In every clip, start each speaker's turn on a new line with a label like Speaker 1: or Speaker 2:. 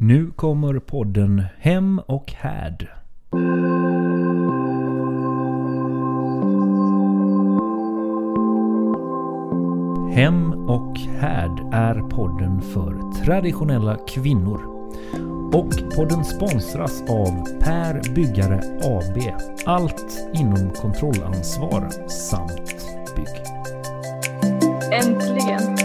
Speaker 1: Nu kommer podden Hem och Härd. Hem och Härd är podden för traditionella kvinnor. Och podden sponsras av Per Byggare AB. Allt inom kontrollansvar samt bygg.
Speaker 2: Äntligen!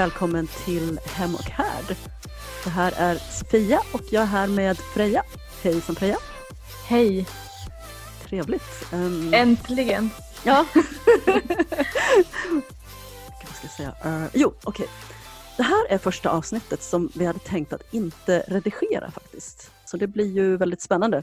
Speaker 3: Välkommen till Hem och Härd. Det här är Sofia och jag är här med Freja. Hej som Freja.
Speaker 2: Hej!
Speaker 3: Trevligt. Um,
Speaker 2: Äntligen!
Speaker 3: Ja. Vad ska jag säga? Uh, jo, okej. Det här är första avsnittet som vi hade tänkt att inte redigera faktiskt. Så det blir ju väldigt spännande.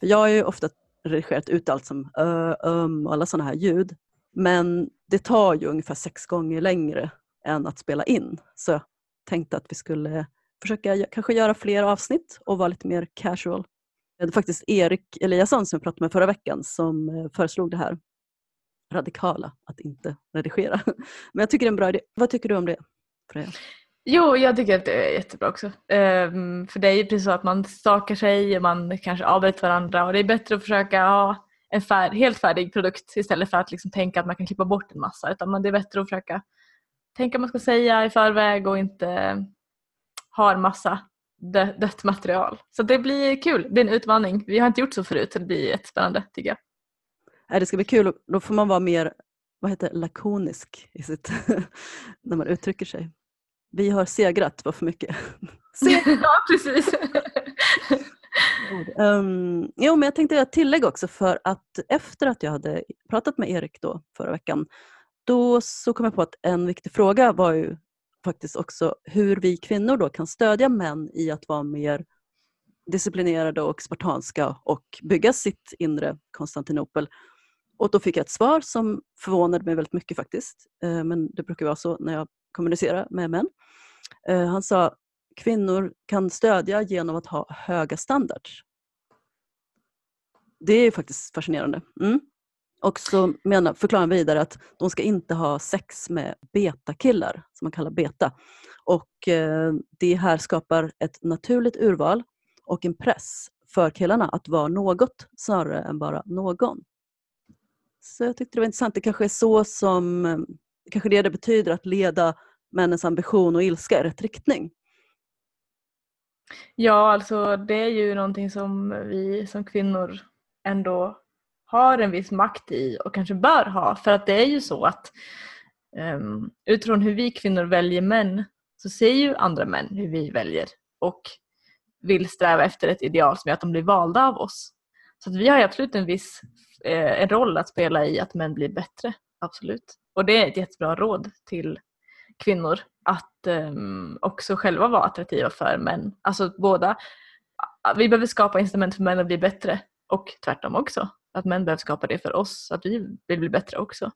Speaker 3: För jag har ju ofta redigerat ut allt som ö, um och alla sådana här ljud. Men det tar ju ungefär sex gånger längre än att spela in. Så jag tänkte att vi skulle försöka kanske göra fler avsnitt och vara lite mer casual. Det är faktiskt Erik Eliasson som jag pratade med förra veckan som eh, föreslog det här radikala, att inte redigera. Men jag tycker det är en bra idé. Vad tycker du om det? Freja?
Speaker 2: Jo, jag tycker att det är jättebra också. Um, för det är ju precis så att man stakar sig och man kanske avbryter varandra och det är bättre att försöka ha en fär- helt färdig produkt istället för att liksom tänka att man kan klippa bort en massa. Utan man, det är bättre att försöka tänka man ska säga i förväg och inte ha en massa dö- dött material. Så det blir kul. Det blir en utmaning. Vi har inte gjort så förut så det blir jättespännande tycker jag.
Speaker 3: Nej, det ska bli kul. Då får man vara mer vad heter, lakonisk i sitt, när man uttrycker sig. Vi har segrat var för mycket.
Speaker 2: ja, precis.
Speaker 3: Um, jo, men jag tänkte göra ett tillägg också för att efter att jag hade pratat med Erik då förra veckan, då så kom jag på att en viktig fråga var ju faktiskt också hur vi kvinnor då kan stödja män i att vara mer disciplinerade och spartanska och bygga sitt inre Konstantinopel. Och då fick jag ett svar som förvånade mig väldigt mycket faktiskt. Eh, men det brukar vara så när jag kommunicerar med män. Eh, han sa kvinnor kan stödja genom att ha höga standards. Det är faktiskt fascinerande. Mm. Och så menar, förklarar han vidare att de ska inte ha sex med betakillar, som man kallar beta. Och eh, det här skapar ett naturligt urval och en press för killarna att vara något snarare än bara någon. Så jag tyckte det var intressant. Det kanske är så som, eh, kanske det det betyder att leda männens ambition och ilska i rätt riktning.
Speaker 2: Ja, alltså det är ju någonting som vi som kvinnor ändå har en viss makt i och kanske bör ha. För att det är ju så att um, utifrån hur vi kvinnor väljer män så ser ju andra män hur vi väljer och vill sträva efter ett ideal som gör att de blir valda av oss. Så att vi har ju absolut en viss eh, en roll att spela i att män blir bättre. Absolut. Och det är ett jättebra råd till kvinnor att um, också själva vara attraktiva för män. Alltså båda. Vi behöver skapa incitament för män att bli bättre och tvärtom också. Att män behöver skapa det för oss, att vi vill bli bättre också.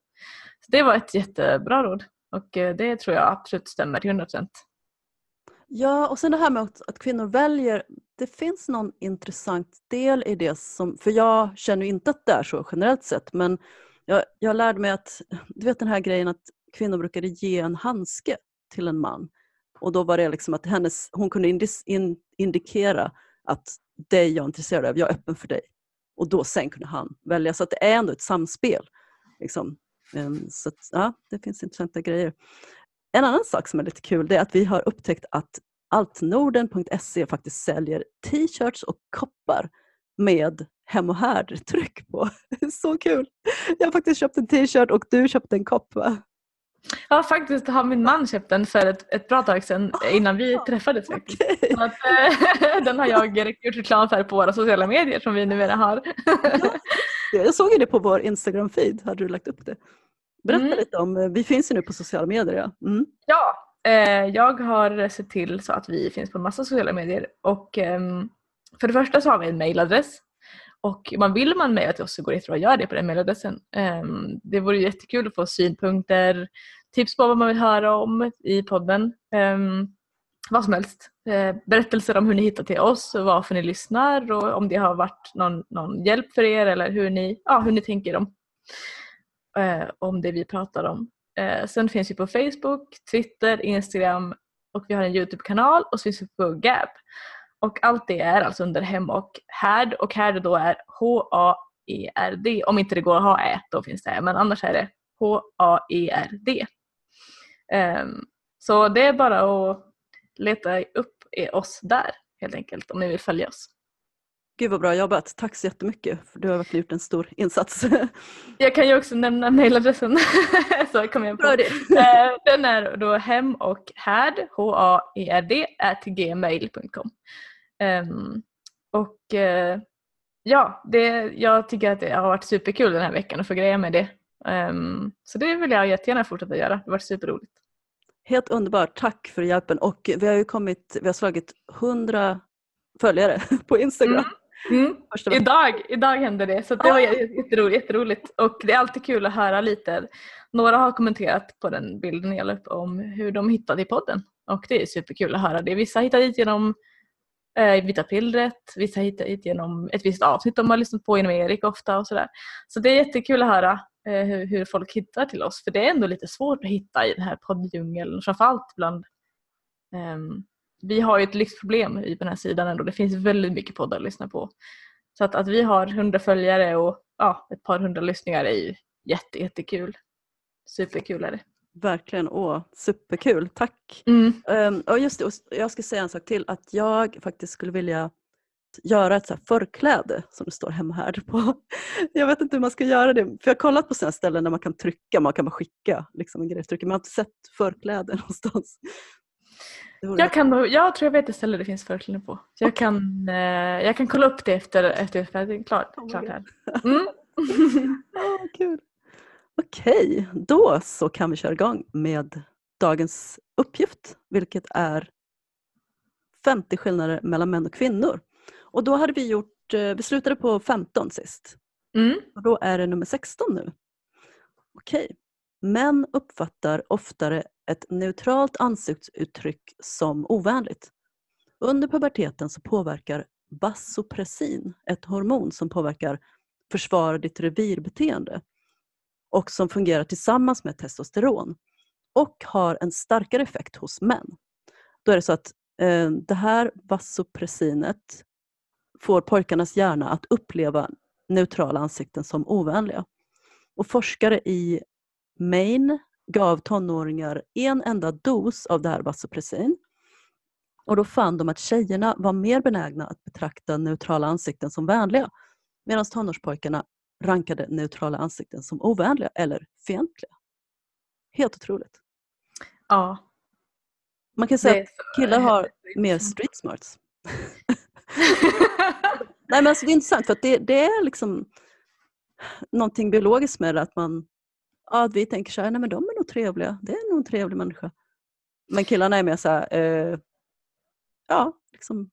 Speaker 2: Så Det var ett jättebra råd och eh, det tror jag absolut stämmer till 100%.
Speaker 3: Ja, och sen det här med att, att kvinnor väljer. Det finns någon intressant del i det som, för jag känner ju inte att det är så generellt sett, men jag, jag lärde mig att, du vet den här grejen att kvinnor brukade ge en handske till en man och då var det liksom att hennes, hon kunde indis, in, indikera att dig jag är intresserad av, jag är öppen för dig. Och då sen kunde han välja, så att det är ändå ett samspel. Liksom. Ehm, så att, ja, det finns intressanta grejer. En annan sak som är lite kul det är att vi har upptäckt att altnorden.se faktiskt säljer t-shirts och koppar med Hem och Härd-tryck på. Så kul! Jag har faktiskt köpt en t-shirt och du köpte en kopp va?
Speaker 2: Ja faktiskt har min man köpt den för ett, ett bra tag sedan innan vi träffades faktiskt.
Speaker 3: Okej.
Speaker 2: Så att, eh, den har jag gjort reklam för på våra sociala medier som vi numera har.
Speaker 3: Jag såg ju det på vår Instagram-feed, hade du lagt upp det. Berätta
Speaker 2: Mm.
Speaker 3: lite om, vi finns ju nu på sociala medier ja. Mm.
Speaker 2: Ja, eh, jag har sett till så att vi finns på massa sociala medier och ehm, för det första så har vi en mailadress och man vill man mejla till oss så går det jättebra gör det på den mailadressen. Um, det vore jättekul att få synpunkter, tips på vad man vill höra om i podden. Um, vad som helst. Uh, berättelser om hur ni hittar till oss och varför ni lyssnar och om det har varit någon, någon hjälp för er eller hur ni, ja, hur ni tänker om, uh, om det vi pratar om. Uh, sen finns vi på Facebook, Twitter, Instagram och vi har en Youtube-kanal och så finns vi på Gab. Och allt det är alltså under hem och härd och härd då är H-A-E-R-D. Om inte det går att ha ä då finns det men annars är det H-A-E-R-D. Um, ehm, så det är bara att leta upp oss där helt enkelt om ni vill följa oss.
Speaker 3: Gud vad bra jobbat. Tack så jättemycket. För du har verkligen gjort en stor insats.
Speaker 2: jag kan ju också nämna mailadressen. så kom jag på. Eh, den är då hem och härd, H-A-E-R-D, gmail.com. Um, och uh, ja, det, jag tycker att det har varit superkul den här veckan att få greja med det. Um, så det vill jag jättegärna fortsätta göra. Det har varit superroligt.
Speaker 3: Helt underbart. Tack för hjälpen. Och vi har ju kommit, vi har slagit 100 följare på Instagram.
Speaker 2: Mm. Mm. Idag, idag hände det så det var jätteroligt, jätteroligt. Och det är alltid kul att höra lite. Några har kommenterat på den bilden jag la upp om hur de hittade i podden. Och det är superkul att höra det. Vissa hittade dit genom eh, Vita pillret, vissa hittar hit genom ett visst avsnitt de har lyssnat på genom Erik ofta och sådär. Så det är jättekul att höra eh, hur, hur, folk hittar till oss för det är ändå lite svårt att hitta i den här podddjungeln framförallt bland eh, vi har ju ett lyxproblem på den här sidan ändå. Det finns väldigt mycket poddar att lyssna på. Så att, att vi har hundra följare och ja, ett par hundra lyssningar är ju jätte, jättekul. Superkul är det.
Speaker 3: Verkligen, åh, superkul, tack. Mm. Um, och just det, jag ska säga en sak till, att jag faktiskt skulle vilja göra ett så förkläde som det står hemma här på. Jag vet inte hur man ska göra det, för jag har kollat på sådana ställen där man kan trycka, man kan bara skicka liksom, en grej men jag har inte sett förkläde någonstans.
Speaker 2: Jag, kan, jag tror jag vet ett ställe det finns förkläden på. Jag, okay. kan, eh, jag kan kolla upp det efter, efter färdigt. Klart, oh klart här. Mm.
Speaker 3: oh, kul. Okej, då så kan vi köra igång med dagens uppgift, vilket är 50 skillnader mellan män och kvinnor. Och då hade vi gjort, eh, vi slutade på 15 sist. Mm. Och då är det nummer 16 nu. Okej. Män uppfattar oftare ett neutralt ansiktsuttryck som ovänligt. Under puberteten så påverkar vasopressin, ett hormon som påverkar försvara ditt revirbeteende, och som fungerar tillsammans med testosteron och har en starkare effekt hos män. Då är det så att eh, det här vasopressinet får pojkarnas hjärna att uppleva neutrala ansikten som ovänliga. Och forskare i Maine gav tonåringar en enda dos av det här vasopressin och då fann de att tjejerna var mer benägna att betrakta neutrala ansikten som vänliga medan tonårspojkarna rankade neutrala ansikten som ovänliga eller fientliga. Helt otroligt.
Speaker 2: Ja.
Speaker 3: Man kan säga att killar har mer street smarts. Nej men alltså det är intressant för att det, det är liksom någonting biologiskt med det att man ja, att vi tänker så här, nej men de är nog trevliga, det är nog en trevlig människa. Men killarna är mer så här, eh, ja, liksom.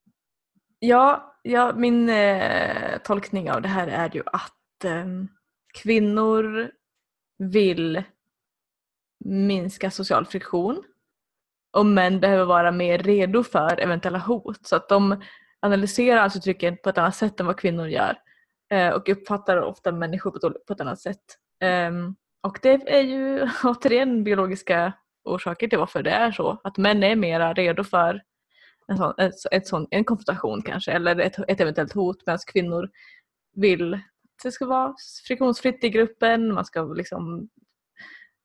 Speaker 2: Ja, ja min eh, tolkning av det här är ju att Ehm, kvinnor vill minska social friktion och män behöver vara mer redo för eventuella hot. Så att de analyserar alltså trycket på ett annat sätt än vad kvinnor gör eh, och uppfattar ofta människor på, ett annat sätt. Ehm, och det är ju återigen biologiska orsaker till varför det är så. Att män är mera redo för en, sån, en, sån, en konfrontation kanske eller ett, ett eventuellt hot medan kvinnor vill det ska vara friktionsfritt i gruppen. Man ska liksom,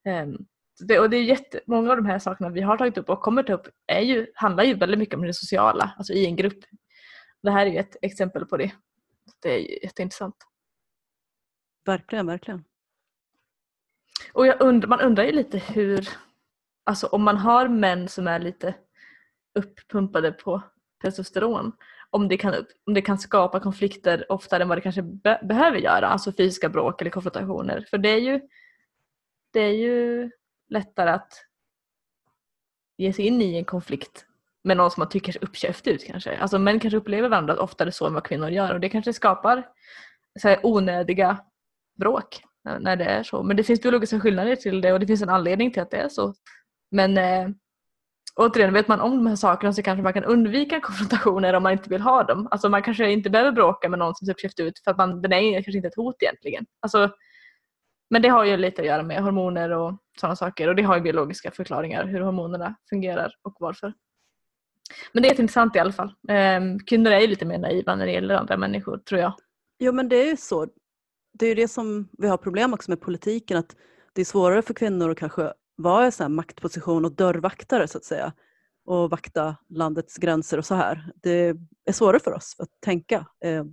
Speaker 2: um, det, och det är jättemånga av de här sakerna vi har tagit upp och kommer ta upp är ju, handlar ju väldigt mycket om det sociala, alltså i en grupp. Det här är ju ett exempel på det. Det är jätteintressant.
Speaker 3: Verkligen, verkligen.
Speaker 2: Och jag undrar, man undrar ju lite hur, alltså om man har män som är lite uppumpade på testosteron, om det kan, om det kan skapa konflikter oftare än vad det kanske be behöver göra, alltså fysiska bråk eller konfrontationer. För det är ju, det är ju lättare att ge sig in i en konflikt med någon som man tycker ser uppkäftig ut kanske. Alltså män kanske upplever varandra oftare så än vad kvinnor gör och det kanske skapar så här, onödiga bråk när, när det är så. Men det finns biologiska skillnader till det och det finns en anledning till att det är så. Men eh, återigen, vet man om de här sakerna så kanske man kan undvika konfrontationer om man inte vill ha dem. Alltså man kanske inte behöver bråka med någon som typ ser uppkäftig ut för att man, den är kanske inte ett hot egentligen. Alltså, men det har ju lite att göra med hormoner och sådana saker och det har ju biologiska förklaringar hur hormonerna fungerar och varför. Men det är intressant i alla fall. Ehm, kvinnor är ju lite mer naiva när det gäller andra människor tror jag.
Speaker 3: Jo men det är ju så. Det är ju det som vi har problem också med politiken att det är svårare för kvinnor att kanske vara i en maktposition och dörrvaktare så att säga och vakta landets gränser och så här. Det är svårare för oss att tänka eh,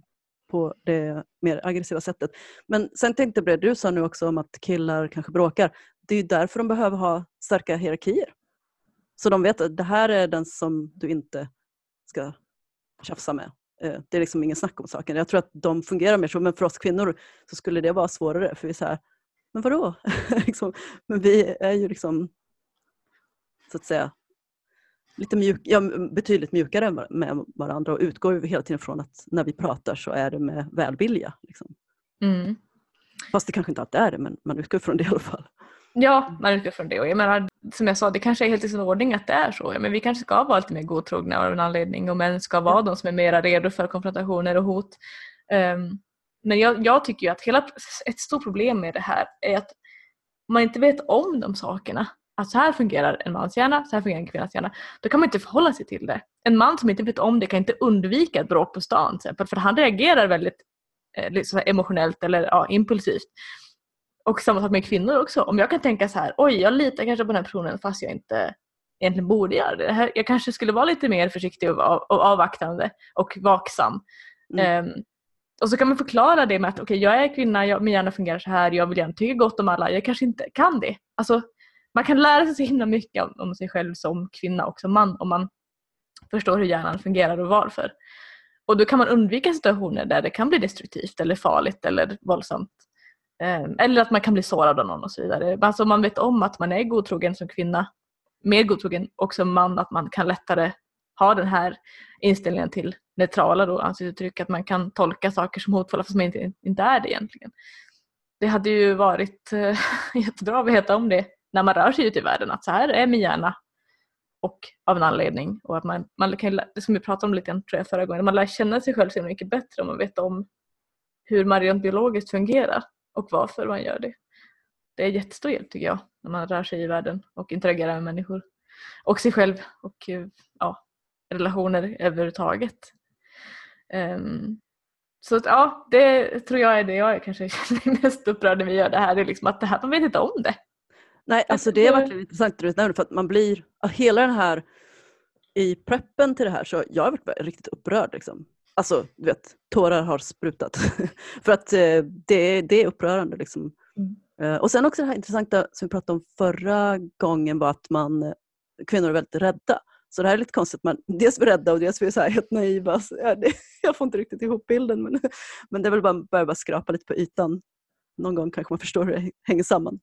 Speaker 3: på det mer aggressiva sättet. Men sen tänkte jag på det du sa nu också om att killar kanske bråkar. Det är ju därför de behöver ha starka hierarkier. Så de vet att det här är den som du inte ska tjafsa med. Eh, det är liksom ingen snack om saken. Jag tror att de fungerar mer så, men för oss kvinnor så skulle det vara svårare. För vi är så här, men vadå? liksom, men vi är ju liksom, så att säga, lite mjuk, ja, betydligt mjukare med varandra och utgår hela tiden från att när vi pratar så är det med välvilja. Liksom.
Speaker 2: Mm.
Speaker 3: Fast det kanske inte alltid är det, men man utgår från det i alla fall.
Speaker 2: Ja, man utgår från det. Och jag menar, som jag sa, det kanske är helt i sin ordning att det är så. Men vi kanske ska vara lite mer godtrogna av en anledning och män ska vara de som är mer redo för konfrontationer och hot. Um, men jag, jag, tycker ju att hela, ett stort problem med det här är att man inte vet om de sakerna. Att så här fungerar en mans hjärna, så här fungerar en kvinnas hjärna. Då kan man inte förhålla sig till det. En man som inte vet om det kan inte undvika ett bråk på stan till exempel, för han reagerar väldigt eh, liksom emotionellt eller ja, impulsivt. Och samma sak med kvinnor också. Om jag kan tänka så här, oj jag litar kanske på den här personen fast jag inte egentligen borde göra det. Jag kanske skulle vara lite mer försiktig och, avvaktande och vaksam. Mm. Um, och så kan man förklara det med att okay, jag är kvinna, jag, min hjärna fungerar så här, jag vill gärna tycka gott om alla, jag kanske inte kan det. Alltså, man kan lära sig så himla mycket om, om sig själv som kvinna och som man om man förstår hur hjärnan fungerar och varför. Och då kan man undvika situationer där det kan bli destruktivt eller farligt eller våldsamt. Eh, eller att man kan bli sårad av någon och så vidare. Alltså om man vet om att man är godtrogen som kvinna, mer godtrogen och som man, att man kan lättare ha den här inställningen till neutrala då, ansiktsuttryck, att man kan tolka saker som hotfulla fast man inte, inte är det egentligen. Det hade ju varit äh, jättebra att veta om det när man rör sig ute i världen, att så här är min hjärna och av en anledning. Och att man, man kan, det som vi pratade om lite tror jag, förra gången, man lär känna sig själv så mycket bättre om man vet om hur man rent biologiskt fungerar och varför man gör det. Det är jättestor hjälp tycker jag när man rör sig i världen och interagerar med människor. Och sig själv och eh, ja, relationer överhuvudtaget. Um, så att, ja, det tror jag är det jag är kanske känner mest upprörd när vi gör det här. Det är liksom att det här, man vet inte om det.
Speaker 3: Nej, alltså det är verkligen intressant det du nämner för att man blir, hela den här i preppen till det här så jag har varit riktigt upprörd. Liksom. Alltså, du vet, tårar har sprutat. för att eh, det, det är upprörande. Liksom. Mm. Eh, och sen också det här intressanta som vi pratade om förra gången var att man, kvinnor är väldigt rädda. Så det här är lite konstigt, man dels är rädda och dels är så här helt naiva. Så alltså, jag, det, jag får inte riktigt ihop bilden men, men det är väl bara att börja skrapa lite på ytan. Någon gång kanske man förstår hur det hänger samman.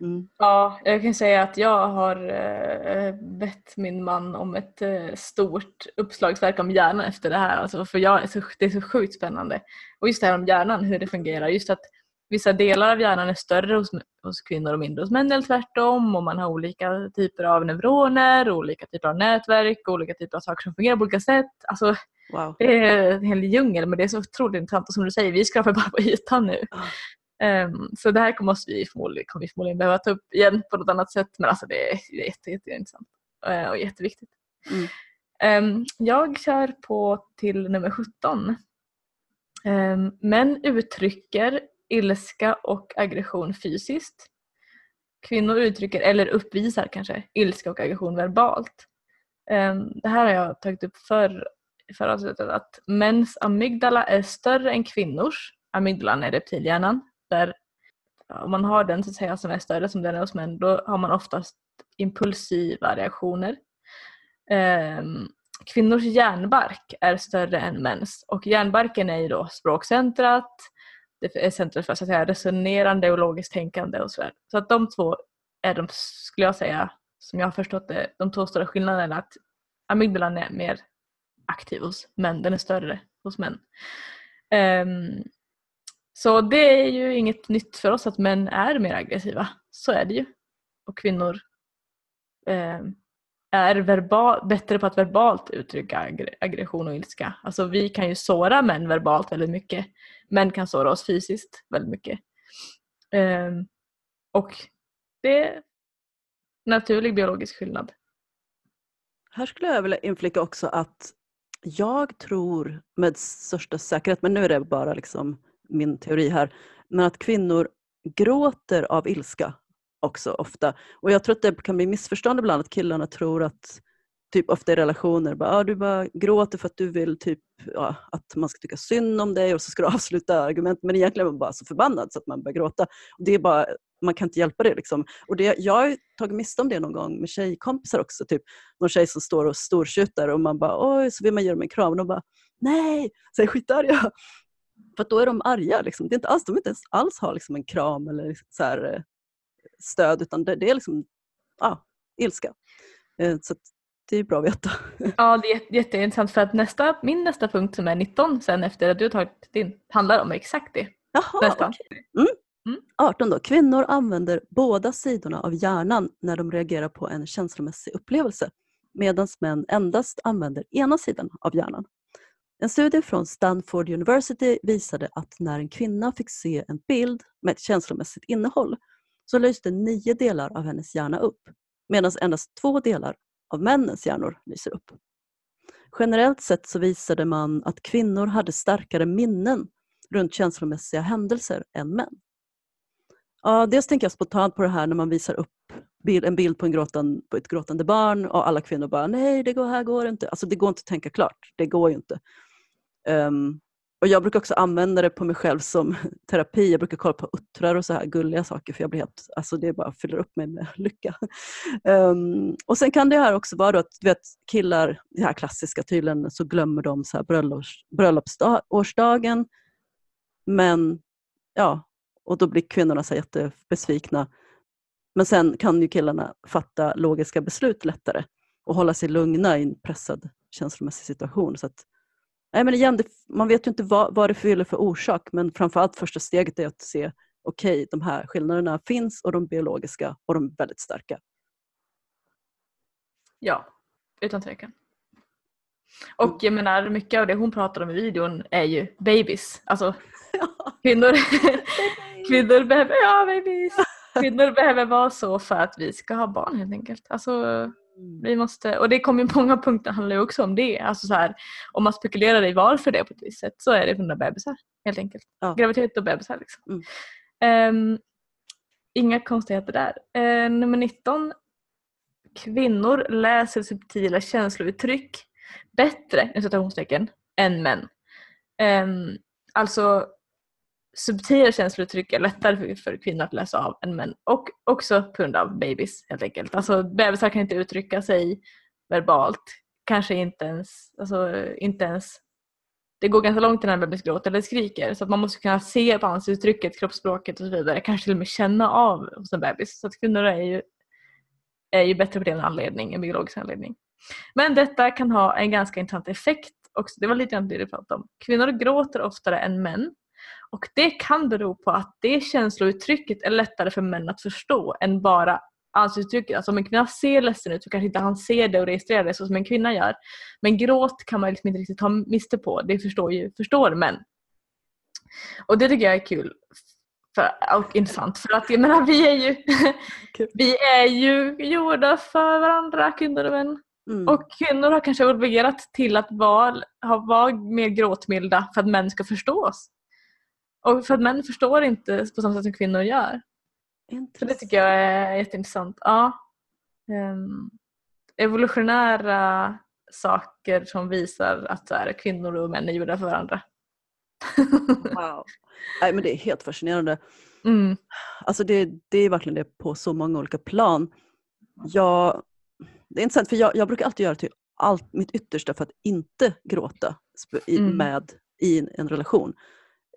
Speaker 2: Mm. Ja, jag kan säga att jag har eh, bett min man om ett eh, stort uppslagsverk om hjärnan efter det här. Alltså, för jag, det är så sjukt spännande. Och just det här om hjärnan, hur det fungerar. Just att vissa delar av hjärnan är större hos, hos kvinnor och mindre hos män eller tvärtom. Och man har olika typer av neuroner, olika typer av nätverk, olika typer av saker som fungerar på olika sätt. Alltså, wow. Det är en hel djungel men det är så otroligt intressant och som du säger, vi skrapar bara på ytan nu. Um, så det här måste vi förmodligen, kommer vi förmodligen behöva ta upp igen på något annat sätt. Men alltså det är, det är jätte, jätteintressant uh, och jätteviktigt. Mm. Um, jag kör på till nummer 17. Um, män uttrycker ilska och aggression fysiskt. Kvinnor uttrycker, eller uppvisar kanske, ilska och aggression verbalt. Ehm, det här har jag tagit upp för förra avsnittet att mäns amygdala är större än kvinnors. Amygdalan är reptilhjärnan där om man har den så att säga som är större som den är hos män då har man oftast impulsiva reaktioner. Ehm, kvinnors hjärnbark är större än mäns och hjärnbarken är ju då språkcentrat, det är centret för så att säga, resonerande och logiskt tänkande och sådär. Så att de två är de, skulle jag säga, som jag har förstått det, de två stora skillnaderna att amygdalan är mer aktiv hos män, den är större hos män. Um, så det är ju inget nytt för oss att män är mer aggressiva. Så är det ju. Och kvinnor um, är verbal, bättre på att verbalt uttrycka aggression och ilska. Alltså vi kan ju såra män verbalt väldigt mycket. Män kan såra oss fysiskt väldigt mycket. Um, och det är naturlig biologisk skillnad.
Speaker 3: Här skulle jag vilja inflika också att jag tror med största säkerhet, men nu är det bara liksom min teori här, men att kvinnor gråter av ilska också ofta. Och jag tror att det kan bli missförstånd ibland att killarna tror att typ ofta i relationer, bara, ah, du bara gråter för att du vill typ, ja, att man ska tycka synd om dig och så ska du avsluta argumentet men egentligen är man bara så förbannad så att man börjar gråta. Och det är bara, man kan inte hjälpa det. Liksom. Och det, jag har tagit miste om det någon gång med tjejkompisar också. Typ, någon tjej som står och stortjuter och man bara oj, så vill man ge dem en kram och de bara nej, så är skitarga. För då är de arga. Liksom. Det är inte alls, de vill inte ens alls ha liksom, en kram eller så här, eh, stöd utan det, det är liksom ja, ilska. Eh, så det är bra att veta.
Speaker 2: Ja, det är jätteintressant för att nästa, min nästa punkt som är 19 sen efter att du har tagit din handlar om exakt det.
Speaker 3: Jaha, Nästan. Okay. Mm. Mm. 18 då. Kvinnor använder båda sidorna av hjärnan när de reagerar på en känslomässig upplevelse medan män endast använder ena sidan av hjärnan. En studie från Stanford University visade att när en kvinna fick se en bild med ett känslomässigt innehåll så lyste nio delar av hennes hjärna upp medan endast två delar av männens hjärnor lyser upp. Generellt sett så visade man att kvinnor hade starkare minnen runt känslomässiga händelser än män. Ja, dels tänker jag spontant på det här när man visar upp en bild på, en gråtan, på ett gråtande barn och alla kvinnor bara nej, det går, här går inte. Alltså det går inte att tänka klart. Det går ju inte. Um, och Jag brukar också använda det på mig själv som terapi. Jag brukar kolla på uttrar och så här gulliga saker för jag blir helt, alltså det bara fyller upp mig med lycka. Um, och Sen kan det här också vara att du vet, killar, det här klassiska tydligen, så glömmer de så här bröllops, bröllopsårsdagen. Men ja, och då blir kvinnorna så jättebesvikna. Men sen kan ju killarna fatta logiska beslut lättare och hålla sig lugna i en pressad känslomässig situation. Så att, nej men igen, det, man vet ju inte vad, vad det fyller för orsak men framförallt första steget är att se okej, okay, de här skillnaderna finns och de är biologiska och de är väldigt starka.
Speaker 2: Ja, utan tvekan. Och jag menar, mycket av det hon pratar om i videon är ju babies. Alltså kvinnor, kvinnor behöver, ja babies. Kvinnor behöver vara så för att vi ska ha barn helt enkelt. Alltså. Vi måste, och det kommer ju många punkter handlar ju också om det. Alltså så här, om man spekulerar i varför det är på ett visst sätt så är det på grund av bebisar helt enkelt. Ja. Graviditet och bebisar liksom. Mm. Um, inga konstigheter där. Uh, nummer 19. Kvinnor läser subtila känslouttryck bättre än män. Um, alltså subtila känslouttryck är lättare för, för kvinnor att läsa av än män. Och också på grund av babys helt enkelt. Alltså bebisar kan inte uttrycka sig verbalt. Kanske inte ens, alltså inte ens det går ganska långt innan en bebis gråter eller skriker så att man måste kunna se på ansiktsuttrycket, kroppsspråket och så vidare. Kanske till och med känna av hos en bebis. Så att kvinnor är ju, är ju bättre på det än anledning, en biologisk anledning. Men detta kan ha en ganska intressant effekt också. Det var lite grann det du pratade om. Kvinnor gråter oftare än män. Och det kan bero på att det känslouttrycket är lättare för män att förstå än bara ansiktsuttrycket. Alltså om en kvinna ser ledsen ut så kanske inte han ser det och registrerar det så som en kvinna gör. Men gråt kan man liksom inte riktigt ta miste på. Det förstår ju förstår män. Och det tycker jag är kul för, och intressant för att jag menar vi är ju, vi är ju gjorda för varandra kvinnor och män. Mm. Och kvinnor har kanske evolverat till att vara, vara mer gråtmilda för att män ska förstå oss. Och för att män förstår inte på samma sätt som kvinnor gör. Så det tycker jag är jätteintressant. Ja. Um, evolutionära saker som visar att så här, kvinnor och män är gjorda för varandra.
Speaker 3: wow. Nej, men det är helt fascinerande.
Speaker 2: Mm.
Speaker 3: Alltså det, det är verkligen det på så många olika plan. Jag, det är intressant för jag, jag brukar alltid göra till allt mitt yttersta för att inte gråta i, mm. med, i en relation.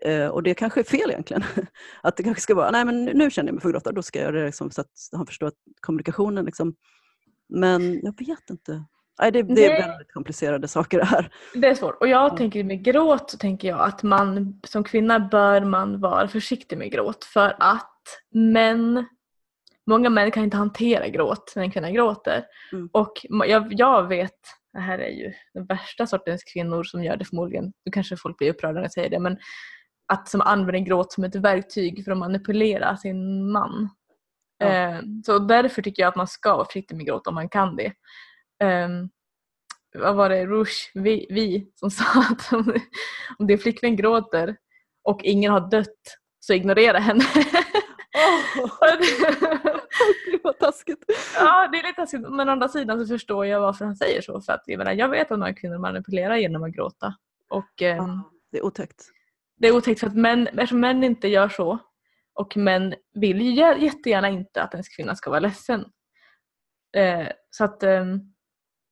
Speaker 3: Eh, och det kanske är fel egentligen. Att det kanske ska vara, nej men nu känner jag mig för gråta, då ska jag göra det liksom, så att han förstår att kommunikationen liksom, Men jag vet inte. Nej, det, det är väldigt komplicerade saker det här.
Speaker 2: Det är svårt. Och jag
Speaker 3: Ja.
Speaker 2: tänker med gråt så tänker jag att man som kvinna bör man vara försiktig med gråt för att män, många män kan inte hantera gråt när en kvinna gråter.
Speaker 3: Mm.
Speaker 2: Och jag, jag vet, det här är ju den värsta sortens kvinnor som gör det förmodligen, nu kanske folk blir upprörda när jag säger det, men att som använder gråt som ett verktyg för att manipulera sin man.
Speaker 3: Ja.
Speaker 2: Eh, så därför tycker jag att man ska vara försiktig med gråt om man kan det. Ehm, vad var det, Rush, vi, vi som sa att om, om din flickvän gråter och ingen har dött så ignorera henne.
Speaker 3: Gud vad taskigt.
Speaker 2: ja, det är lite taskigt men å andra sidan så förstår jag varför han säger så. För att, jag, menar, jag vet att många kvinnor manipulerar genom att gråta. Och ehm,
Speaker 3: Ja, det är otäckt.
Speaker 2: Det är otäckt för att män, eftersom män inte gör så och män vill ju jä- jättegärna inte att ens kvinna ska vara ledsen. Eh, så att ehm,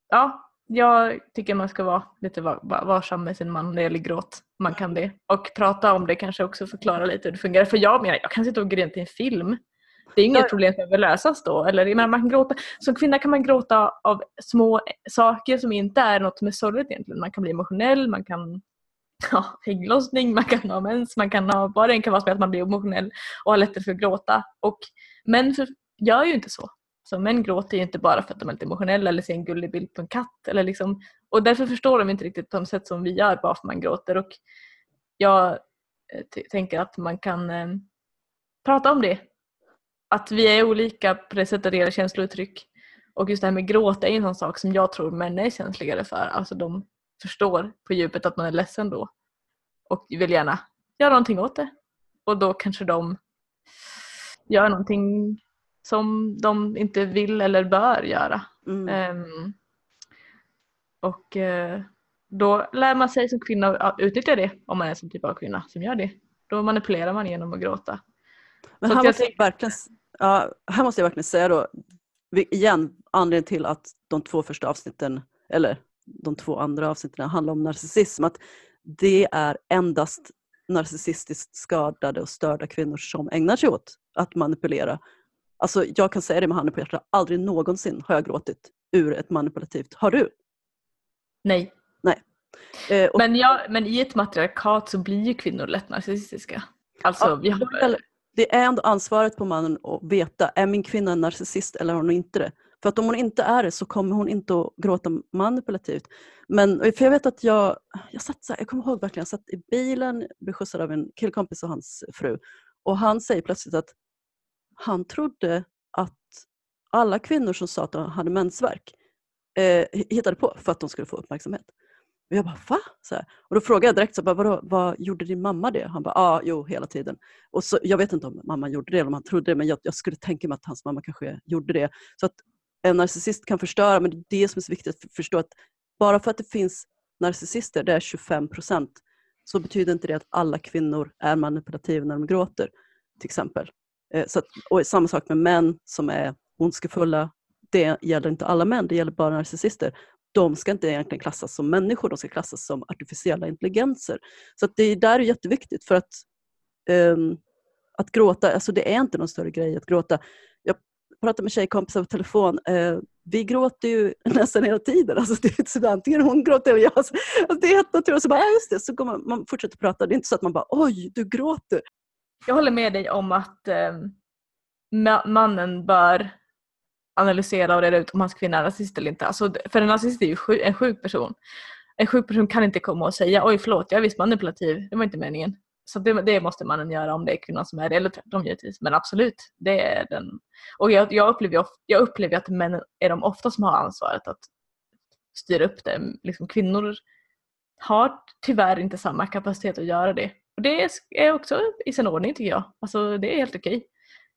Speaker 2: ja, jag tycker man ska vara lite va- va- varsam med sin man när det gäller gråt. Man kan det. Och prata om det kanske också förklara lite hur det fungerar. För jag menar, jag kan sitta och grina till en film. Det är inget problem som behöver lösas då. Eller, menar, man kan gråta. Som kvinna kan man gråta av små saker som inte är något som är sorgligt egentligen. Man kan bli emotionell, man kan ja, ägglossning, man kan ha mens, man kan ha vad det än kan vara som att man blir emotionell och har lättare för att gråta. Och män för, gör ju inte så. Så män gråter ju inte bara för att de är lite emotionella eller ser en gullig bild på en katt. Eller liksom, och därför förstår de inte riktigt på de sätt som vi gör varför man gråter. Och jag eh, tänker att man kan eh, prata om det. Att vi är olika på det sättet det gäller känslouttryck. Och just det här med gråt är en sån sak som jag tror män är känsligare för. Alltså de förstår på djupet att man är ledsen då. Och vill gärna göra någonting åt det. Och då kanske de gör någonting som de inte vill eller bör göra.
Speaker 3: Mm.
Speaker 2: Ehm, och eh, då lär man sig som kvinna att utnyttja det om man är som typ av kvinna som gör det. Då manipulerar man genom att gråta.
Speaker 3: Men här
Speaker 2: att
Speaker 3: måste, jag verkligen, ja, här måste jag verkligen säga då, igen, anledningen till att de två första avsnitten, eller de två andra avsnitten handlar om narcissism, att det är endast narcissistiskt skadade och störda kvinnor som ägnar sig åt att manipulera. Alltså jag kan säga det med handen på hjärtat, aldrig någonsin har jag gråtit ur ett manipulativt. Har du?
Speaker 2: Nej.
Speaker 3: Eh, och
Speaker 2: Men, ja, men i ett matriarkat så blir ju kvinnor lätt narcissistiska. Alltså,
Speaker 3: Ja,
Speaker 2: vi har,
Speaker 3: det är ändå ansvaret på mannen att veta, är min kvinna narcissist eller har hon inte det? För att om hon inte är det så kommer hon inte att gråta manipulativt. Men, för jag vet att jag, jag satt så här, jag kommer ihåg verkligen, jag satt i bilen, blev skjutsad av en killkompis och hans fru. Och han säger plötsligt att han trodde att alla kvinnor som sa att de hade mensvärk eh, hittade på för att de skulle få uppmärksamhet. Och jag bara, va? Så här. Och då frågade jag direkt, så bara, Vadå, vad gjorde din mamma det? Han bara, ja, ah, jo, hela tiden. Och så, jag vet inte om mamma gjorde det eller om han trodde det, men jag, jag skulle tänka mig att hans mamma kanske gjorde det. Så att en narcissist kan förstöra, men det är det som är så viktigt att förstå att bara för att det finns narcissister, det är 25 procent, så betyder inte det att alla kvinnor är manipulativa när de gråter, till exempel. Eh, så att, och samma sak med män som är ondskefulla, det gäller inte alla män, det gäller bara narcissister. De ska inte egentligen klassas som människor, de ska klassas som artificiella intelligenser. Så att det där är jätteviktigt för att, um, att gråta, alltså det är inte någon större grej att gråta. Jag med tjejkompisar på telefon, eh, vi gråter ju nästan hela tiden. Alltså det är så antingen hon gråter eller jag. Alltså, alltså det är helt naturligt. Så bara, ja, just det, så går man, man fortsätter prata. Det är inte så att man bara, oj, du gråter.
Speaker 2: jag håller med dig om att eh, mannen bör analysera och reda ut om hans kvinna är rasist eller inte. Alltså, för en rasist är ju sjuk, en sjuk person. En sjuk person kan inte komma och säga oj förlåt jag är visst manipulativ, det var inte meningen. Så det, det måste mannen göra om det är kvinnan som är det, eller tvärtom givetvis. Men absolut, det är den. Och jag, jag, upplever, of- jag upplever att män är de ofta som har ansvaret att styra upp det. Liksom, kvinnor har tyvärr inte samma kapacitet att göra det. Och det är också i sin ordning tycker jag. Alltså det är helt okej.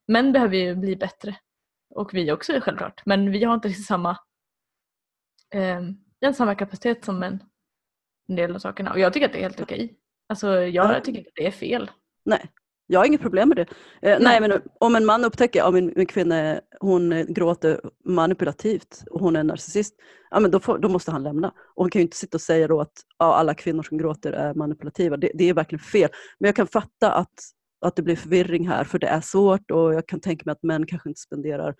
Speaker 2: Män behöver ju bli bättre. Och vi också självklart. Men vi har inte riktigt samma, eh, vi har inte samma kapacitet som män. En del av sakerna. Och jag tycker att det är helt okej. Alltså jag
Speaker 3: Ja.
Speaker 2: tycker inte det är fel.
Speaker 3: Nej, jag har inget problem med det. Eh, nej.
Speaker 2: Nej.
Speaker 3: men om en man upptäcker att min, min kvinna hon eh, gråter manipulativt och hon är narcissist, ja, men då, får, då måste han lämna. Och hon kan ju inte sitta och säga då att ja, alla kvinnor som gråter är manipulativa. Det, det är verkligen fel. Men jag kan fatta att, att det blir förvirring här, för det är svårt och jag kan tänka mig att män kanske inte spenderar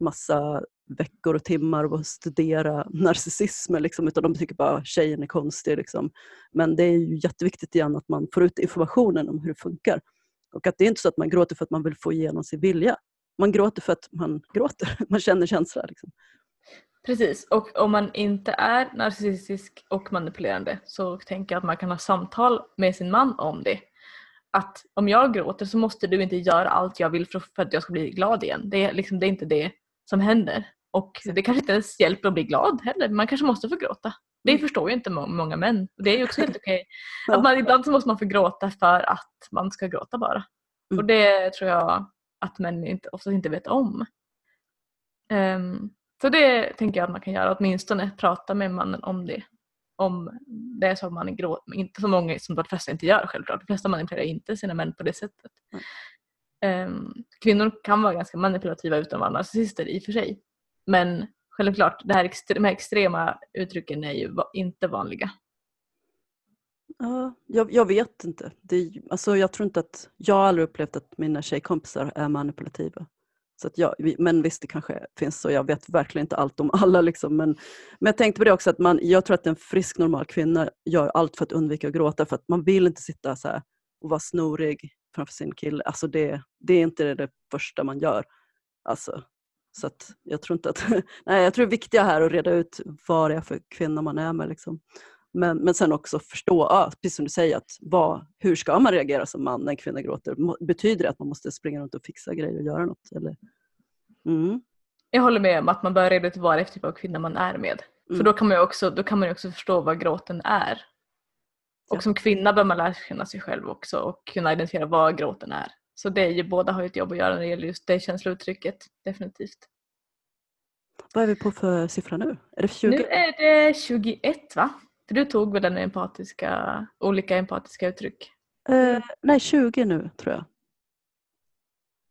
Speaker 3: massa veckor och timmar av att studera narcissism, liksom, utan de tycker bara att tjejen är konstig. Liksom. Men det är ju jätteviktigt igen att man får ut informationen om hur det funkar. Och att det är inte så att man gråter för att man vill få igenom sin vilja. Man gråter för att man gråter, man känner känsla. Liksom.
Speaker 2: Precis, och om man inte är narcissistisk och manipulerande så tänker jag att man kan ha samtal med sin man om det. Att om jag gråter så måste du inte göra allt jag vill för att jag ska bli glad igen. Det är, liksom, det är inte det som händer. Och det kanske inte ens hjälper att bli glad heller. Man kanske måste få gråta. Det mm. förstår ju inte må många män. Det är ju också helt okej. Okay. man, ibland så måste man få gråta för att man ska gråta bara. Mm. Och det tror jag att män inte, oftast inte vet om. Um, så det tänker jag att man kan göra, åtminstone prata med mannen om det. Om det är så att man gråter, inte så många som de flesta inte gör självklart. De flesta manipulerar inte sina män på det sättet. Mm. Um, kvinnor kan vara ganska manipulativa utan att vara narcissister i och för sig. Men självklart, det här, de här extrema uttrycken är ju inte vanliga.
Speaker 3: Ja, jag, jag vet inte. Det, alltså jag tror inte att, jag har aldrig upplevt att mina tjejkompisar är manipulativa. Så att jag, men visst, det kanske finns så. Jag vet verkligen inte allt om alla. Liksom. Men, men jag tänkte på det också, att man, jag tror att en frisk normal kvinna gör allt för att undvika att gråta. För att man vill inte sitta så och vara snorig framför sin kille. Alltså det, det är inte det, det första man gör. Alltså, så att jag tror inte att... nej, jag tror det är viktiga här att reda ut vad det är för kvinna man är med. Liksom. Men, men sen också förstå, ja, precis som du säger, att vad, hur ska man reagera som man när en kvinna gråter? Betyder det att man måste springa runt och fixa grejer och göra något? Eller?
Speaker 2: Mm. Jag håller med om att man bör reda ut vad det är för typ av kvinna man är med. Mm. För då kan man ju också, då kan man också förstå vad gråten är. Och ja. som kvinna bör man lära känna sig själv också och kunna identifiera vad gråten är. Så det är ju, båda har ju ett jobb att göra när det gäller just det känslouttrycket, definitivt.
Speaker 3: Vad är vi på för siffra nu? Är det 20?
Speaker 2: Nu är det 21 va? För du tog väl den empatiska, olika empatiska uttryck?
Speaker 3: Uh, nej, 20 nu tror jag.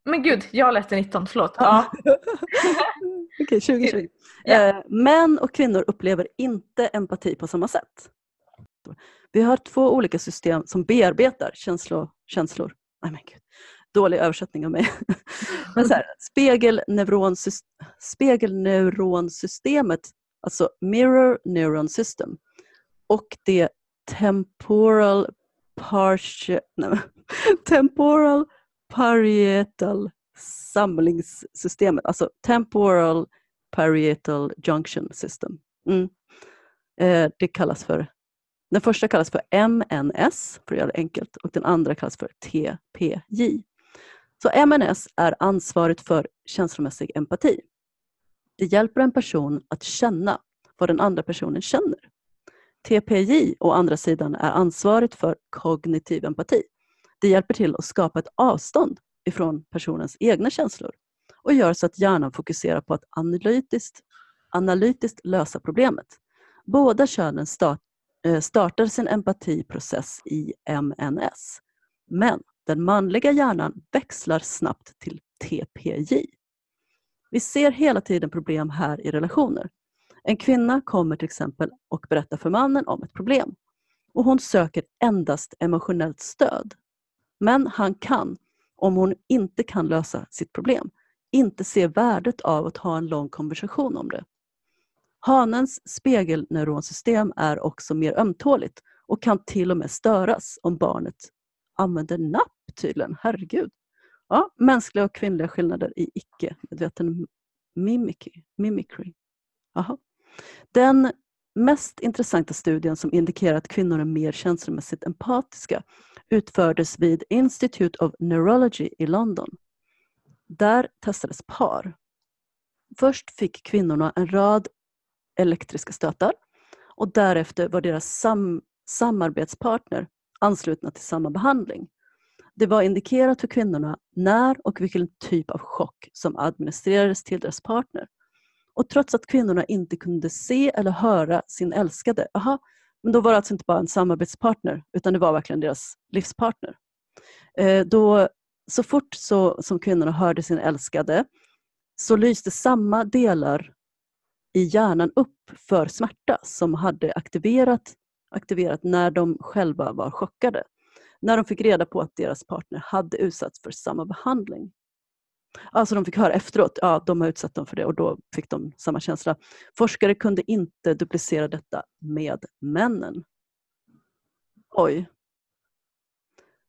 Speaker 2: Men gud, jag läste 19, förlåt. Ja.
Speaker 3: Okej, 20, 20. Ja. Uh, män och kvinnor upplever inte empati på samma sätt. Vi har två olika system som bearbetar känslor. känslor. Nej, men gud. Dålig översättning av mig. men så här, spegelneuronsystemet, alltså Mirror Neuron System, och det temporal, partial, nej, temporal parietal samlingssystemet, alltså temporal parietal junction system. Mm. Eh, det kallas för, den första kallas för MNS, för att göra det enkelt, och den andra kallas för TPJ. Så MNS är ansvarigt för känslomässig empati. Det hjälper en person att känna vad den andra personen känner. TPJ å andra sidan är ansvarigt för kognitiv empati. Det hjälper till att skapa ett avstånd ifrån personens egna känslor och gör så att hjärnan fokuserar på att analytiskt, analytiskt lösa problemet. Båda könen start, eh, startar sin empatiprocess i MNS. Men den manliga hjärnan växlar snabbt till TPJ. Vi ser hela tiden problem här i relationer. En kvinna kommer till exempel och berättar för mannen om ett problem och hon söker endast emotionellt stöd. Men han kan, om hon inte kan lösa sitt problem, inte se värdet av att ha en lång konversation om det. Hanens spegelneuronsystem är också mer ömtåligt och kan till och med störas om barnet använder napp tydligen. Herregud. Ja, mänskliga och kvinnliga skillnader i icke-medveten mimicry. mimicry. Aha. Den mest intressanta studien som indikerar att kvinnor är mer känslomässigt empatiska utfördes vid Institute of Neurology i London. Där testades par. Först fick kvinnorna en rad elektriska stötar och därefter var deras sam samarbetspartner anslutna till samma behandling. Det var indikerat för kvinnorna när och vilken typ av chock som administrerades till deras partner. Och trots att kvinnorna inte kunde se eller höra sin älskade, aha, men då var det alltså inte bara en samarbetspartner utan det var verkligen deras livspartner. Eh, då, så fort så, som kvinnorna hörde sin älskade så lyste samma delar i hjärnan upp för smärta som hade aktiverat, aktiverat när de själva var chockade. När de fick reda på att deras partner hade utsatts för samma behandling. Alltså de fick höra efteråt, ja de har utsatt dem för det och då fick de samma känsla. Forskare kunde inte duplicera detta med männen. Oj.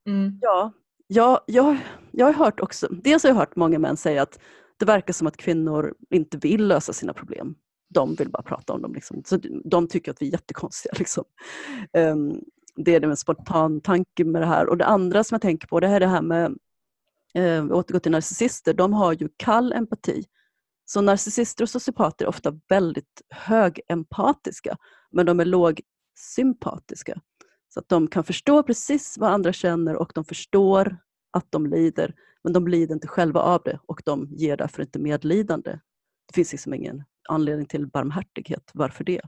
Speaker 2: Mm.
Speaker 3: Ja, jag, jag, jag har hört också, dels har jag hört många män säga att det verkar som att kvinnor inte vill lösa sina problem. De vill bara prata om dem. Liksom. Så de tycker att vi är jättekonstiga. Liksom. Um, det är en spontan tanke med det här. Och det andra som jag tänker på det är det här med, eh, återgå till narcissister, de har ju kall empati. Så narcissister och sociopater är ofta väldigt högempatiska men de är lågsympatiska. Så att de kan förstå precis vad andra känner och de förstår att de lider men de lider inte själva av det och de ger därför inte medlidande. Det finns liksom ingen anledning till barmhärtighet. Varför det?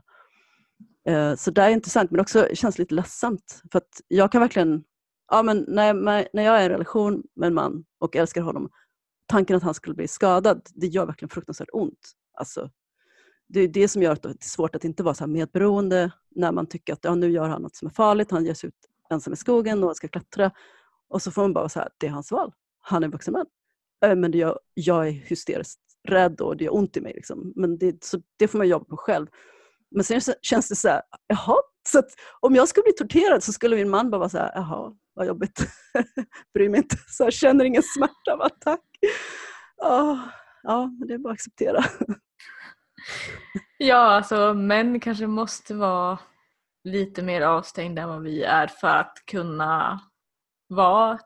Speaker 3: Eh, så det är intressant men också känns lite ledsamt. För att jag kan verkligen, ja, men när, när jag är i en relation med en man och älskar honom, tanken att han skulle bli skadad, det gör verkligen fruktansvärt ont. Alltså, det är det som gör att det är svårt att inte vara så medberoende när man tycker att ja, nu gör han något som är farligt, han ger sig ut ensam i skogen och ska klättra. Och så får man bara vara så här, det är hans val. Han är vuxen man. Eh, men det gör, jag är hysteriskt rädd och det gör ont i mig. Liksom. Men det, så det får man jobba på själv. Men sen känns det så här, jaha, så om jag skulle bli torterad så skulle min man bara vara så här, jaha, vad jobbigt. Bryr mig inte, så jag känner ingen smärta, va? tack. Oh, ja, det är bara att acceptera.
Speaker 2: ja, alltså män kanske måste vara lite mer avstängda än vad vi är för att kunna vara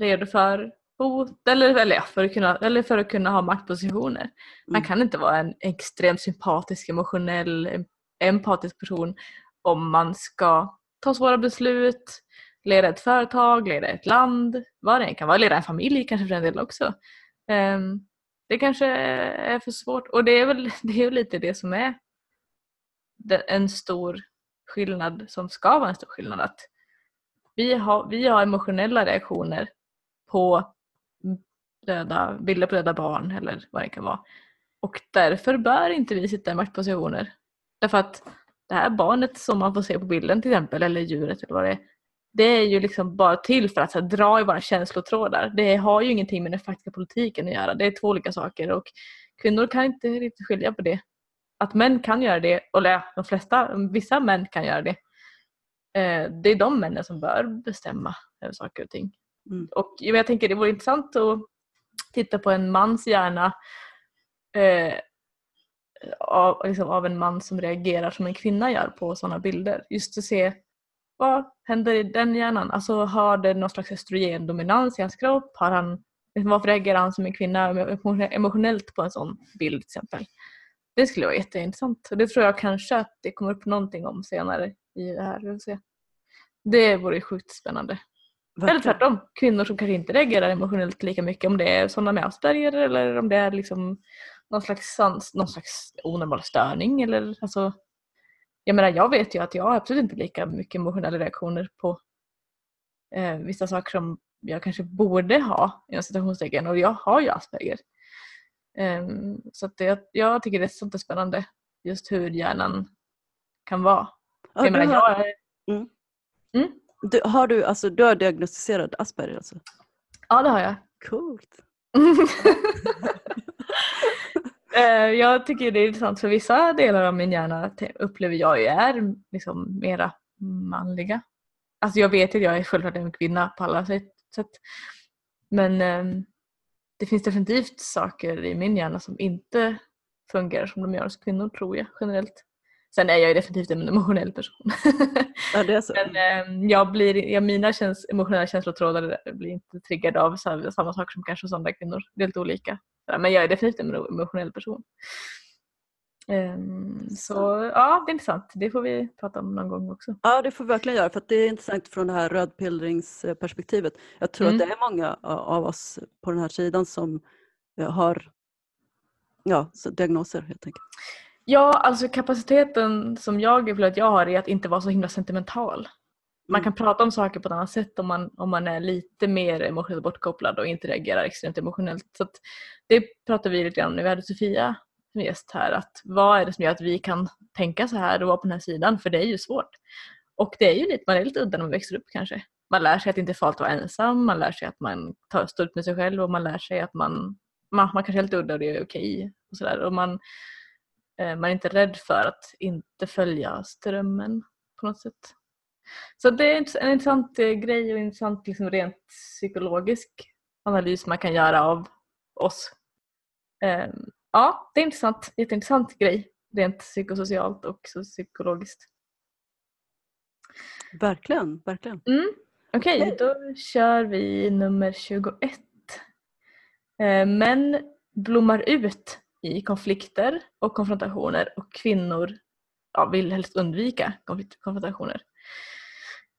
Speaker 2: redo för hot eller, eller, ja, för, att kunna, eller för att kunna ha maktpositioner. Man mm. kan inte vara en extremt sympatisk, emotionell, empatisk person om man ska ta svåra beslut, leda ett företag, leda ett land, vad det än kan vara, leda en familj kanske för en del också. Um, det kanske är för svårt och det är väl det är lite det som är en stor skillnad som ska vara en stor skillnad. Att vi, har, vi har emotionella reaktioner på döda, bilder på döda barn eller vad det kan vara. Och därför bör inte vi sitta i maktpositioner. Därför att det här barnet som man får se på bilden till exempel, eller djuret eller vad det är, det är ju liksom bara till för att här, dra i våra känslotrådar. Det har ju ingenting med den faktiska politiken att göra. Det är två olika saker och kvinnor kan inte riktigt skilja på det. Att män kan göra det, eller de flesta, vissa män kan göra det. Eh, det är de männen som bör bestämma över saker och ting. Mm. Och jag tänker det vore intressant att titta på en mans hjärna eh, av, liksom av en man som reagerar som en kvinna gör på sådana bilder. Just att se vad händer i den hjärnan? Alltså har det någon slags östrogendominans i hans kropp? Har han, liksom, varför reagerar han som en kvinna emotionellt på en sån bild till exempel? Det skulle vara jätteintressant och det tror jag kanske att det kommer upp någonting om senare i det här. Se. Det vore sjukt spännande. Verkligen. Eller tvärtom, kvinnor som kanske inte reagerar emotionellt lika mycket om det är sådana med Asperger eller om det är liksom någon slags, någon slags onormal störning eller alltså jag menar jag vet ju att jag har absolut inte lika mycket emotionella reaktioner på eh, vissa saker som jag kanske borde ha inom citationstecken och jag har ju Asperger. Um, så att det, jag tycker det är sånt spännande just hur hjärnan kan vara.
Speaker 3: Ja, jag menar, har... jag är... Mm. Mm? Du, har du, alltså, du har diagnostiserad Asperger alltså?
Speaker 2: Ja det har jag.
Speaker 3: Coolt.
Speaker 2: Eh, jag tycker det är intressant för vissa delar av min hjärna upplever jag ju är liksom mera manliga. Alltså jag vet att jag är självklart en kvinna på alla sätt. Men um, det finns definitivt saker i min hjärna som inte fungerar som de gör hos kvinnor tror jag generellt. Sen är jag definitivt en emotionell person.
Speaker 3: Ja, det är så.
Speaker 2: Men eh, jag blir, ja, mina käns emotionella känslotrådar blir inte triggade av samma, saker som kanske hos andra kvinnor. Det är lite olika. Men jag är definitivt en emotionell person. Um, så ja, det är intressant. Det får vi prata om någon gång också.
Speaker 3: Ja, det får vi verkligen göra för det är intressant från det här rödpillringsperspektivet. Jag tror mm. att det är många av oss på den här sidan som eh, har ja, diagnoser helt enkelt.
Speaker 2: Ja, alltså kapaciteten som jag upplever att jag har är att inte vara så himla sentimental. Man mm. kan prata om saker på ett annat sätt om man, om man är lite mer emotionellt bortkopplad och inte reagerar extremt emotionellt. Så det pratar vi lite grann om när vi hade Sofia som gäst här. Att vad är det som gör att vi kan tänka så här och vara på den här sidan? För det är ju svårt. Och det är ju lite, man är lite udda när man växer upp kanske. Man lär sig att det inte är farligt att vara ensam, man lär sig att man tar, står ut med sig själv och man lär sig att man man, man kanske är helt udda och det är okej. Och så där. Och man, man är inte rädd för att inte följa strömmen på något sätt. Så det är en intressant eh, grej och en intressant liksom, rent psykologisk analys man kan göra av oss. Eh, ja, det är intressant. Jätteintressant grej rent psykosocialt och psykologiskt.
Speaker 3: Verkligen, verkligen.
Speaker 2: Mm. Okej, okay, då kör vi nummer 21. Eh, män blommar ut i konflikter och konfrontationer och kvinnor ja, vill helst undvika konfrontationer.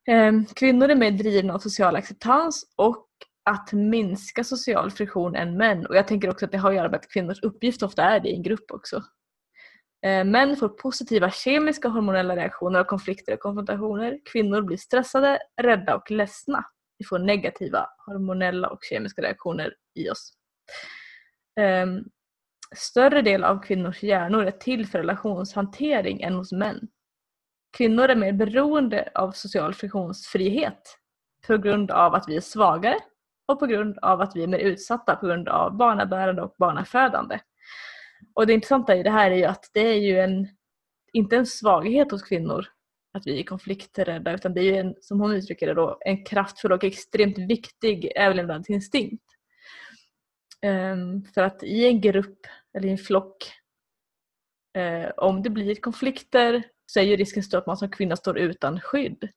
Speaker 2: Ehm, kvinnor är mer drivna av social acceptans och att minska social friktion än män. Och jag tänker också att det har att göra med att kvinnors uppgift ofta är det i en grupp också. Ehm, män får positiva kemiska och hormonella reaktioner av konflikter och konfrontationer. Kvinnor blir stressade, rädda och ledsna. Vi får negativa hormonella och kemiska reaktioner i oss. Ehm, Större del av kvinnors hjärnor är till för relationshantering än hos män. Kvinnor är mer beroende av social friktionsfrihet på grund av att vi är svagare och på grund av att vi är mer utsatta på grund av barnabärande och barnafödande. Och det intressanta i det här är ju att det är ju en, inte en svaghet hos kvinnor att vi är konflikträdda utan det är ju en, som hon uttrycker det då, en kraftfull och extremt viktig överlevnadsinstinkt. Um, ehm, för att i en grupp eller i en flock, Eh, om det blir konflikter så är ju risken stor att man som kvinna står utan skydd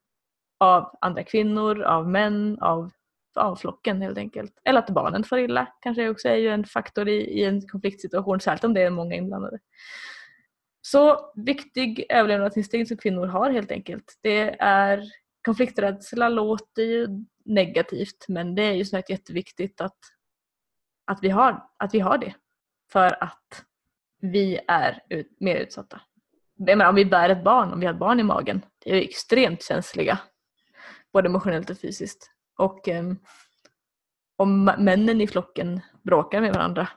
Speaker 2: av andra kvinnor, av män, av av flocken helt enkelt. Eller att barnen får illa kanske också är ju en faktor i, i en konfliktsituation, särskilt om det är många inblandade. Så viktig överlevnadsinstinkt som kvinnor har helt enkelt. Det är konflikträdsla låter ju negativt men det är ju snarare jätteviktigt att, att, vi har, att vi har det. För att vi är ut, mer utsatta. menar, om vi bär ett barn, om vi har ett barn i magen, det är vi extremt känsliga. Både emotionellt och fysiskt. Och eh, om männen i flocken bråkar med varandra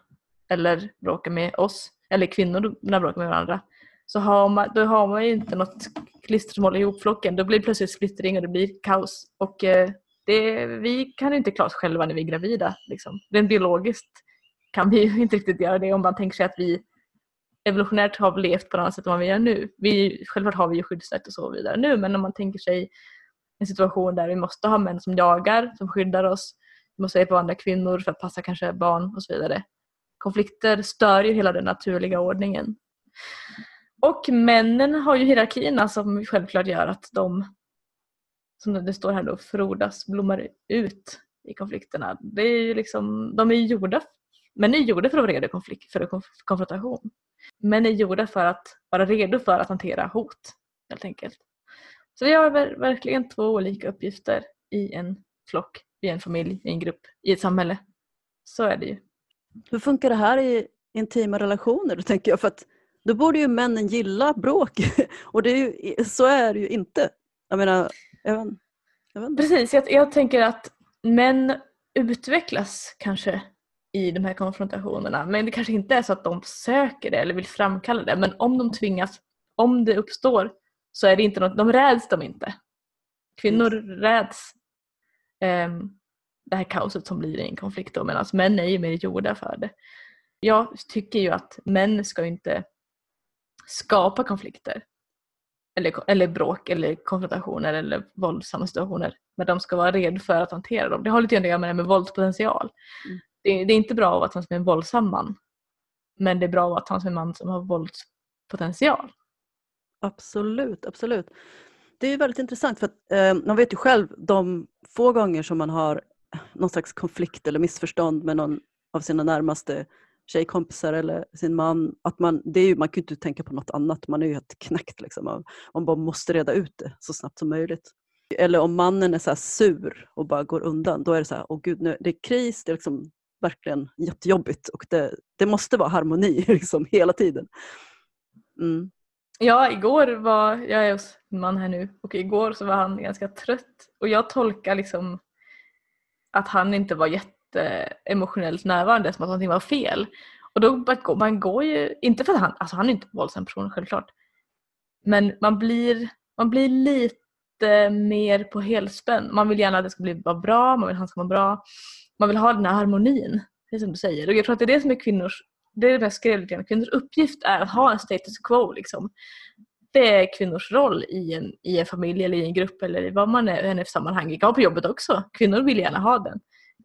Speaker 2: eller bråkar med oss, eller kvinnorna bråkar med varandra, så har man, då har man ju inte något klister som håller ihop flocken. Då blir det plötsligt splittring och det blir kaos. Och eh, det, vi kan inte klara oss själva när vi är gravida. Liksom. Rent biologiskt kan vi ju inte riktigt göra det om man tänker sig att vi evolutionärt har levt på ett annat sätt än vad vi gör nu. Vi, självklart har vi ju skyddsnät och så vidare nu men om man tänker sig en situation där vi måste ha män som jagar, som skyddar oss. Vi måste hjälpa andra kvinnor för att passa kanske barn och så vidare. Konflikter stör ju hela den naturliga ordningen. Och männen har ju hierarkierna som självklart gör att de, som det står här då, frodas, blommar ut i konflikterna. Det är ju liksom, de är gjorda, män är gjorda för att vara redo konflikt, för konfrontation. Män är gjorda för att vara redo för att hantera hot helt enkelt. Så vi har verkligen två olika uppgifter i en flock, i en familj, i en grupp, i ett samhälle. Så är det ju.
Speaker 3: Hur funkar det här i intima relationer då tänker jag? För att då borde ju männen gilla bråk och det är ju, så är det ju inte. Jag menar, jag vet
Speaker 2: Precis, jag, jag tänker att män utvecklas kanske i de här konfrontationerna men det kanske inte är så att de söker det eller vill framkalla det men om de tvingas, om det uppstår så är det inte något, de räds de inte. Kvinnor räds um, det här kaoset som blir i en konflikt då, medan män är ju mer gjorda för det. Jag tycker ju att män ska inte skapa konflikter eller, eller bråk eller konfrontationer eller våldsamma situationer. Men de ska vara redo för att hantera dem. Det har lite att göra med det med våldspotential. Mm. Det, det, är inte bra att vara tillsammans med en våldsam man. Men det är bra att vara tillsammans med en man som har våldspotential.
Speaker 3: Absolut, absolut. Det är väldigt intressant för att eh, man vet ju själv de få gånger som man har någon slags konflikt eller missförstånd med någon av sina närmaste tjejkompisar eller sin man. Att man, det är ju, man kan ju inte tänka på något annat, man är ju helt knäckt. Liksom, man bara måste reda ut det så snabbt som möjligt. Eller om mannen är så sur och bara går undan, då är det så här, åh gud, nu, det är kris, det är liksom verkligen jättejobbigt och det, det måste vara harmoni liksom, hela tiden. Mm.
Speaker 2: Ja, igår var, jag är hos min man här nu och igår så var han ganska trött och jag tolkar liksom att han inte var jätteemotionellt närvarande som att någonting var fel. Och då man går ju, inte för att han, alltså han är inte en våldsam person självklart, men man blir, man blir lite mer på helspänn. Man vill gärna att det ska bli vara bra, man vill att han ska vara bra. Man vill ha den här harmonin Det är som du säger. Och jag tror att det är det som är kvinnors, det är det jag skrev lite grann, kvinnors uppgift är att ha en status quo liksom. Det är kvinnors roll i en, i en familj eller i en grupp eller i vad man är, än är för sammanhang. Det kan vara på jobbet också. Kvinnor vill gärna ha den.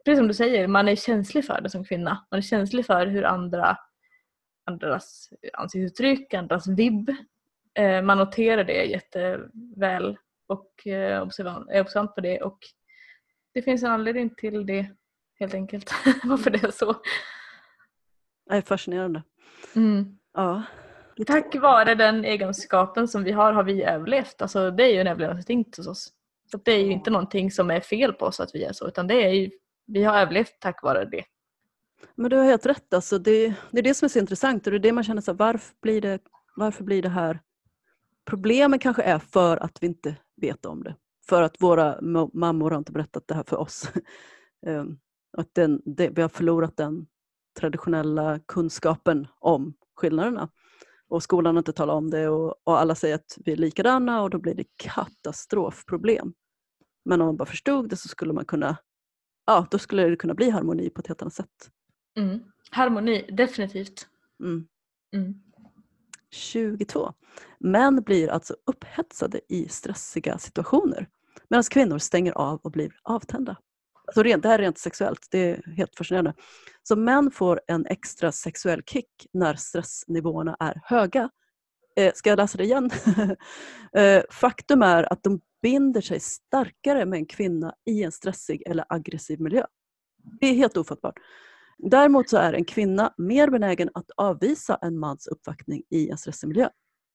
Speaker 2: Precis som du säger, man är känslig för det som kvinna. Man är känslig för hur andra, andras ansiktsuttryck, andras vibb. Eh, man noterar det jätteväl och eh, observant, är observant på det och det finns en anledning till det helt enkelt. Varför det är så.
Speaker 3: Det är fascinerande.
Speaker 2: Mm.
Speaker 3: Ja.
Speaker 2: Tack vare den egenskapen som vi har har vi överlevt. Alltså, det är ju en överlevnadsinstinkt hos oss. Så det är ju inte någonting som är fel på oss att vi är så utan det är ju, vi har överlevt tack vare det.
Speaker 3: Men du har helt rätt. Alltså det, det är det som är så intressant och det är det man känner så här, varför blir det, varför blir det här Problemet kanske är för att vi inte vet om det. För att våra mammor har inte berättat det här för oss. Ehm, att den, det, vi har förlorat den traditionella kunskapen om skillnaderna. Och skolan har inte talat om det och, och, alla säger att vi är likadana och då blir det katastrofproblem. Men om man bara förstod det så skulle man kunna, ja då skulle det kunna bli harmoni på ett helt annat sätt.
Speaker 2: Mm. Harmoni, definitivt.
Speaker 3: Mm.
Speaker 2: Mm.
Speaker 3: 22. Män blir alltså upphetsade i stressiga situationer medan kvinnor stänger av och blir avtända. Alltså rent, det här är rent sexuellt, det är helt fascinerande. Så män får en extra sexuell kick när stressnivåerna är höga. Eh, ska jag läsa det igen? eh, faktum är att de binder sig starkare med en kvinna i en stressig eller aggressiv miljö. Det är helt ofattbart. Däremot så är en kvinna mer benägen att avvisa en mans uppvaktning i en stressig miljö.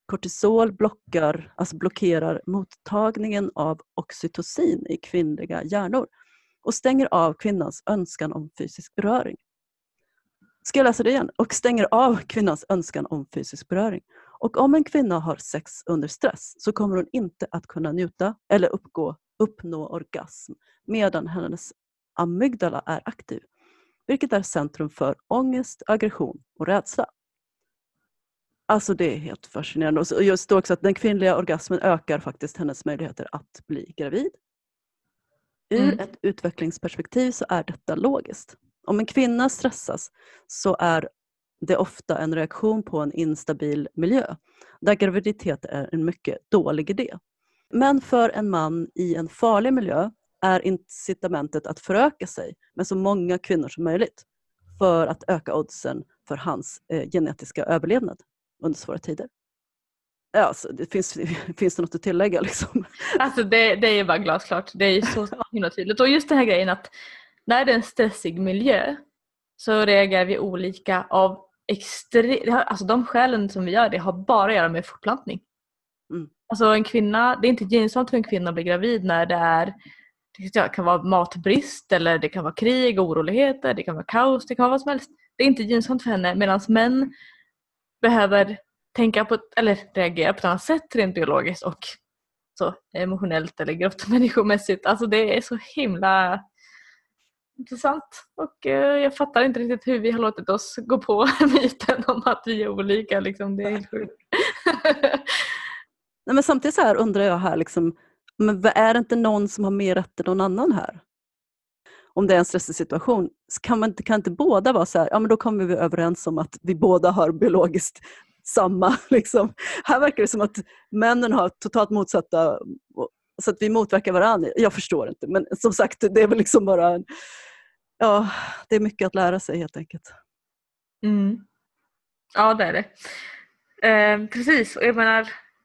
Speaker 3: Kortisol blockar, alltså blockerar mottagningen av oxytocin i kvinnliga hjärnor och stänger av kvinnans önskan om fysisk beröring. Ska jag läsa det igen? Och stänger av kvinnans önskan om fysisk beröring. Och om en kvinna har sex under stress så kommer hon inte att kunna njuta eller uppgå, uppnå orgasm medan hennes amygdala är aktiv vilket är centrum för ångest, aggression och rädsla. Alltså det är helt fascinerande. Och just också att den kvinnliga orgasmen ökar faktiskt hennes möjligheter att bli gravid. Ur mm. ett utvecklingsperspektiv så är detta logiskt. Om en kvinna stressas så är det ofta en reaktion på en instabil miljö där graviditet är en mycket dålig idé. Men för en man i en farlig miljö är incitamentet att föröka sig med så många kvinnor som möjligt för att öka oddsen för hans eh, genetiska överlevnad under svåra tider. Ja, alltså, det finns, finns det något att tillägga? Liksom?
Speaker 2: Alltså det, det är bara glasklart. Det är så himla tydligt. Och just den här grejen att när det är en stressig miljö så reagerar vi olika av extre... Alltså de skälen som vi gör det har bara att göra med fortplantning.
Speaker 3: Mm.
Speaker 2: Alltså en kvinna, det är inte gynnsamt för en kvinna att bli gravid när det är det kan vara matbrist eller det kan vara krig, oroligheter, det kan vara kaos, det kan vara vad som helst. Det är inte gynnsamt för henne medan män behöver tänka på, eller reagera på ett annat sätt rent biologiskt och så emotionellt eller grovt människomässigt. Alltså det är så himla intressant och eh, jag fattar inte riktigt hur vi har låtit oss gå på myten om att vi är olika. Liksom. Det är helt sjukt.
Speaker 3: Nej, men samtidigt så här undrar jag här liksom, men är det inte någon som har mer rätt än någon annan här? Om det är en stressig situation, kan, man, kan inte båda vara så här, ja men då kommer vi överens om att vi båda har biologiskt samma. Liksom. Här verkar det som att männen har totalt motsatta, så att vi motverkar varandra. Jag förstår inte, men som sagt, det är väl liksom bara en, ja, det är mycket att lära sig helt enkelt.
Speaker 2: Mm. Ja, det är det. Eh, precis, och jag menar,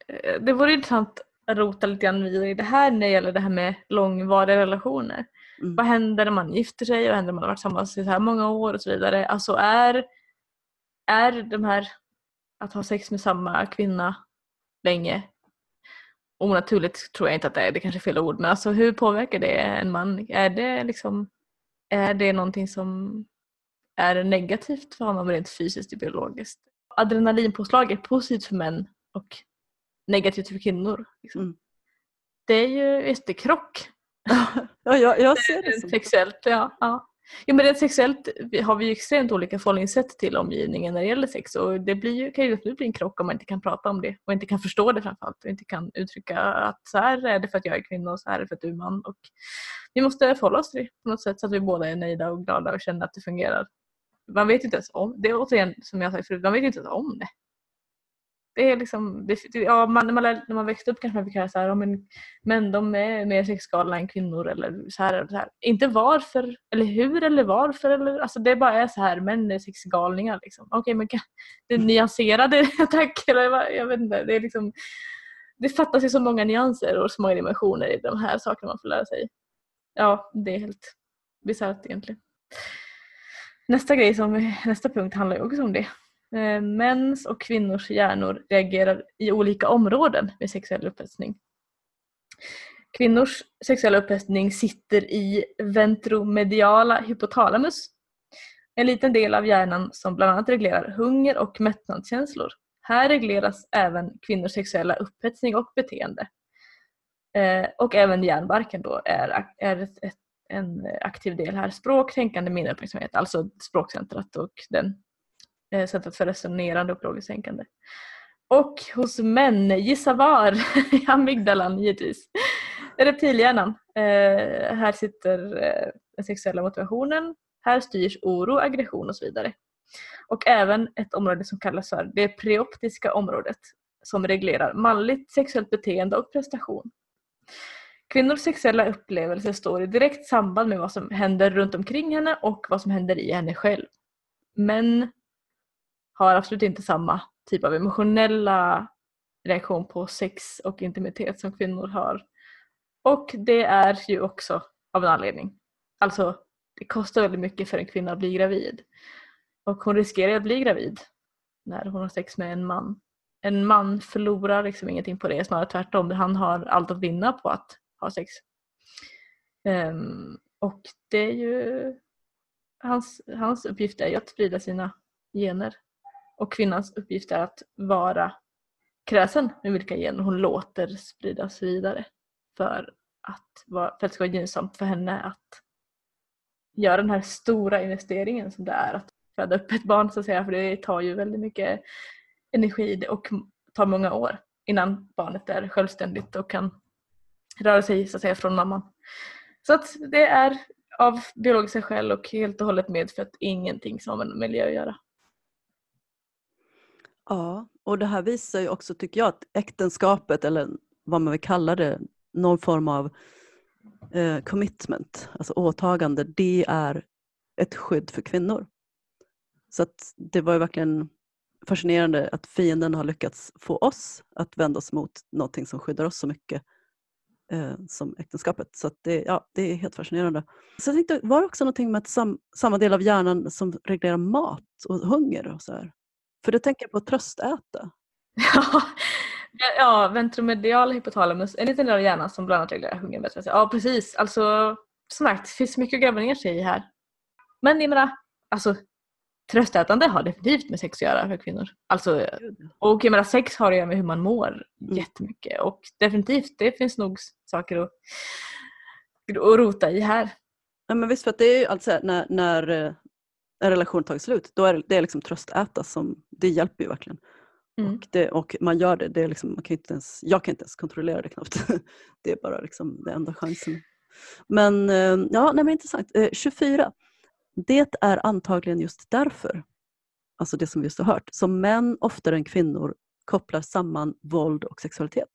Speaker 2: eh, det vore intressant rota lite grann vidare i det här när det gäller det här med långvariga relationer. Mm. Vad händer när man gifter sig? Vad händer när man har varit tillsammans i så här många år och så vidare? Alltså är, är de här att ha sex med samma kvinna länge onaturligt tror jag inte att det är, det kanske är fel ord, men alltså hur påverkar det en man? Är det liksom är det någonting som är negativt för honom rent fysiskt och biologiskt? Adrenalinpåslag är positivt för män och negativt för kvinnor. Liksom. Mm. Det är ju just det, krock.
Speaker 3: ja, jag, jag ser det, som
Speaker 2: Sexuellt, ja. ja. Jo, men rent sexuellt har vi ju extremt olika förhållningssätt till omgivningen när det gäller sex och det blir ju, kan ju bli en krock om man inte kan prata om det och inte kan förstå det framförallt och inte kan uttrycka att så här är det för att jag är kvinna och så här är det för att du är man. Och vi måste förhålla oss till det på något sätt så att vi båda är nöjda och glada och känner att det fungerar. man vet inte ens om det. är återigen som jag sa förut, man vet inte ens om det. Det är liksom, det, ja, man, när, man, när man växte upp kanske man fick höra så här, ja, men, de är mer sexgalna än kvinnor eller så här, eller så här. Inte varför eller hur eller varför eller alltså det bara är så här, män är sexgalningar liksom. Okej okay, men det nyanserade tack eller jag vet inte. Det är liksom det fattas ju så många nyanser och så många dimensioner i de här sakerna man får lära sig. Ja, det är helt bisarrt egentligen. Nästa grej som, nästa punkt handlar ju också om det. Eh, mäns och kvinnors hjärnor reagerar i olika områden vid sexuell upphetsning. Kvinnors sexuella upphetsning sitter i ventromediala hypotalamus, en liten del av hjärnan som bland annat reglerar hunger och mättnadskänslor. Här regleras även kvinnors sexuella upphetsning och beteende. Eh, och även hjärnbarken då är, är ett, ett, en aktiv del här. Språk, tänkande, minne, uppmärksamhet. alltså språkcentrat och den Eh, sättet för resonerande och logiskt tänkande. Och hos män, gissa var? I amygdalan givetvis. Reptilhjärnan. Eh, här sitter eh, den sexuella motivationen. Här styrs oro, aggression och så vidare. Och även ett område som kallas för det preoptiska området som reglerar manligt sexuellt beteende och prestation. Kvinnors sexuella upplevelser står i direkt samband med vad som händer runt omkring henne och vad som händer i henne själv. Män har absolut inte samma typ av emotionella reaktion på sex och intimitet som kvinnor har. Och det är ju också av en anledning. Alltså, det kostar väldigt mycket för en kvinna att bli gravid. Och hon riskerar att bli gravid när hon har sex med en man. En man förlorar liksom ingenting på det, snarare tvärtom. Han har allt att vinna på att ha sex. Um, och det är ju hans, hans uppgift är ju att sprida sina gener. Och kvinnans uppgift är att vara kräsen med vilka gener hon låter spridas vidare. För att, för att det ska vara gynnsamt för henne att göra den här stora investeringen som det är att föda upp ett barn så att säga för det tar ju väldigt mycket energi och tar många år innan barnet är självständigt och kan röra sig så att säga från mamman. Så att det är av biologiska skäl och helt och hållet medfött ingenting som har med miljö att göra.
Speaker 3: Ja, och det här visar ju också tycker jag att äktenskapet eller vad man vill kalla det, någon form av eh, commitment, alltså åtagande, det är ett skydd för kvinnor. Så att det var ju verkligen fascinerande att fienden har lyckats få oss att vända oss mot någonting som skyddar oss så mycket eh, som äktenskapet. Så det, ja, det är helt fascinerande. Så jag tänkte, var det också någonting med sam, samma del av hjärnan som reglerar mat och hunger? Och så här? För det tänker jag på tröstäta.
Speaker 2: Ja, ventromedial hypotalamus, en liten del av hjärnan som bland annat reglerar hunger. Ja precis, alltså som sagt det finns mycket att gräva ner sig i här. Men jag menar, alltså tröstätande har definitivt med sex att göra för kvinnor. Alltså, och jag menar, sex har att göra med hur man mår mm. jättemycket och definitivt det finns nog saker att, att rota i här.
Speaker 3: Ja, men visst, för att det är ju alltså när, när en relation tagit slut, då är det liksom tröstäta som, det hjälper ju verkligen. Mm. Och, det, och man gör det, det är liksom, man kan inte ens, jag kan inte ens kontrollera det knappt. det är bara liksom den enda chansen. Men eh, ja, nej, men intressant. 24. Eh, det är antagligen just därför, alltså det som vi just har hört, som män oftare än kvinnor kopplar samman våld och sexualitet.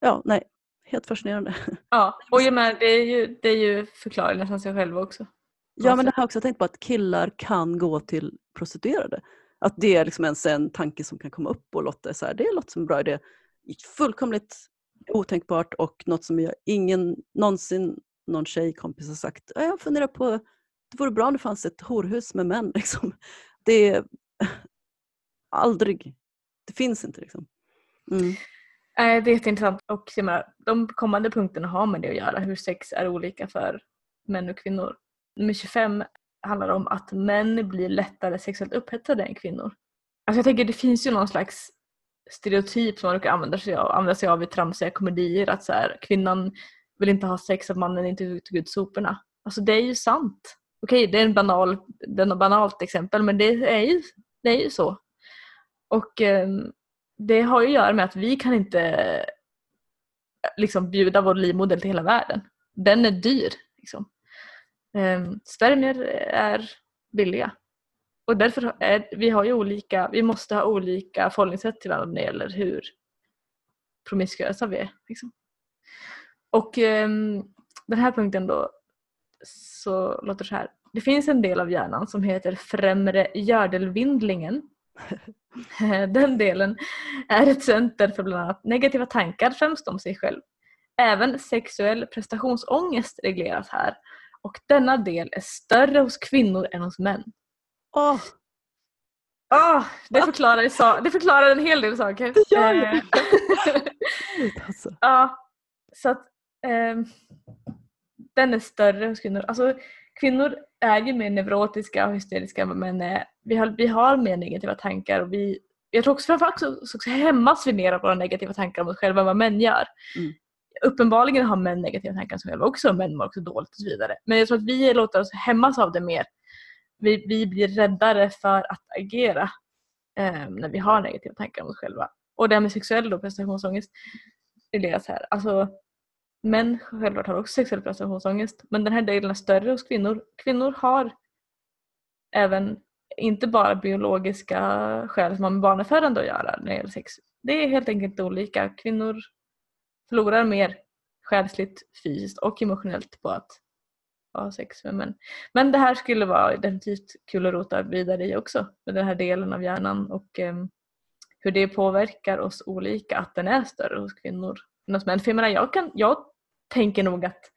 Speaker 3: Ja, nej, helt fascinerande.
Speaker 2: Ja, och jag med, det är ju, det är ju förklaringen nästan sig själva också.
Speaker 3: Ja, men det har jag också tänkt på att killar kan gå till prostituerade. Att det är liksom ens en tanke som kan komma upp och låta så här, det låter som en bra idé. Fullkomligt otänkbart och något som jag ingen någonsin någon tjejkompis har sagt. Jag funderar på det vore bra om det fanns ett horhus med män. Liksom. Det är aldrig, det finns inte. Liksom.
Speaker 2: Mm. Det är jätteintressant och jag menar, de kommande punkterna har med det att göra, hur sex är olika för män och kvinnor. Nummer 25 handlar om att män blir lättare sexuellt upphetsade än kvinnor. Alltså jag tänker det finns ju någon slags stereotyp som man brukar använda sig av, använda sig av i tramsiga komedier att så här, kvinnan vill inte ha sex att mannen inte tog ut soporna. Alltså det är ju sant okej, det är en banal, det är ett banalt exempel men det är ju, det är ju så. Och eh, det har ju att göra med att vi kan inte eh, liksom bjuda vår livmodell till hela världen. Den är dyr. Liksom. Ehm, eh, spermier är billiga och därför är, vi har ju olika, vi måste ha olika förhållningssätt till varandra när det gäller hur promiskuösa vi är. Liksom. Och um, den här punkten då så låter det så här. Det finns en del av hjärnan som heter främre gördelvindlingen. Den delen är ett center för bland annat negativa tankar främst om sig själv. Även sexuell prestationsångest regleras här och denna del är större hos kvinnor än hos män.
Speaker 3: Åh,
Speaker 2: Oh, det, förklarar, det förklarar en hel del saker.
Speaker 3: det gör det!
Speaker 2: Eh,
Speaker 3: alltså.
Speaker 2: Ja, så att ehm, den är större hos kvinnor. Alltså, kvinnor är ju mer neurotiska och hysteriska än vad män är. Vi har, vi har mer negativa tankar och vi, jag tror också framförallt så, så hämmas vi mer av våra negativa tankar om oss själva än vad män gör.
Speaker 3: Mm.
Speaker 2: Uppenbarligen har män negativa tankar om sig själva också män mår också dåligt och så vidare. Men jag tror att vi låter oss hämmas av det mer. Vi, vi blir räddare för att agera eh, när vi har negativa tankar om oss själva. Och det här med sexuell då, prestationsångest Elias här. Alltså, män självklart har också sexuell prestationsångest men den här delen är större hos kvinnor. Kvinnor har även inte bara biologiska skäl som har med barnafödande att göra när det gäller sex. Det är helt enkelt olika. Kvinnor förlorar mer själsligt, fysiskt och emotionellt på att ha sex med män. Men det här skulle vara definitivt kul att rota vidare i också med den här delen av hjärnan och um, hur det påverkar oss olika att den är större hos kvinnor än hos män. För jag, menar, jag, kan, jag tänker nog att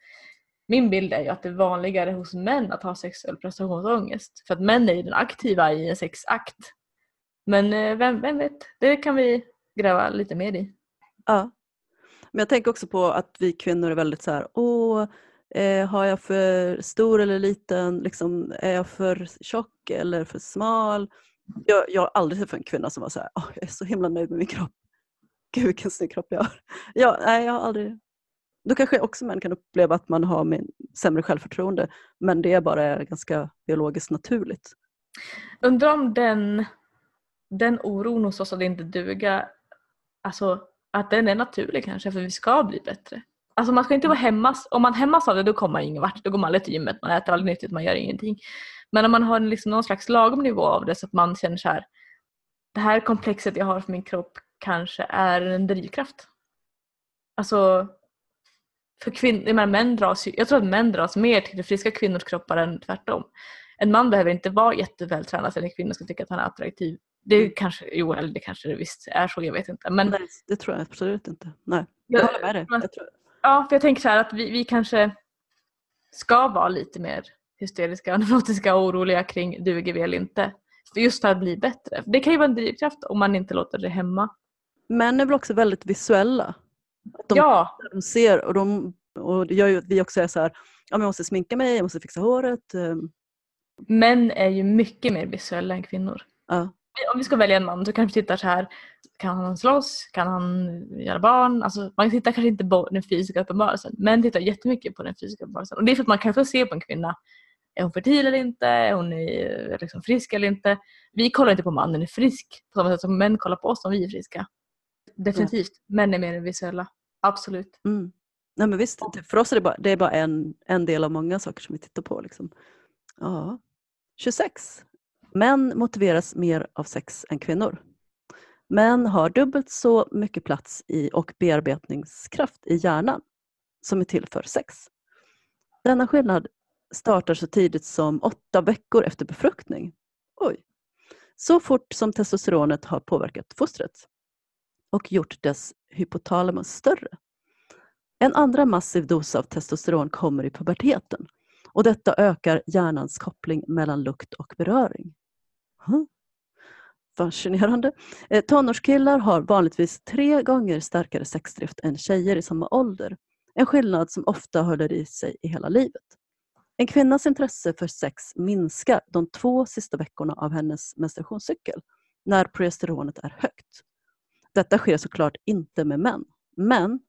Speaker 2: min bild är ju att det är vanligare hos män att ha sexuell prestationsångest. För att män är ju den aktiva i en sexakt. Men eh, vem, vem vet, det kan vi gräva lite mer i.
Speaker 3: Ja. Men jag tänker också på att vi kvinnor är väldigt så här, åh, eh, har jag för stor eller liten, liksom, är jag för tjock eller för smal? Jag, jag har aldrig träffat en kvinna som var så här, åh, jag är så himla nöjd med min kropp. Gud vilken snygg kropp jag har. Ja, nej, jag har aldrig... Då kanske också män kan uppleva att man har min, sämre självförtroende men det är bara ganska biologiskt naturligt.
Speaker 2: Undrar om den, den oron hos oss att inte duga, alltså att den är naturlig kanske för vi ska bli bättre. Alltså man ska inte vara hämmas, om man hämmas av det då kommer man ingen vart. Då går man aldrig till gymmet, man äter aldrig nyttigt, man gör ingenting. Men om man har liksom någon slags lagom nivå av det så att man känner så här, det här komplexet jag har för min kropp kanske är en drivkraft. Alltså för kvinnor, jag, menar, män dras, jag tror att män dras mer till friska kvinnors kroppar än tvärtom. En man behöver inte vara jättevältränad för att en kvinna ska tycka att han är attraktiv. Det
Speaker 3: Mm.
Speaker 2: kanske, jo, eller det kanske det visst är så, jag vet inte. Men
Speaker 3: Nej, det tror jag absolut inte. Nej,
Speaker 2: Jag-
Speaker 3: jag håller med dig.
Speaker 2: men-
Speaker 3: tror,
Speaker 2: Ja, för jag tänker så här att vi, vi kanske ska vara lite mer hysteriska, neurotiska och oroliga kring duger vi eller inte. Just för att bli bättre. Det kan ju vara en drivkraft om man inte låter det hämma.
Speaker 3: män är väl också väldigt visuella. De,
Speaker 2: Ja,
Speaker 3: de ser och, de, och det gör ju att vi också är så här, ja, men jag måste sminka mig, jag måste fixa håret. ehm,
Speaker 2: män är ju mycket mer visuella än kvinnor.
Speaker 3: Ja.
Speaker 2: Om vi ska välja en man så kanske vi tittar så här. Kan han slåss? Kan han göra barn? Alltså, man tittar kanske inte på den fysiska uppenbarelsen. Män tittar jättemycket på den fysiska uppenbarelsen. Och det är för att man kan få se på en kvinna. Är hon fertil eller inte? Är hon liksom frisk eller inte? Vi kollar inte på mannen är frisk på samma sätt som män kollar på oss om vi är friska. Definitivt. Män är mer visuella. Absolut.
Speaker 3: Mm. Nej, men visst, för oss är det bara, det är bara en, en del av många saker som vi tittar på. Liksom. Ja. 26. Män motiveras mer av sex än kvinnor. Män har dubbelt så mycket plats i och bearbetningskraft i hjärnan som är till för sex. Denna skillnad startar så tidigt som åtta veckor efter befruktning. Oj. Så fort som testosteronet har påverkat fostret och gjort dess hypotalamus större. En andra massiv dos av testosteron kommer i puberteten och detta ökar hjärnans koppling mellan lukt och beröring. Fascinerande. Eh, Tonårskillar har vanligtvis tre gånger starkare sexdrift än tjejer i samma ålder. En skillnad som ofta håller i sig i hela livet. En kvinnas intresse för sex minskar de två sista veckorna av hennes menstruationscykel när progesteronet är högt. Detta sker såklart inte med män. Men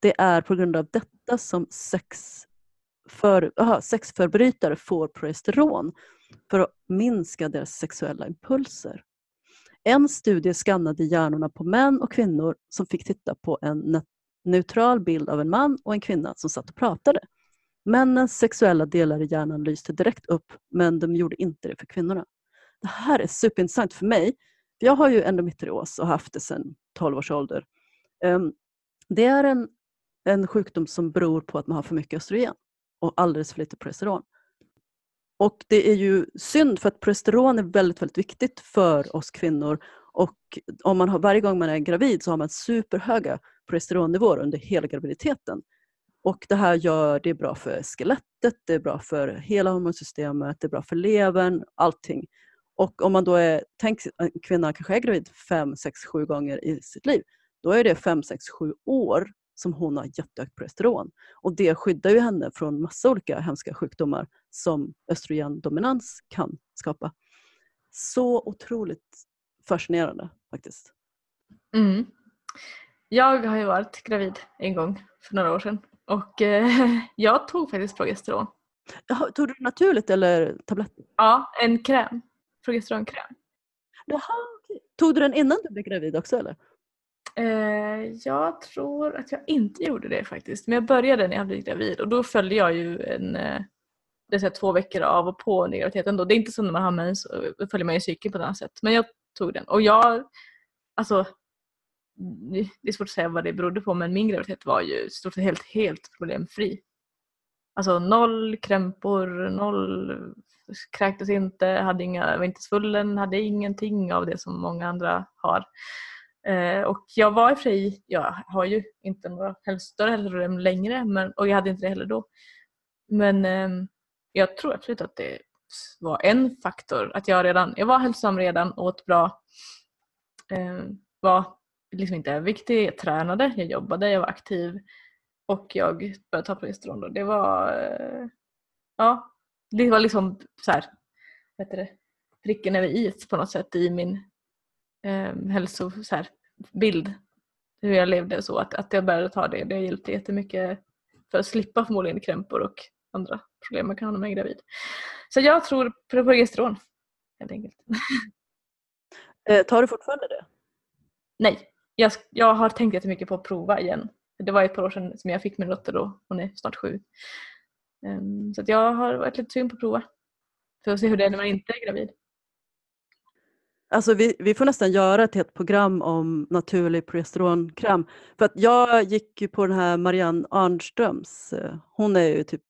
Speaker 3: det är på grund av detta som sex för, aha, sexförbrytare får progesteron för att minska deras sexuella impulser. En studie skannade hjärnorna på män och kvinnor som fick titta på en neutral bild av en man och en kvinna som satt och pratade. Männens sexuella delar i hjärnan lyste direkt upp men de gjorde inte det för kvinnorna. det här är superintressant för mig. Jag har ju endometrios och haft det sedan 12 års ålder. Ehm, det är en, en sjukdom som beror på att man har för mycket östrogen och alldeles för lite progesteron. Och det är ju synd för att progesteron är väldigt, väldigt viktigt för oss kvinnor och om man har, varje gång man är gravid så har man superhöga progesteronnivåer under hela graviditeten. Och det här gör det är bra för skelettet, det är bra för hela hormonsystemet, det är bra för levern, allting. Och om man då är, tänk en kvinna kanske är gravid fem, sex, sju gånger i sitt liv, då är det fem, sex, sju år som hon har jättehögt progesteron. Och det skyddar ju henne från massa olika hemska sjukdomar som östrogendominans kan skapa. Så otroligt fascinerande faktiskt.
Speaker 2: Mm. Jag har ju varit gravid en gång för några år sedan och eh, jag tog faktiskt progesteron.
Speaker 3: Jaha, tog du naturligt eller tabletter?
Speaker 2: Ja, en kräm. Progesteronkräm.
Speaker 3: Jaha. Tog du den innan du blev gravid också eller?
Speaker 2: Eh, jag tror att jag inte gjorde det faktiskt. Men jag började när jag blev gravid och då följde jag ju en eh, det är två veckor av och på under graviditeten. Då. Det är inte så när man har mens, då följer man ju cykeln på ett annat sätt. Men jag tog den. Och jag, alltså, det är svårt att säga vad det berodde på men min graviditet var ju stort sett helt, helt problemfri. Alltså noll krämpor, noll kräktes inte, hade inga, var inte svullen, hade ingenting av det som många andra har. Eh, och jag var i och för sig, jag har ju inte några större hälsoproblem längre men, och jag hade inte det heller då. Men eh, jag tror absolut att det var en faktor. Att jag redan, jag var hälsosam redan, åt bra, eh, var liksom inte överviktig, jag tränade, jag jobbade, jag var aktiv och jag började ta progesteron då. Det var, eh, ja, det var liksom så här, vet det, pricken över is på något sätt i min eh, hälsobild. Hur jag levde så att, att jag började ta det, det hjälpte jättemycket för att slippa förmodligen krämpor och andra problem man kan ha när man är gravid. Så jag tror på progesteron helt enkelt.
Speaker 3: Eh, tar du fortfarande det?
Speaker 2: Nej, jag, jag har tänkt jättemycket på att prova igen. Det var ett par år sedan som jag fick min dotter då, hon är snart sju. Um, så jag har varit lite sugen på att prova. För att se hur det är när man inte är gravid.
Speaker 3: Alltså vi, vi får nästan göra ett helt program om naturlig progesteronkräm. För att jag gick ju på den här Marianne Arnströms, eh, hon är ju typ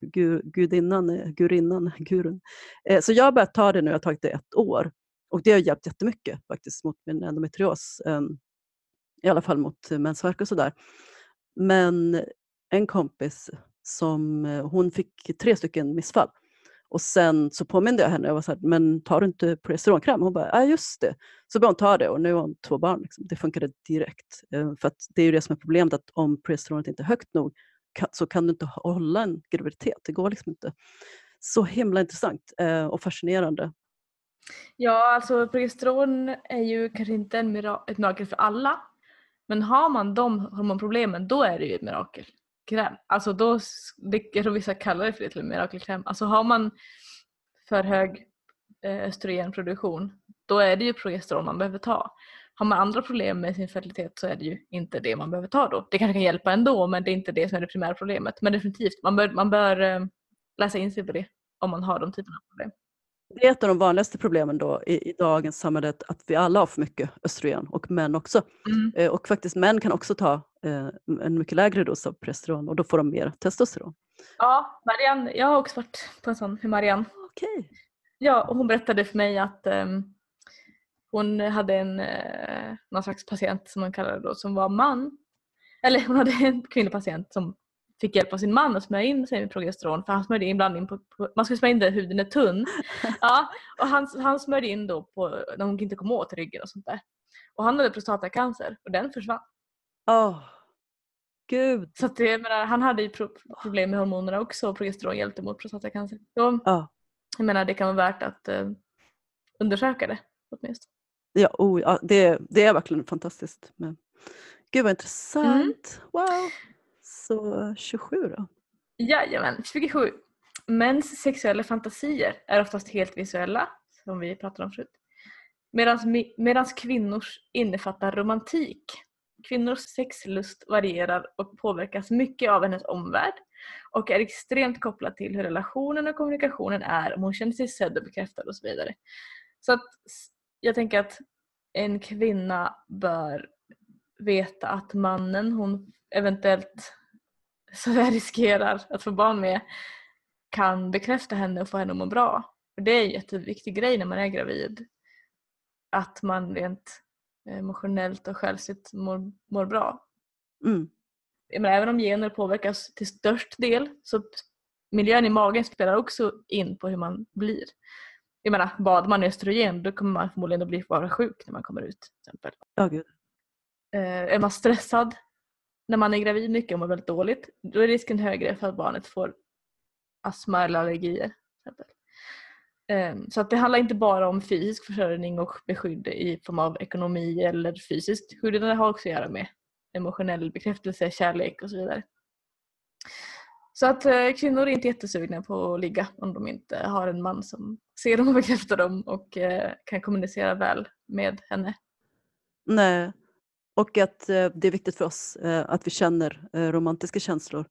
Speaker 3: gudinnan, eh, gurinnan, gurun. Eh, så jag har börjat ta det nu, jag har tagit det ett år. Och det har hjälpt jättemycket faktiskt mot min endometrios. Ehm, I alla fall mot mensvärk och sådär. Men en kompis som, hon fick tre stycken missfall. Och sen så påminde jag henne, jag var så här, men tar du inte progesteronkräm? Hon bara, ja just det. Så började hon ta det och nu har hon två barn. Liksom. Det funkade direkt. Eh, för att det är ju det som är problemet, att om progesteronet inte är högt nog så kan du inte hålla en graviditet. Det går liksom inte. Så himla intressant eh, och fascinerande.
Speaker 2: Ja, alltså progesteron är ju kanske inte en mira ett mirakel för alla. Men har man de hormonproblemen, då är det ju ett mirakel kräm. Alltså då, jag tror vissa kallar det för det till mirakelkräm. Alltså har man för hög eh, östrogenproduktion då är det ju progesteron man behöver ta. Har man andra problem med sin fertilitet så är det ju inte det man behöver ta då. Det kanske kan hjälpa ändå men det är inte det som är det primära problemet. Men definitivt, man bör, man bör eh, läsa in sig på det om man har de typerna av problem.
Speaker 3: Det är ett av de vanligaste problemen då i, i dagens samhälle att vi alla har för mycket östrogen och män också. Mm. Eh, och faktiskt män kan också ta en mycket lägre dos av progesteron och då får de mer testosteron.
Speaker 2: Ja, Marianne, jag har också varit på en sån med Marianne.
Speaker 3: Okay.
Speaker 2: Ja, och hon berättade för mig att eh, hon hade en eh, någon slags patient som man kallar det då som var man. Eller hon hade en kvinnlig patient som fick hjälp av sin man att smörja in sig med progesteron för han smörjde in blandning på, på man ska smörja in där huden är tunn. Ja, och han, han smörjde in då på, när hon inte kom åt ryggen och sånt där. Och han hade prostatacancer och den försvann.
Speaker 3: Oh, gud.
Speaker 2: Så att det, menar, han hade ju pro problem med hormonerna också och progesteron hjälpte mot prostatacancer. Så oh. jag menar det kan vara värt att uh, undersöka det åtminstone.
Speaker 3: Ja, oh, ja det, det är verkligen fantastiskt. Men, gud vad intressant. Mm. Wow. Så 27 då?
Speaker 2: Jajamän, 27. Mäns sexuella fantasier är oftast helt visuella, som vi pratade om förut. Medan kvinnors innefattar romantik. Kvinnors sexlust varierar och påverkas mycket av hennes omvärld och är extremt kopplad till hur relationen och kommunikationen är, om hon känner sig sedd och bekräftad och så vidare. Så att jag tänker att en kvinna bör veta att mannen hon eventuellt så jag riskerar att få barn med kan bekräfta henne och få henne att må bra. För det är en jätteviktig grej när man är gravid. Att man rent emotionellt och själsligt mår, mår bra.
Speaker 3: Mm.
Speaker 2: Men även om gener påverkas till störst del så miljön i magen spelar också in på hur man blir. Jag menar, badar man östrogen då kommer man förmodligen att bli bara sjuk när man kommer ut. Till exempel.
Speaker 3: Ja, gud.
Speaker 2: Eh, är man stressad när man är gravid mycket och mår väldigt dåligt då är risken högre för att barnet får astma eller allergier. Ehm, så att det handlar inte bara om fysisk försörjning och beskydd i form av ekonomi eller fysiskt skydd utan det har också att göra med emotionell bekräftelse, kärlek och så vidare. Så att eh, kvinnor är inte jättesugna på att ligga om de inte har en man som ser dem och bekräftar dem och eh, kan kommunicera väl med henne.
Speaker 3: Nej, och att eh, det är viktigt för oss att vi känner romantiska känslor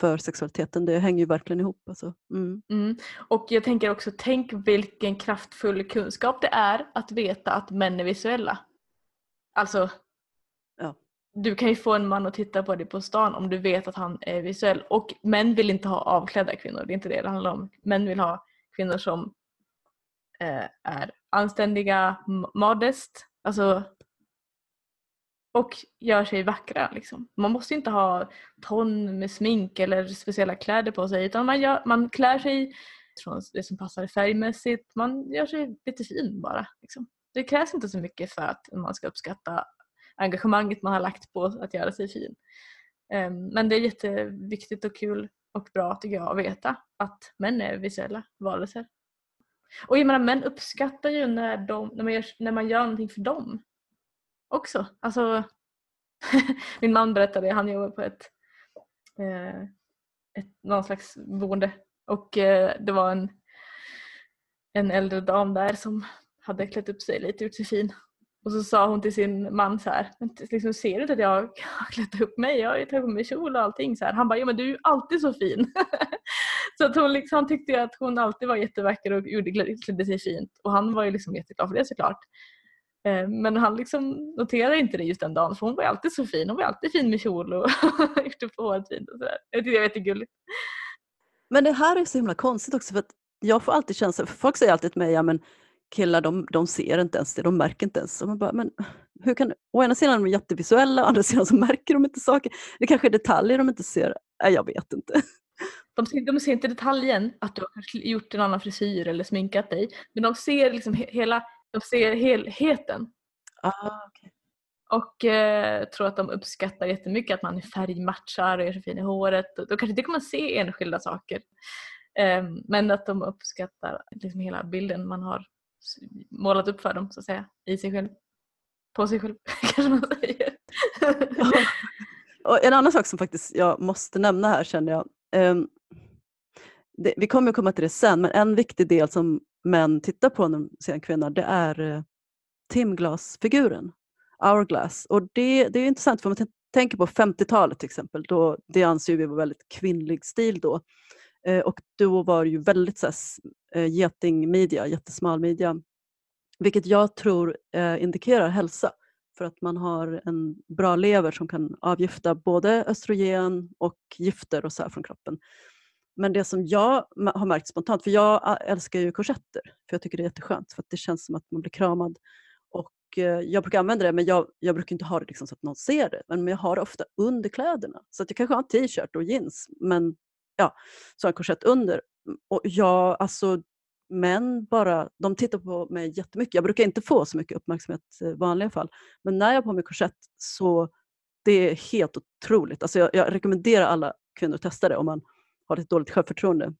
Speaker 3: för sexualiteten. Det hänger ju verkligen ihop. Alltså. Mm.
Speaker 2: Mm. Och jag tänker också, tänk vilken kraftfull kunskap det är att veta att män är visuella. Alltså,
Speaker 3: Ja.
Speaker 2: du kan ju få en man att titta på dig på stan om du vet att han är visuell. Och män vill inte ha avklädda kvinnor, det är inte det det handlar om. Män vill ha kvinnor som eh, är anständiga, modest, alltså och gör sig vackra. Liksom. Man måste inte ha ton med smink eller speciella kläder på sig utan man, gör, man klär sig från det som passar färgmässigt. Man gör sig lite fin bara. Liksom. Det krävs inte så mycket för att man ska uppskatta engagemanget man har lagt på att göra sig fin. Ehm, men det är jätteviktigt och kul och bra tycker jag att veta att män är visuella varelser. Och jag menar män uppskattar ju när, de, när, man, gör, när man gör någonting för dem också. Alltså, min man berättade, han jobbar på ett, eh, ett någon slags boende och eh, det var en, en äldre dam där som hade klätt upp sig lite, gjort sig fin. Och så sa hon till sin man så här, "Men liksom, ser du inte att jag har klätt upp mig? Jag har ju tagit på mig kjol och allting. Så här. Han bara, ja men du är ju alltid så fin. så att hon liksom, han tyckte ju att hon alltid var jättevacker och gjorde, klädde sig fint. Och han var ju liksom jätteglad för det såklart. Eh, Men han liksom noterade inte det just den dagen för hon var alltid så fin. Hon var alltid fin med kjol och gjort upp håret fint och sådär. Jag tyckte det var jättegulligt.
Speaker 3: Men det här är så himla konstigt också för att jag får alltid känslan, för folk säger alltid till mig, ja men killar de, de ser inte ens det, de märker inte ens. Och man bara, men hur kan, å ena sidan är de jättevisuella, å andra sidan så märker de inte saker. Det kanske är detaljer de inte ser. Nej, jag vet inte.
Speaker 2: De ser, de ser inte detaljen att du har gjort en annan frisyr eller sminkat dig. Men de ser liksom he- hela, de ser helheten.
Speaker 3: Ah,
Speaker 2: Och eh, tror att de uppskattar jättemycket att man färgmatchar och gör sig fin i håret. Då kanske inte kommer man se enskilda saker. Eh, men att de uppskattar liksom hela bilden man har målat upp för dem så att säga. I sig själv. På sig själv kanske man säger.
Speaker 3: Och en annan sak som faktiskt jag måste nämna här känner jag. ehm, det, vi kommer att komma till det sen, men en viktig del som män tittar på när de ser en kvinna det är eh, timglasfiguren, hourglass. Och det, det är intressant för om man tänker på 50-talet till exempel, då, det anser vi var väldigt kvinnlig stil då. Eh, och då var det ju väldigt så här, eh, getingmedia, jättesmal media. Vilket jag tror eh, indikerar hälsa för att man har en bra lever som kan avgifta både östrogen och gifter och så här från kroppen. Men det som jag har märkt spontant, för jag ah, älskar ju korsetter, för jag tycker det är jätteskönt för att det känns som att man blir kramad. Och eh, jag brukar använda det men jag, jag brukar inte ha det liksom så att någon ser det. Men jag har det ofta under kläderna. Så att jag kanske har en t-shirt och jeans men ja, så har jag en korsett under. Och jag, alltså män bara, de tittar på mig jättemycket. Jag brukar inte få så mycket uppmärksamhet eh, i vanliga fall. Men när jag har på mig korsett så det är helt otroligt. Alltså jag, jag rekommenderar alla kvinnor att testa det om man har ett dåligt självförtroende.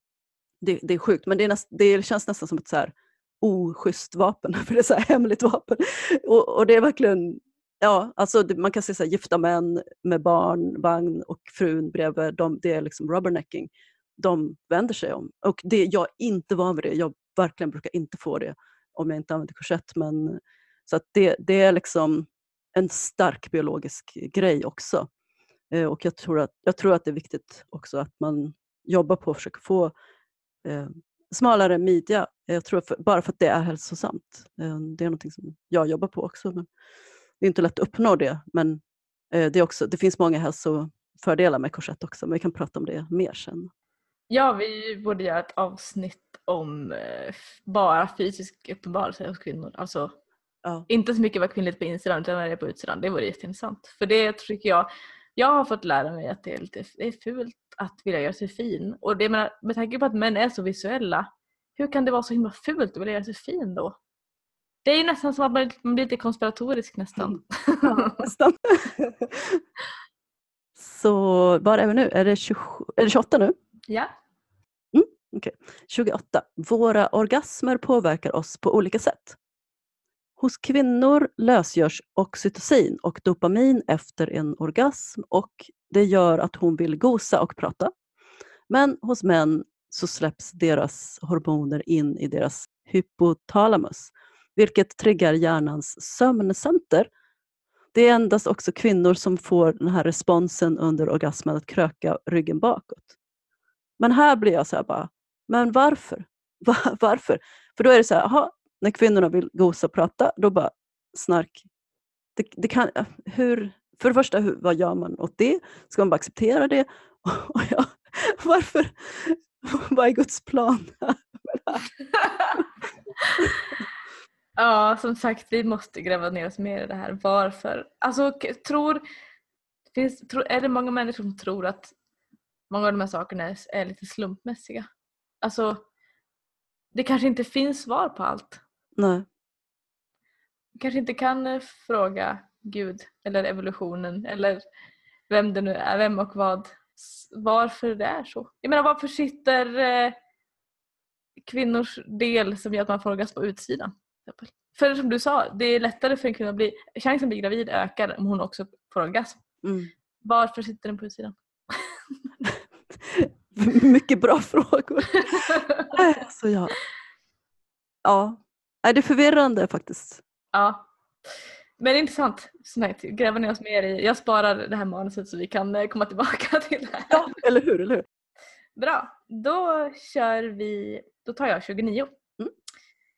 Speaker 3: Det, det är sjukt, men det, är näst, det känns nästan som ett så här oschysst vapen, för det är så här hemligt vapen. Och, och det är verkligen, ja, alltså det, man kan se så här, gifta män med barn, vagn och frun bredvid, de, det är liksom rubbernecking. De vänder sig om. Och det, jag är inte van vid det, jag verkligen brukar inte få det om jag inte använder korsett. Men, så att det, det är liksom en stark biologisk grej också. Eh, och jag tror, att, jag tror att det är viktigt också att man jobbar på att försöka få eh, smalare midja. Jag tror för, bara för att det är hälsosamt. Eh, Det är något som jag jobbar på också. Men det är inte lätt att uppnå det. Men eh, det, är också, det finns många hälsofördelar med korsett också. Men vi kan prata om det mer sen.
Speaker 2: Ja, vi borde göra ett avsnitt om eh, bara fysisk uppenbarelse hos kvinnor. Alltså
Speaker 3: Ja.
Speaker 2: inte så mycket vara kvinnligt på insidan utan vad det är på utsidan. Det vore jätteintressant. För det tycker jag, jag har fått lära mig att det är lite det är fult att vilja göra sig fin. Och det, menar, med tanke på att män är så visuella, hur kan det vara så himla fult att vilja göra sig fin då? Det är ju nästan som att man, blir lite konspiratorisk nästan.
Speaker 3: Ja, nästan. Så vad är vi nu? Är det, 27, är det 28 nu?
Speaker 2: ja.
Speaker 3: 28. Våra orgasmer påverkar oss på olika sätt. Hos kvinnor lösgörs oxytocin och dopamin efter en orgasm och det gör att hon vill gosa och prata. Men hos män så släpps deras hormoner in i deras hypotalamus, vilket triggar hjärnans sömncenter. Det är endast också kvinnor som får den här responsen under orgasmen att kröka ryggen bakåt. Men här blir jag så här bara, men varför? Varför? För då är det så här, aha, när kvinnorna vill gosa och prata, då bara snark. Det, det kan, äh, hur, för det första, hur, vad gör man åt det? Ska man bara acceptera det? Och ja, varför? Vad är Guds plan?
Speaker 2: ja, som sagt, vi måste gräva ner oss mer i det här. Varför? Alltså, tror, finns, tror, är det många människor som tror att många av de här sakerna är, är lite slumpmässiga? Alltså, det kanske inte finns svar på allt.
Speaker 3: Nej.
Speaker 2: kanske inte kan eh, fråga Gud eller evolutionen eller vem det nu är, vem och vad, varför det är så. Jag menar varför sitter eh, kvinnors del som gör att man får orgasm på utsidan? För som du sa, det är lättare för en kvinna att bli, chansen att bli gravid ökar om hon också får orgasm.
Speaker 3: Mm.
Speaker 2: Varför sitter den på utsidan?
Speaker 3: Mycket bra frågor. Så ja. ja. Nej, det är förvirrande faktiskt.
Speaker 2: ja. Men intressant. Sagt, gräva ner oss mer i. Jag sparar det här manuset så vi kan eh, komma tillbaka till det här.
Speaker 3: Ja, eller hur? Eller hur?
Speaker 2: Bra, då kör vi, då tar jag 29.
Speaker 3: Mm.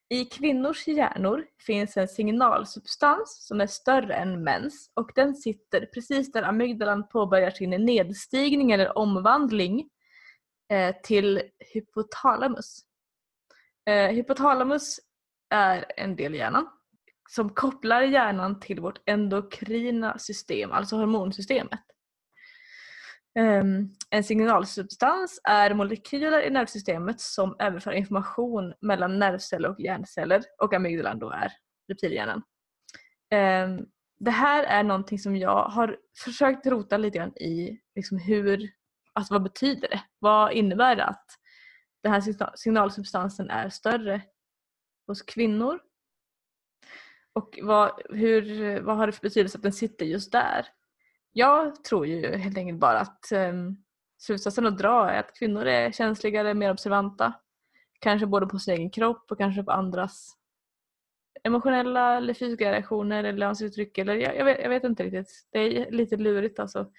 Speaker 2: I kvinnors hjärnor finns en signalsubstans som är större än mäns och den sitter precis där amygdalan påbörjar sin nedstigning eller omvandling eh, till hypotalamus. Eh, hypotalamus är en del i hjärnan som kopplar hjärnan till vårt endokrina system, alltså hormonsystemet. Ehm, en signalsubstans är molekyler i nervsystemet som överför information mellan nervceller och hjärnceller och amygdalan då är reptilhjärnan. Ehm, det här är någonting som jag har försökt rota lite grann i liksom hur, alltså vad betyder det? Vad innebär det att den här signalsubstansen är större hos kvinnor? Och vad, hur, vad har det för betydelse att den sitter just där? Jag tror ju helt enkelt bara att um, slutsatsen att dra är att kvinnor är känsligare, mer observanta. Kanske både på sin egen kropp och kanske på andras emotionella eller fysiska reaktioner eller ansiktsuttryck. Eller jag, jag, vet, jag vet inte riktigt. Det är lite lurigt alltså.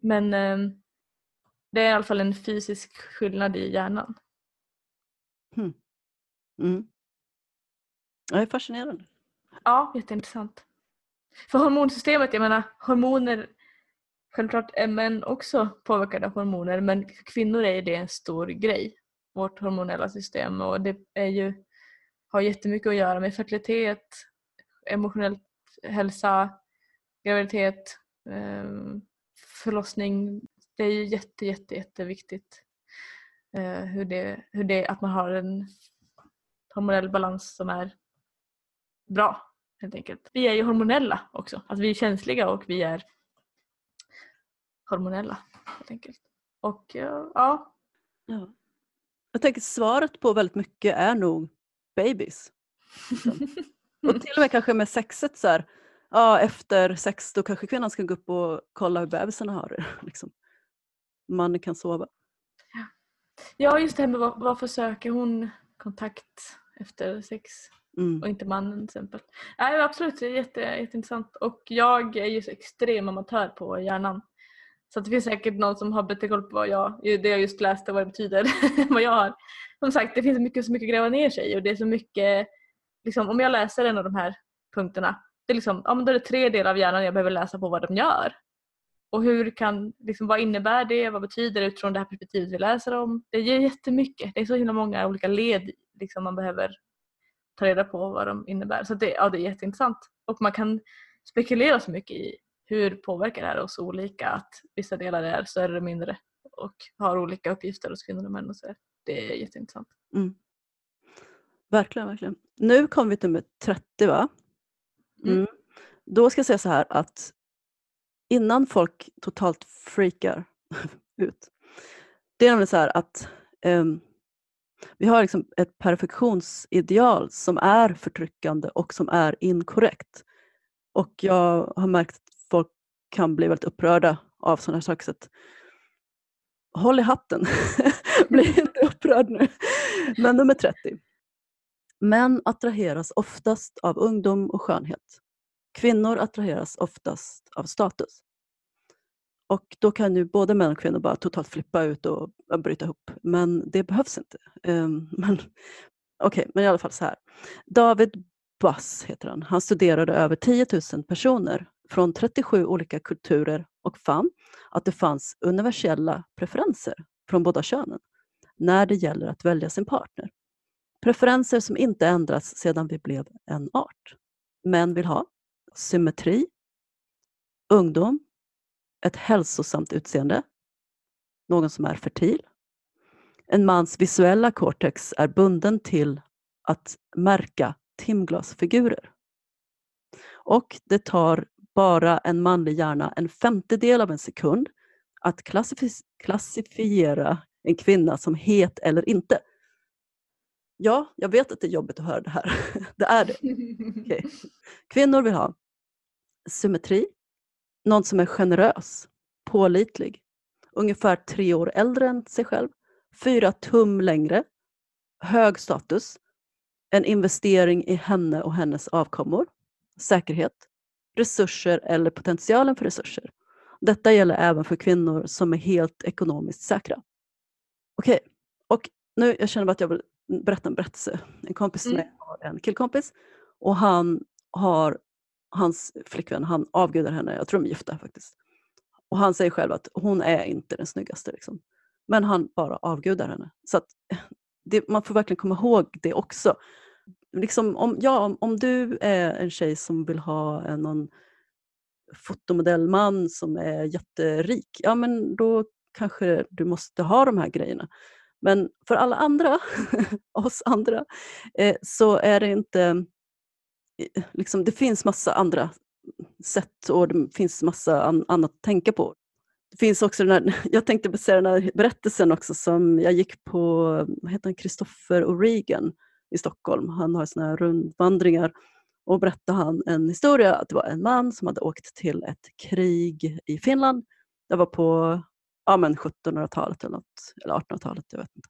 Speaker 2: Men um, det är i alla fall en fysisk skillnad i hjärnan. Hmm.
Speaker 3: Mm. Det är fascinerande.
Speaker 2: Ja, jätteintressant. För hormonsystemet, jag menar hormoner, självklart är män också påverkade av hormoner men för kvinnor är det en stor grej. Vårt hormonella system och det är ju, har jättemycket att göra med fertilitet, emotionell hälsa, graviditet, ehm, förlossning. Det är ju jätte, jätte, jätteviktigt eh, hur det, hur det, att man har en hormonell balans som är bra helt enkelt. Vi är ju hormonella också. Att vi är känsliga och vi är hormonella helt enkelt. Och eh, ja,
Speaker 3: Ja. Jag tänker svaret på väldigt mycket är nog babies. Och till och med kanske med sexet så här, ja efter sex då kanske kvinnan ska gå upp och kolla hur bebisarna har det. Liksom. Mannen kan sova.
Speaker 2: ja just det här med var- varför söker hon kontakt efter sex
Speaker 3: Mm.
Speaker 2: och inte mannen till exempel. Nej, absolut, det är jätte, jätteintressant. Och jag är ju så extrem amatör på hjärnan. Så att det finns säkert någon som har bättre koll på vad jag, det jag just läste vad det betyder, vad jag har. som sagt, det finns mycket, så mycket att gräva ner sig i och det är så mycket, liksom, om jag läser en av de här punkterna, det är liksom, ja, men då är det tre delar av hjärnan jag behöver läsa på vad de gör. Och hur kan, liksom, vad innebär det, vad betyder det utifrån det här perspektivet vi läser om? Det ger jättemycket, det är så himla många olika led liksom, man behöver ta reda på vad de innebär. Så det, ja, det är jätteintressant. Och man kan spekulera så mycket i hur påverkar det här oss olika att vissa delar är större eller mindre och har olika uppgifter hos kvinnor och män och så. Det är jätteintressant.
Speaker 3: Mm. Verkligen, verkligen. Nu kommer vi till nummer 30 va?
Speaker 2: Mm.
Speaker 3: Mm. Då ska jag säga så här att innan folk totalt freakar ut. Det är nämligen så här att ehm, vi har liksom ett perfektionsideal som är förtryckande och som är inkorrekt. Och jag har märkt att folk kan bli väldigt upprörda av sådana här saker. Så att, håll i hatten, bli inte upprörd nu. Men nummer 30. Män attraheras oftast av ungdom och skönhet. Kvinnor attraheras oftast av status. Och då kan ju både män och kvinnor bara totalt flippa ut och bryta ihop. Men det behövs inte. Um, men Okej, men i alla fall så här. David Bass heter han. Han studerade över 10 000 personer från 37 olika kulturer och fann att det fanns universella preferenser från båda könen när det gäller att välja sin partner. Preferenser som inte ändrats sedan vi blev en art. Män vill ha symmetri, ungdom, ett hälsosamt utseende, någon som är fertil. En mans visuella cortex är bunden till att märka timglasfigurer. Och det tar bara en manlig hjärna en femtedel av en sekund att klassif- klassifiera en kvinna som het eller inte. Ja, jag vet att det är jobbigt att höra det här. Det är det. Okej. Kvinnor vill ha symmetri, någon som är generös, pålitlig, ungefär tre år äldre än sig själv, fyra tum längre, hög status, en investering i henne och hennes avkommor, säkerhet, resurser eller potentialen för resurser. Detta gäller även för kvinnor som är helt ekonomiskt säkra. Okej, och nu jag känner att jag vill berätta en berättelse. En kompis
Speaker 2: Mm.
Speaker 3: mig har en killkompis och han har hans flickvän, han avgudar henne, jag tror de är gifta faktiskt. Och han säger själv att hon är inte den snyggaste. Liksom. Men han bara avgudar henne. Så att, det, man får verkligen komma ihåg det också. Liksom, om, ja, om, om du är en tjej som vill ha någon fotomodellman som är jätterik, ja men då kanske du måste ha de här grejerna. Men för alla andra, oss andra, eh, så är det inte... Liksom, det finns massa andra sätt och det finns massa an, annat att tänka på. Det finns också den här, jag tänkte säga den här berättelsen också som jag gick på, vad heter han, Christopher O'Regan i Stockholm. Han har såna här rundvandringar och berättade han en historia att det var en man som hade åkt till ett krig i Finland. Det var på ja, 1700-talet eller, något, eller 1800-talet, jag vet inte.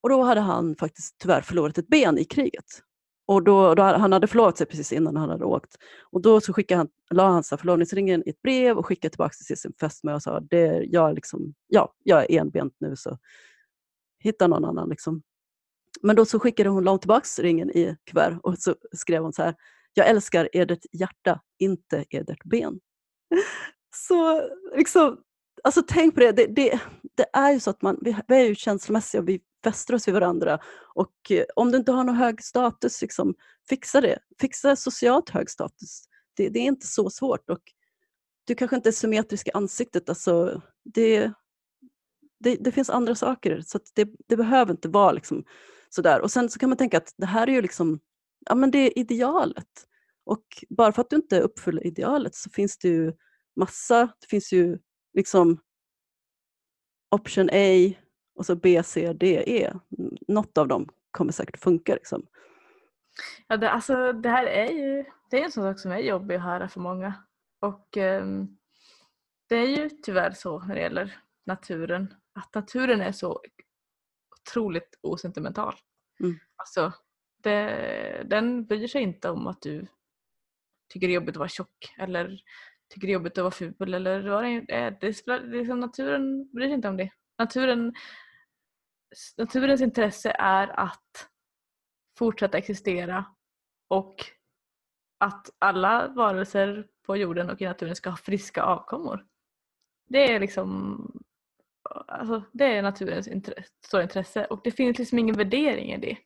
Speaker 3: Och då hade han faktiskt tyvärr förlorat ett ben i kriget. Och då, då, han hade förlovat sig precis innan han hade åkt. Och då så skickade han, la han förlovningsringen i ett brev och skickade tillbaka till sin fästmö och sa det, jag, är liksom, ja, jag är enbent nu så hitta någon annan. Liksom. Men då så skickade hon, la hon tillbaka ringen i kuvert och så skrev hon så här. Jag älskar edert hjärta, inte edert ben. Så liksom, alltså tänk på det. Det, det, det är ju så att man, vi, vi är ju känslomässiga och vi fäster oss vid varandra. Och eh, om du inte har någon hög status, liksom, fixa det. Fixa socialt hög status. Det, det är inte så svårt. Och du kanske inte är symmetrisk i ansiktet. Alltså, det, det, det finns andra saker. Så att det, det behöver inte vara liksom sådär. Och sen så kan man tänka att det här är ju liksom, ja men det är idealet. Och bara för att du inte uppfyller idealet så finns det ju massa, det finns ju liksom option A och så B, C, D, E. Något av dem kommer säkert funka. Liksom.
Speaker 2: Ja, det, alltså, det här är ju det är en sån sak som är jobbig att höra för många. Och ehm, det är ju tyvärr så när det gäller naturen att naturen är så otroligt osentimental.
Speaker 3: Mm.
Speaker 2: Alltså, det, den bryr sig inte om att du tycker det är jobbigt att vara tjock eller tycker det är jobbigt att vara ful eller vad det är. Eh, det spelar, liksom, naturen bryr sig inte om det. Naturen naturens intresse är att fortsätta existera och att alla varelser på jorden och i naturen ska ha friska avkommor. Det är liksom alltså, det är naturens intresse, stora intresse och det finns liksom ingen värdering i det.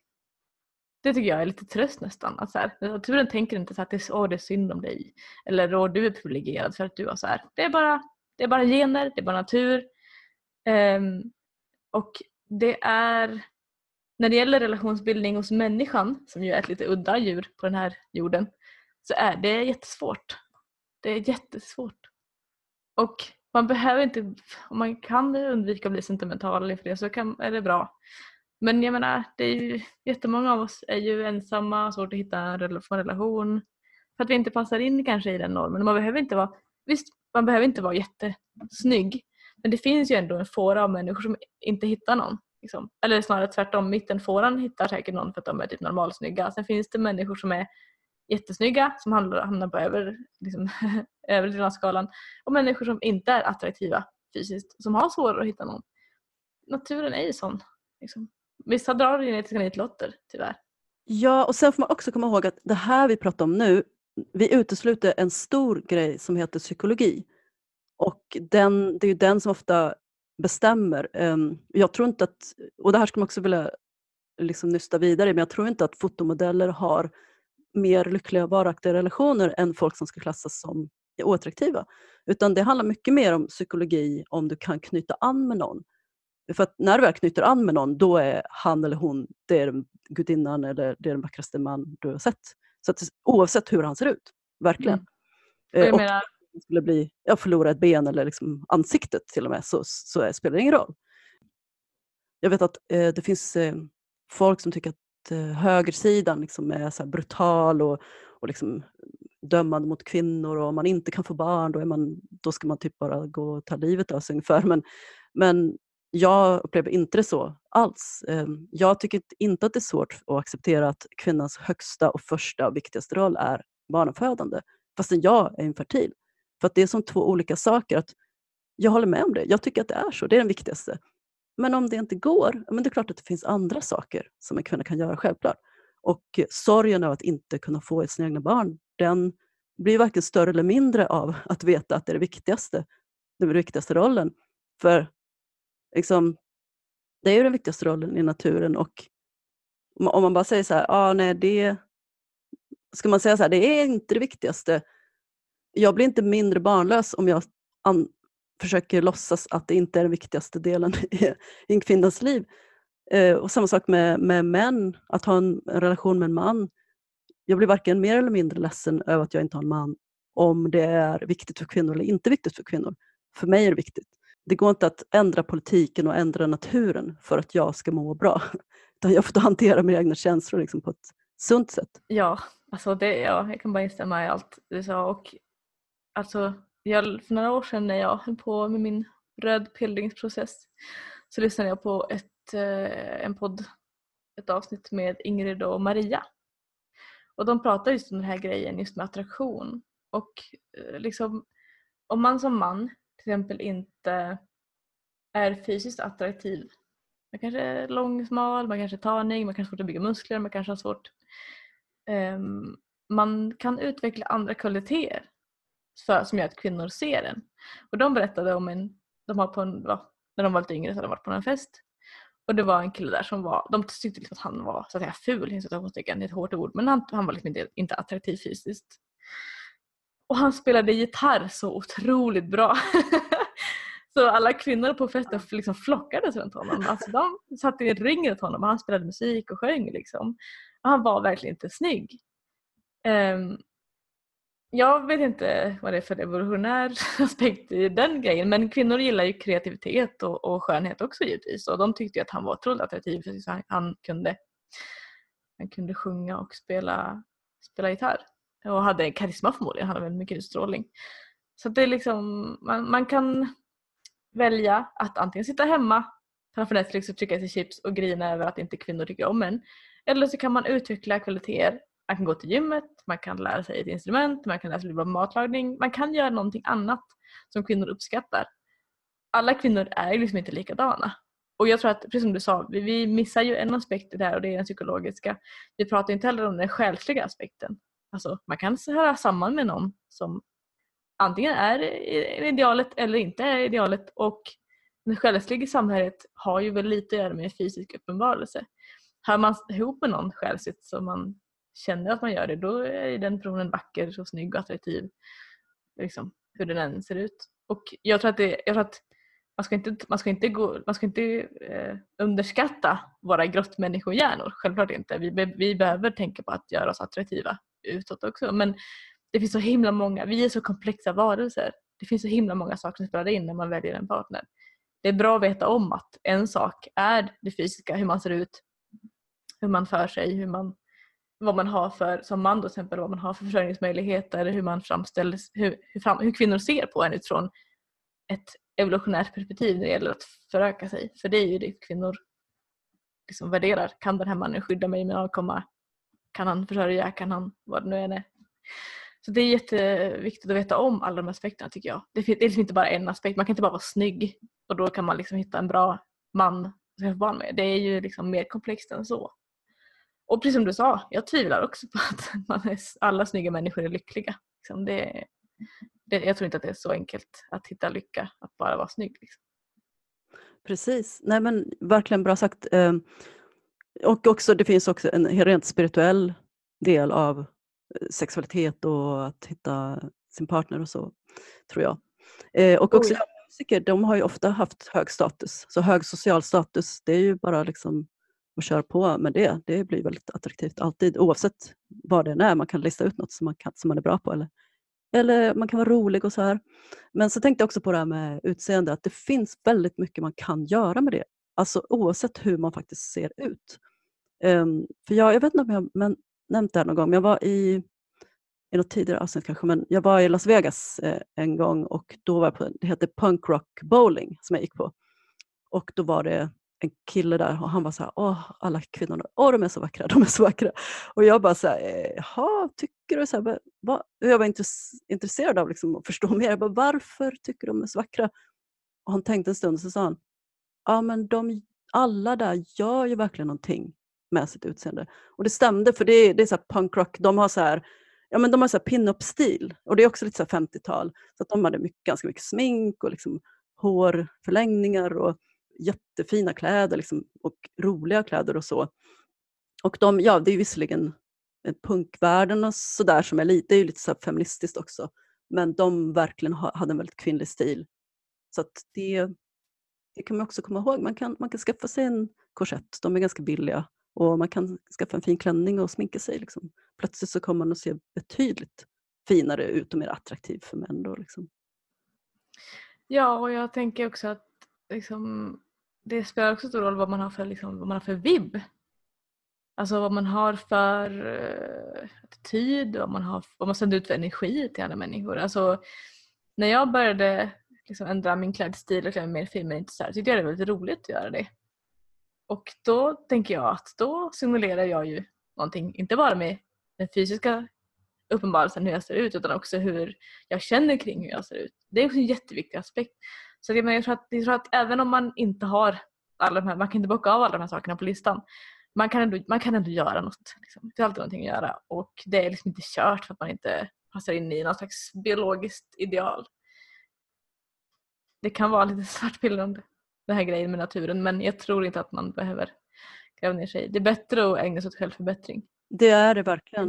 Speaker 2: Det tycker jag är lite tröst nästan. Att så här, alltså, naturen tänker inte så att det är, det är synd om dig eller åh, du är privilegierad för att du har så här. Det är bara, det är bara gener, det är bara natur. Um, och det är när det gäller relationsbildning hos människan, som ju är ett lite udda djur på den här jorden, så är det jättesvårt. Det är jättesvårt. Och man behöver inte, om man kan undvika att bli sentimental inför det så kan, är det bra. Men jag menar, det är ju, jättemånga av oss är ju ensamma, svårt att hitta en relation för att vi inte passar in kanske i den normen. Man behöver inte vara, visst, man behöver inte vara jättesnygg men det finns ju ändå en fåra av människor som inte hittar någon. Liksom. Eller snarare tvärtom, mittenfåran hittar säkert någon för att de är typ normalsnygga. Sen finns det människor som är jättesnygga som hamnar på över, liksom, över den här skalan och människor som inte är attraktiva fysiskt som har svårare att hitta någon. Naturen är ju sån. Liksom. Vissa drar genetiska nitlotter tyvärr.
Speaker 3: Ja, och sen får man också komma ihåg att det här vi pratar om nu, vi utesluter en stor grej som heter psykologi. Och den, det är ju den som ofta bestämmer. Ehm, jag tror inte att, och det här skulle man också vilja liksom nysta vidare men jag tror inte att fotomodeller har mer lyckliga och varaktiga relationer än folk som ska klassas som oattraktiva. Utan det handlar mycket mer om psykologi om du kan knyta an med någon. För att när du väl knyter an med någon, då är han eller hon det är gudinnan eller det är den vackraste man du har sett. Så att, oavsett hur han ser ut, verkligen. Mm.
Speaker 2: Och jag menar,
Speaker 3: skulle bli, ja, förlora ett ben eller liksom ansiktet till och med, så, så är, spelar det ingen roll. Jag vet att eh, det finns eh, folk som tycker att eh, högersidan liksom är så brutal och, och liksom dömande mot kvinnor och om man inte kan få barn då, är man, då ska man typ bara gå och ta livet av sig ungefär. Men, men jag upplever inte det så alls. Ehm, jag tycker inte att det är svårt att acceptera att kvinnans högsta och första och viktigaste roll är barnafödande, fastän jag är infertil. För att det är som två olika saker. Att jag håller med om det, jag tycker att det är så, det är den viktigaste. Men om det inte går, men det är klart att det finns andra saker som en kvinna kan göra, självklart. Och eh, sorgen av att inte kunna få ett sina egna barn, den blir varken större eller mindre av att veta att det är det viktigaste, den viktigaste rollen. För liksom, det är ju den viktigaste rollen i naturen och om man bara säger så här, ah, nej, det, ska man säga så här, det är inte det viktigaste, jag blir inte mindre barnlös om jag an, försöker låtsas att det inte är den viktigaste delen i, en kvinnas liv. Eh, och samma sak med, med män, att ha en, en, relation med en man. Jag blir varken mer eller mindre ledsen över att jag inte har en man om det är viktigt för kvinnor eller inte viktigt för kvinnor. För mig är det viktigt. Det går inte att ändra politiken och ändra naturen för att jag ska må bra. Utan jag får hantera mina egna känslor liksom på ett sunt sätt.
Speaker 2: Ja, alltså det, ja, jag kan bara instämma i allt du sa. Och alltså, jag, för några år sedan när jag höll på med min rödpillringsprocess så lyssnade jag på ett, eh, en podd, ett avsnitt med Ingrid och Maria. Och de pratade just om den här grejen just med attraktion. Och eh, liksom, om man som man till exempel inte är fysiskt attraktiv. Man kanske är lång, smal, man kanske är tanig, man kanske har svårt att bygga muskler, man kanske har svårt... Um, man kan utveckla andra kvaliteter för, som gör att kvinnor ser en. Och de berättade om en, de har på en, va, när de var lite yngre så hade de varit på en fest och det var en kille där som var, de tyckte liksom att han var så att säga ful, det är ett hårt ord, men han, han var liksom inte, inte attraktiv fysiskt. Och han spelade gitarr så otroligt bra. så alla kvinnor på festen liksom flockades runt honom. Alltså de satt i en ring runt honom och han spelade musik och sjöng. Liksom. Och han var verkligen inte snygg. Um, jag vet inte vad det är för evolutionär aspekt i den grejen men kvinnor gillar ju kreativitet och, och skönhet också givetvis och de tyckte att han var otroligt attraktiv för han, han, kunde, han kunde sjunga och spela, spela gitarr och hade karisma förmodligen, han hade väldigt mycket utstrålning. Så det är liksom, man, man kan välja att antingen sitta hemma framför Netflix och trycka i sig chips och grina över att inte kvinnor tycker om en. Eller så kan man utveckla kvaliteter man kan gå till gymmet, man kan lära sig ett instrument, man kan lära sig matlagning. Man kan göra någonting annat som kvinnor uppskattar. Alla kvinnor är liksom inte likadana. Och jag tror att, precis som du sa, vi, vi missar ju en aspekt i det här och det är den psykologiska. Vi pratar inte heller om den själsliga aspekten. Alltså man kan höra samman med någon som antingen är idealet eller inte är idealet och det själsliga samhället har ju väl lite att göra med fysisk uppenbarelse. Hör man ihop med någon själsligt som man känner att man gör det, då är den personen vacker och snygg och attraktiv. Liksom, hur den än ser ut. Och jag tror att, det, jag tror att man ska inte, man ska inte, gå, man ska inte eh, underskatta våra grottmänniskohjärnor. Självklart inte. Vi, vi behöver tänka på att göra oss attraktiva utåt också. Men det finns så himla många, vi är så komplexa varelser. Det finns så himla många saker som spelar in när man väljer en partner. Det är bra att veta om att en sak är det fysiska, hur man ser ut, hur man för sig, hur man, vad man har för, som man då till exempel, vad man har för försörjningsmöjligheter, hur man framställs, hur, hur, fram, hur kvinnor ser på en utifrån ett evolutionärt perspektiv när det gäller att föröka sig. För det är ju det kvinnor liksom värderar. Kan den här mannen skydda mig med avkomma? Kan han försörja? Kan han vad det nu än är? Så det är jätteviktigt att veta om alla de aspekterna tycker jag. Det är liksom inte bara en aspekt, man kan inte bara vara snygg och då kan man liksom hitta en bra man att skaffa barn med. Det är ju liksom mer komplext än så. Och precis som du sa, jag tvivlar också på att man är, alla snygga människor är lyckliga. Liksom det, det, jag tror inte att det är så enkelt att hitta lycka, att bara vara snygg. Liksom.
Speaker 3: Precis, nej men verkligen bra sagt. Ehm, och också, det finns också en rent spirituell del av eh, sexualitet och att hitta sin partner och så, tror jag. Eh, och också oh, ja. musiker, de har ju ofta haft hög status, så hög social status, det är ju bara liksom att köra på med det. Det blir väldigt attraktivt alltid, oavsett vad det är. Man kan lista ut något som man, kan, som man är bra på eller eller man kan vara rolig och så här. Men så tänkte jag också på det här med utseende, att det finns väldigt mycket man kan göra med det. Alltså oavsett hur man faktiskt ser ut. Um, för jag, jag vet inte om jag men, nämnt det här någon gång, men jag var i, i något tidigare avsnitt kanske, men jag var i Las Vegas eh, en gång och då var jag på, det heter Punk Rock Bowling som jag gick på. Och då var det en kille där och han var så här, åh alla kvinnorna, åh de är så vackra, de är så vackra. Och jag bara så här, jaha, tycker du? Så här, vad? Jag var intresserad av liksom att förstå mer, jag bara, varför tycker de är så vackra? Och han tänkte en stund och så sa han, ja men de, alla där gör ju verkligen någonting med sitt utseende. Och det stämde för det är, det är så punk de har så här, ja, men de har så pin-up-stil och det är också lite så 50-tal. Så att de hade mycket, ganska mycket smink och liksom hårförlängningar och jättefina kläder liksom, och roliga kläder och så. Och de, ja, det är visserligen punkvärlden och sådär som är lite, det är ju lite så feministiskt också. Men de verkligen hade en väldigt kvinnlig stil. Så att det, det kan man också komma ihåg. Man kan, man kan skaffa sig en korsett, de är ganska billiga. Och man kan skaffa en fin klänning och sminka sig. Liksom. Plötsligt så kommer man att se betydligt finare ut och mer attraktiv för män. Då, liksom.
Speaker 2: Ja, och jag tänker också att liksom, det spelar också stor roll vad man har för, liksom, vad man har för vibb. Alltså vad man har för uh, attityd, vad man, har, vad man sänder ut för energi till andra människor. Alltså, när jag började liksom, ändra min klädstil och klä mig mer feminint så här, tyckte jag det var lite roligt att göra det. Och då tänker jag att då signalerar jag ju någonting, inte bara med den fysiska uppenbarelsen hur jag ser ut utan också hur jag känner kring hur jag ser ut. Det är också en jätteviktig aspekt. Så jag, menar, jag, tror att, jag tror att även om man inte har alla de här, man kan inte bocka av alla de här sakerna på listan. Man kan ändå, man kan ändå göra något. Liksom. Det är alltid någonting att göra och det är liksom inte kört för att man inte passar in i något slags biologiskt ideal. Det kan vara lite svartpillrande den här grejen med naturen men jag tror inte att man behöver gräva ner sig Det är bättre att ägna sig åt självförbättring.
Speaker 3: Det är det verkligen.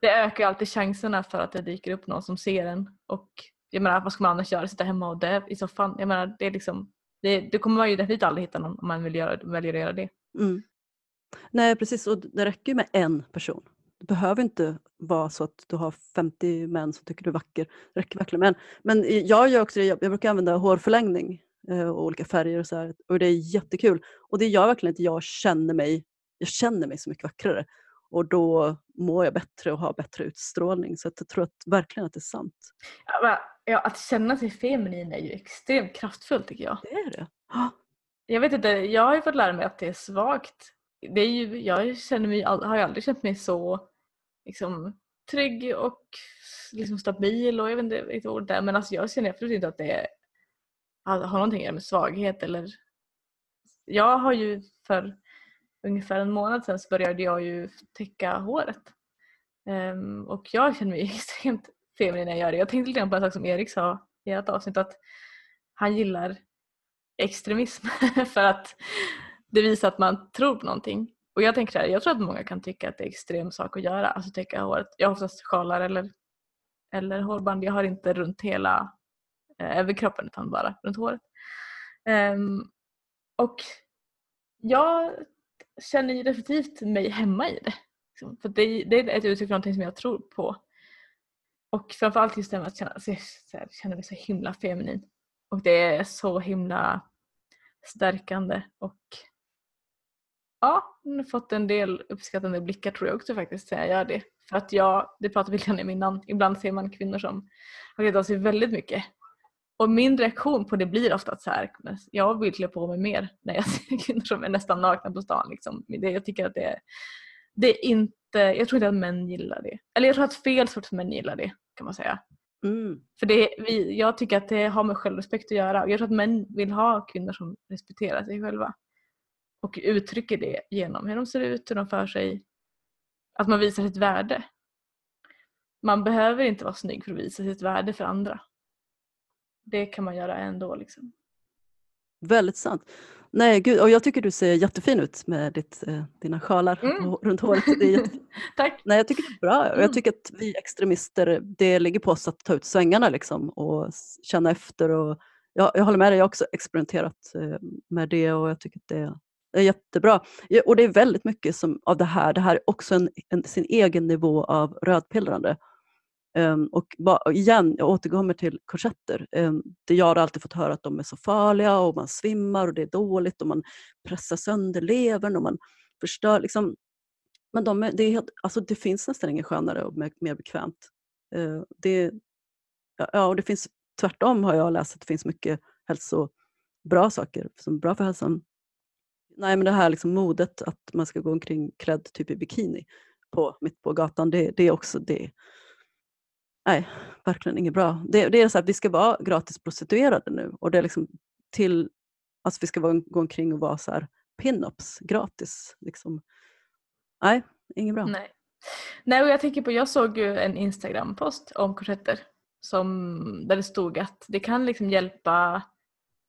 Speaker 2: Det ökar alltid chanserna för att det dyker upp någon som ser en och jag menar vad ska man annars göra? Sitta hemma och dö i soffan? Jag menar det är liksom det, det kommer man ju definitivt aldrig hitta någon om man vill göra, väljer att göra det.
Speaker 3: Mm. Nej precis och det räcker med en person. Det behöver inte vara så att du har 50 män som tycker du är vacker. Det räcker verkligen med en. Men jag gör också det, jag, brukar använda hårförlängning eh, och olika färger och så här, och det är jättekul. Och det gör verkligen att jag känner mig, jag känner mig så mycket vackrare och då mår jag bättre och har bättre utstrålning. Så jag tror att, verkligen att det är sant.
Speaker 2: Ja, att känna sig feminin är ju extremt kraftfullt tycker jag.
Speaker 3: Det är det.
Speaker 2: Jag vet inte, jag har ju fått lära mig att det är svagt. Det är ju, jag känner mig, har ju aldrig känt mig så liksom, trygg och liksom, stabil och jag vet inte vilket ord det är men alltså, jag känner absolut inte att det är, har någonting att göra med svaghet eller jag har ju för ungefär en månad sedan så började jag ju täcka håret. um, och jag känner mig extremt feminin när jag gör det. Jag tänkte lite grann på en sak som Erik sa i ett avsnitt att han gillar extremism för att det visar att man tror på någonting. Och jag tänker så här, jag tror att många kan tycka att det är extrem sak att göra, alltså täcka håret. Jag har oftast sjalar eller, eller hårband, jag har inte runt hela eh, överkroppen utan bara runt håret. Um, och jag känner ju definitivt mig hemma i det. Liksom, för det, det är ett uttryck för någonting som jag tror på. Och framförallt just det med att känna, alltså jag så här, känner mig så himla feminin. Och det är så himla stärkande och ja, jag har fått en del uppskattande blickar tror jag också faktiskt när jag gör det. För att jag, det pratade vi lite om innan, ibland ser man kvinnor som har klätt av sig väldigt mycket. Och min reaktion på det blir ofta att så här, jag vill klä på mig mer när jag ser kvinnor som är nästan nakna på stan. Liksom. Det, jag tycker att det är, det är inte, jag tror inte att män gillar det. Eller jag tror att fel sorts män gillar det kan man säga.
Speaker 3: Mm.
Speaker 2: För det, vi, jag tycker att det har med självrespekt att göra. Jag tror att män vill ha kvinnor som respekterar sig själva. Och uttrycker det genom hur de ser ut, hur de för sig. Att man visar sitt värde. Man behöver inte vara snygg för att visa sitt värde för andra. Det kan man göra ändå. Liksom.
Speaker 3: Väldigt sant. Nej, gud, och jag tycker du ser jättefin ut med ditt, eh, dina sjalar
Speaker 2: Mm.
Speaker 3: runt håret.
Speaker 2: Tack!
Speaker 3: Nej, jag tycker det är bra. Och
Speaker 2: Mm.
Speaker 3: Jag tycker att vi extremister, det ligger på oss att ta ut svängarna liksom, och känna efter. Och jag, jag håller med dig, jag har också experimenterat eh, med det och jag tycker att det, det är jättebra. Och det är väldigt mycket som, av det här. Det här är också en, en, sin egen nivå av rödpillrande. Um, och ba, igen, jag återkommer till korsetter. Um, det jag har alltid fått höra att de är så farliga och man svimmar och det är dåligt och man pressar sönder levern och man förstör. Liksom, men de är, det, är, helt- alltså det finns nästan inget skönare och mer, mer bekvämt. Uh, det, ja, och det finns, tvärtom har jag läst att det finns mycket hälsobra saker som är bra för hälsan. Nej, men det här liksom modet att man ska gå omkring klädd typ i bikini på, mitt på gatan, det, det är också det. Nej, verkligen inget bra. Det, det är så att vi ska vara gratis prostituerade nu och det är liksom till, alltså vi ska vara, gå omkring och vara så här pin-ups gratis. Liksom. Nej, inget bra.
Speaker 2: Nej. Nej, och jag tänker på, jag såg ju en Instagram-post om korsetter som, där det stod att det kan liksom hjälpa,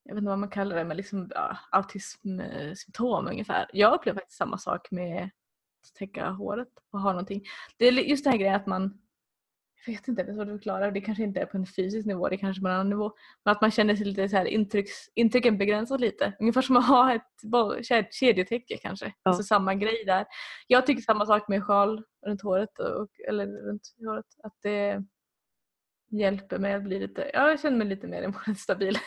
Speaker 2: jag vet inte vad man kallar det, men liksom ja, autismsymptom ungefär. Jag upplever faktiskt samma sak med att täcka håret och ha någonting. Det är just den här grejen att man, jag vet inte, det är svårt att förklara, det kanske inte är på en fysisk nivå, det är kanske på en annan nivå, men att man känner sig lite så här intrycks, intrycken begränsas lite. Ungefär som att ha ett kedjetäcke kanske. Alltså samma grej där. Jag tycker samma sak med sjal runt håret, och, eller runt håret, att det hjälper mig att bli lite, ja, jag känner mig lite mer emotionellt stabil.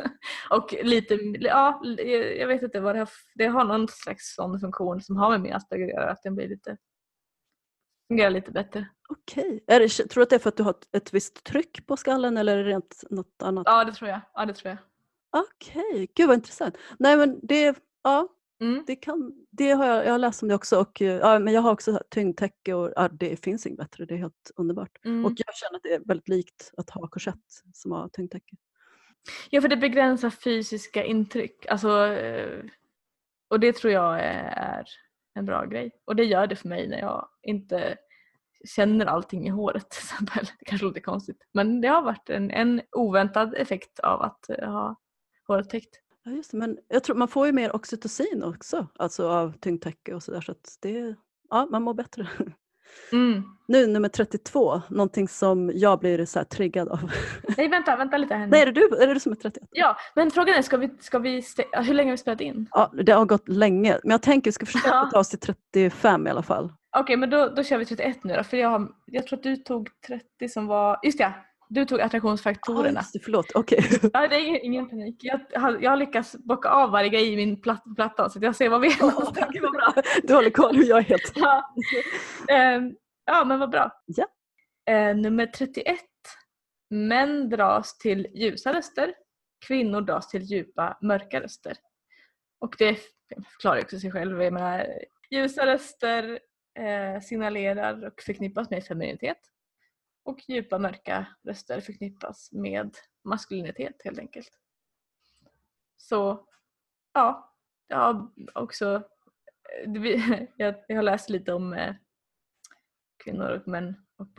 Speaker 2: och lite, ja, jag vet inte vad det har, det har någon slags sån funktion som har med min Asperger att göra, att den blir lite, fungerar lite bättre.
Speaker 3: Okej. Är det, tror du att det är för att du har ett, ett visst tryck på skallen eller är det rent något annat?
Speaker 2: Ja, det tror jag. Ja, det tror jag.
Speaker 3: Okej, gud vad intressant. Nej men det, ja,
Speaker 2: Mm.
Speaker 3: det, kan, det har jag, jag har läst om det också och eh, ja, men jag har också tyngdtäcke och ja, det finns inget bättre. Det är helt underbart.
Speaker 2: Mm.
Speaker 3: Och jag känner att det är väldigt likt att ha korsett som har tyngdtäcke.
Speaker 2: Ja, för det begränsar fysiska intryck. Alltså, eh, och det tror jag är en bra grej. Och det gör det för mig när jag inte känner allting i håret till exempel. Det kanske låter konstigt. Men det har varit en, en oväntad effekt av att eh, ha håret täckt.
Speaker 3: Ja, just det, men jag tror man får ju mer oxytocin också, alltså av tyngdtäcke och sådär. Så att det, ja, man mår bättre.
Speaker 2: Mm.
Speaker 3: Nu nummer 32, någonting som jag blir så triggad av.
Speaker 2: Nej, vänta, vänta lite här nu.
Speaker 3: Nej, är det du, är det du som är 31?
Speaker 2: Ja, men frågan är, ska vi, ska vi hur länge har vi spelat in?
Speaker 3: Ja, det har gått länge, men jag tänker vi ska försöka
Speaker 2: Ja.
Speaker 3: ta oss till 35 i alla fall.
Speaker 2: Okej, men då, då kör vi 31 nu då. För jag, har, jag tror att du tog 30 som var, just ja, du tog
Speaker 3: Ah,
Speaker 2: attraktionsfaktorerna.
Speaker 3: det, förlåt, okej.
Speaker 2: Ja, det är ingen, panik. Jag har, jag har lyckats bocka av varje grej i min platt, platta så jag ser vad vi är någonstans.
Speaker 3: Gud, vad bra. Du håller koll hur jag är helt...
Speaker 2: Ja. Ehm, ja, men vad bra.
Speaker 3: Ja.
Speaker 2: Eh, nummer 31. Män dras till ljusa röster. Kvinnor dras till djupa, mörka röster. Och det förklarar också sig själv. Jag menar, ljusa röster eh, signalerar och förknippas med femininitet. Och djupa, mörka röster förknippas med maskulinitet helt enkelt. Så ja, ja, också, eh, jag, jag har läst lite om eh, kvinnor och män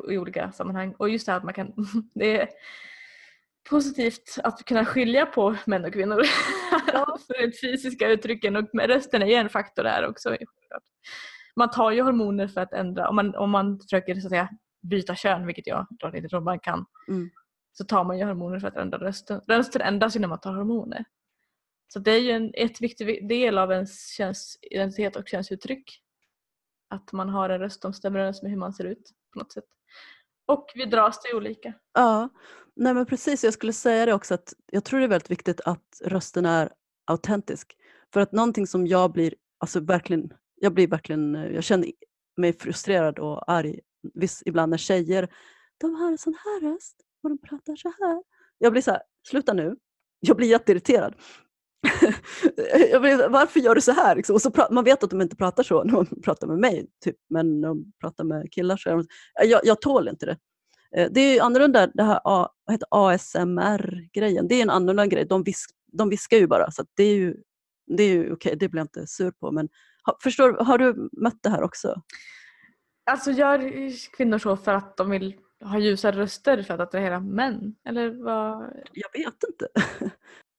Speaker 2: i olika sammanhang och just det här att man kan, det är positivt att kunna skilja på män och kvinnor. För de fysiska uttrycken och rösten är ju en faktor där också. Man tar ju hormoner för att ändra, om man, om man försöker så att säga byta kön, vilket jag drar inte tror man kan,
Speaker 3: Mm.
Speaker 2: så tar man ju hormoner för att ändra rösten. Rösten ändras ju när man tar hormoner. Så det är ju en ett viktig del av ens könsidentitet och könsuttryck. Att man har en röst som stämmer överens med hur man ser ut på något sätt. Och vi dras till olika.
Speaker 3: Ja, nej men precis. Jag skulle säga det också att jag tror det är väldigt viktigt att rösten är autentisk. För att någonting som jag blir, alltså verkligen, jag blir verkligen, jag känner mig frustrerad och arg viss, ibland när tjejer, de har en sån här röst och de pratar så här. Jag blir så här, sluta nu. Jag blir jätteirriterad. jag blir, varför gör du så här? Liksom, och så man vet att de inte pratar så när de pratar med mig, typ. men när de pratar med killar så är de, jag, jag tål inte det. Eh, det är ju annorlunda, det här ASMR-grejen. Det är en annorlunda grej. De, visk, de viskar ju bara, så att det är ju, det är ju okej, det blir jag inte sur på. Men förstår, har du mött det här också?
Speaker 2: Alltså gör kvinnor så för att de vill ha ljusare röster för att attrahera män? Eller vad?
Speaker 3: Jag vet inte.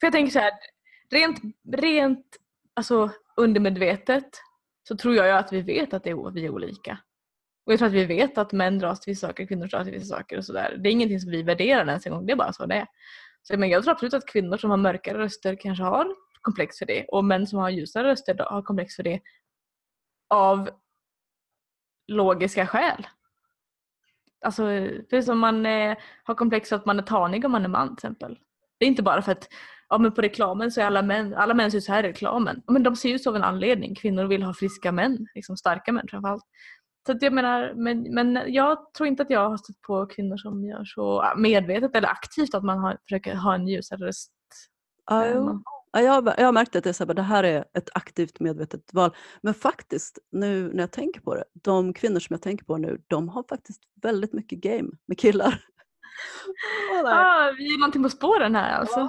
Speaker 2: För jag tänker så här, rent, rent alltså, undermedvetet så tror jag ju att vi vet att det är, vi är olika. Och jag tror att vi vet att män dras till vissa saker, kvinnor dras till vissa saker och sådär. Det är ingenting som vi värderar ens en gång, det är bara så det är. Så, men jag tror absolut att kvinnor som har mörkare röster kanske har komplex för det och män som har ljusare röster har komplex för det av logiska skäl. Alltså, precis som man eh, har komplex för att man är tanig om man är man till exempel. Det är inte bara för att ja, men på reklamen så är alla män, alla män ser ut så här i reklamen. Ja, Men de ser ut så av en anledning. Kvinnor vill ha friska män, liksom starka män framförallt. Så att jag menar, men, men jag tror inte att jag har stött på kvinnor som gör så medvetet eller aktivt att man har, försöker ha en ljusare röst.
Speaker 3: Ja,
Speaker 2: Eh,
Speaker 3: jag, har, jag har märkt att det, är så här, det här är ett aktivt medvetet val. Men faktiskt, nu när jag tänker på det, de kvinnor som jag tänker på nu, de har faktiskt väldigt mycket game med killar.
Speaker 2: Ah, vi är någonting på spåren här alltså.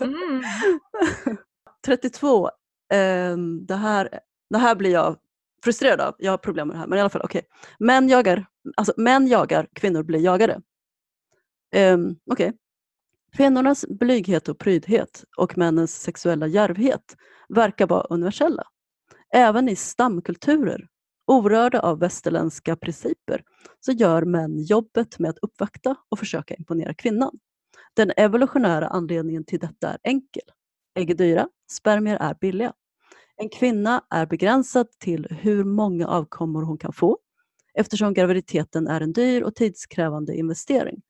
Speaker 2: Mm.
Speaker 3: 32. ehm, det, här, det här blir jag frustrerad av. Jag har problem med det här. Men i alla fall, okej. Män jagar, alltså män jagar, kvinnor blir jagade. Um, okej. Kvinnornas blyghet och prydhet och männens sexuella djärvhet verkar vara universella. Även i stamkulturer, orörda av västerländska principer, så gör män jobbet med att uppvakta och försöka imponera kvinnan. Den evolutionära anledningen till detta är enkel. Ägg är dyra, spermier är billiga. En kvinna är begränsad till hur många avkommor hon kan få eftersom graviditeten är en dyr och tidskrävande investering.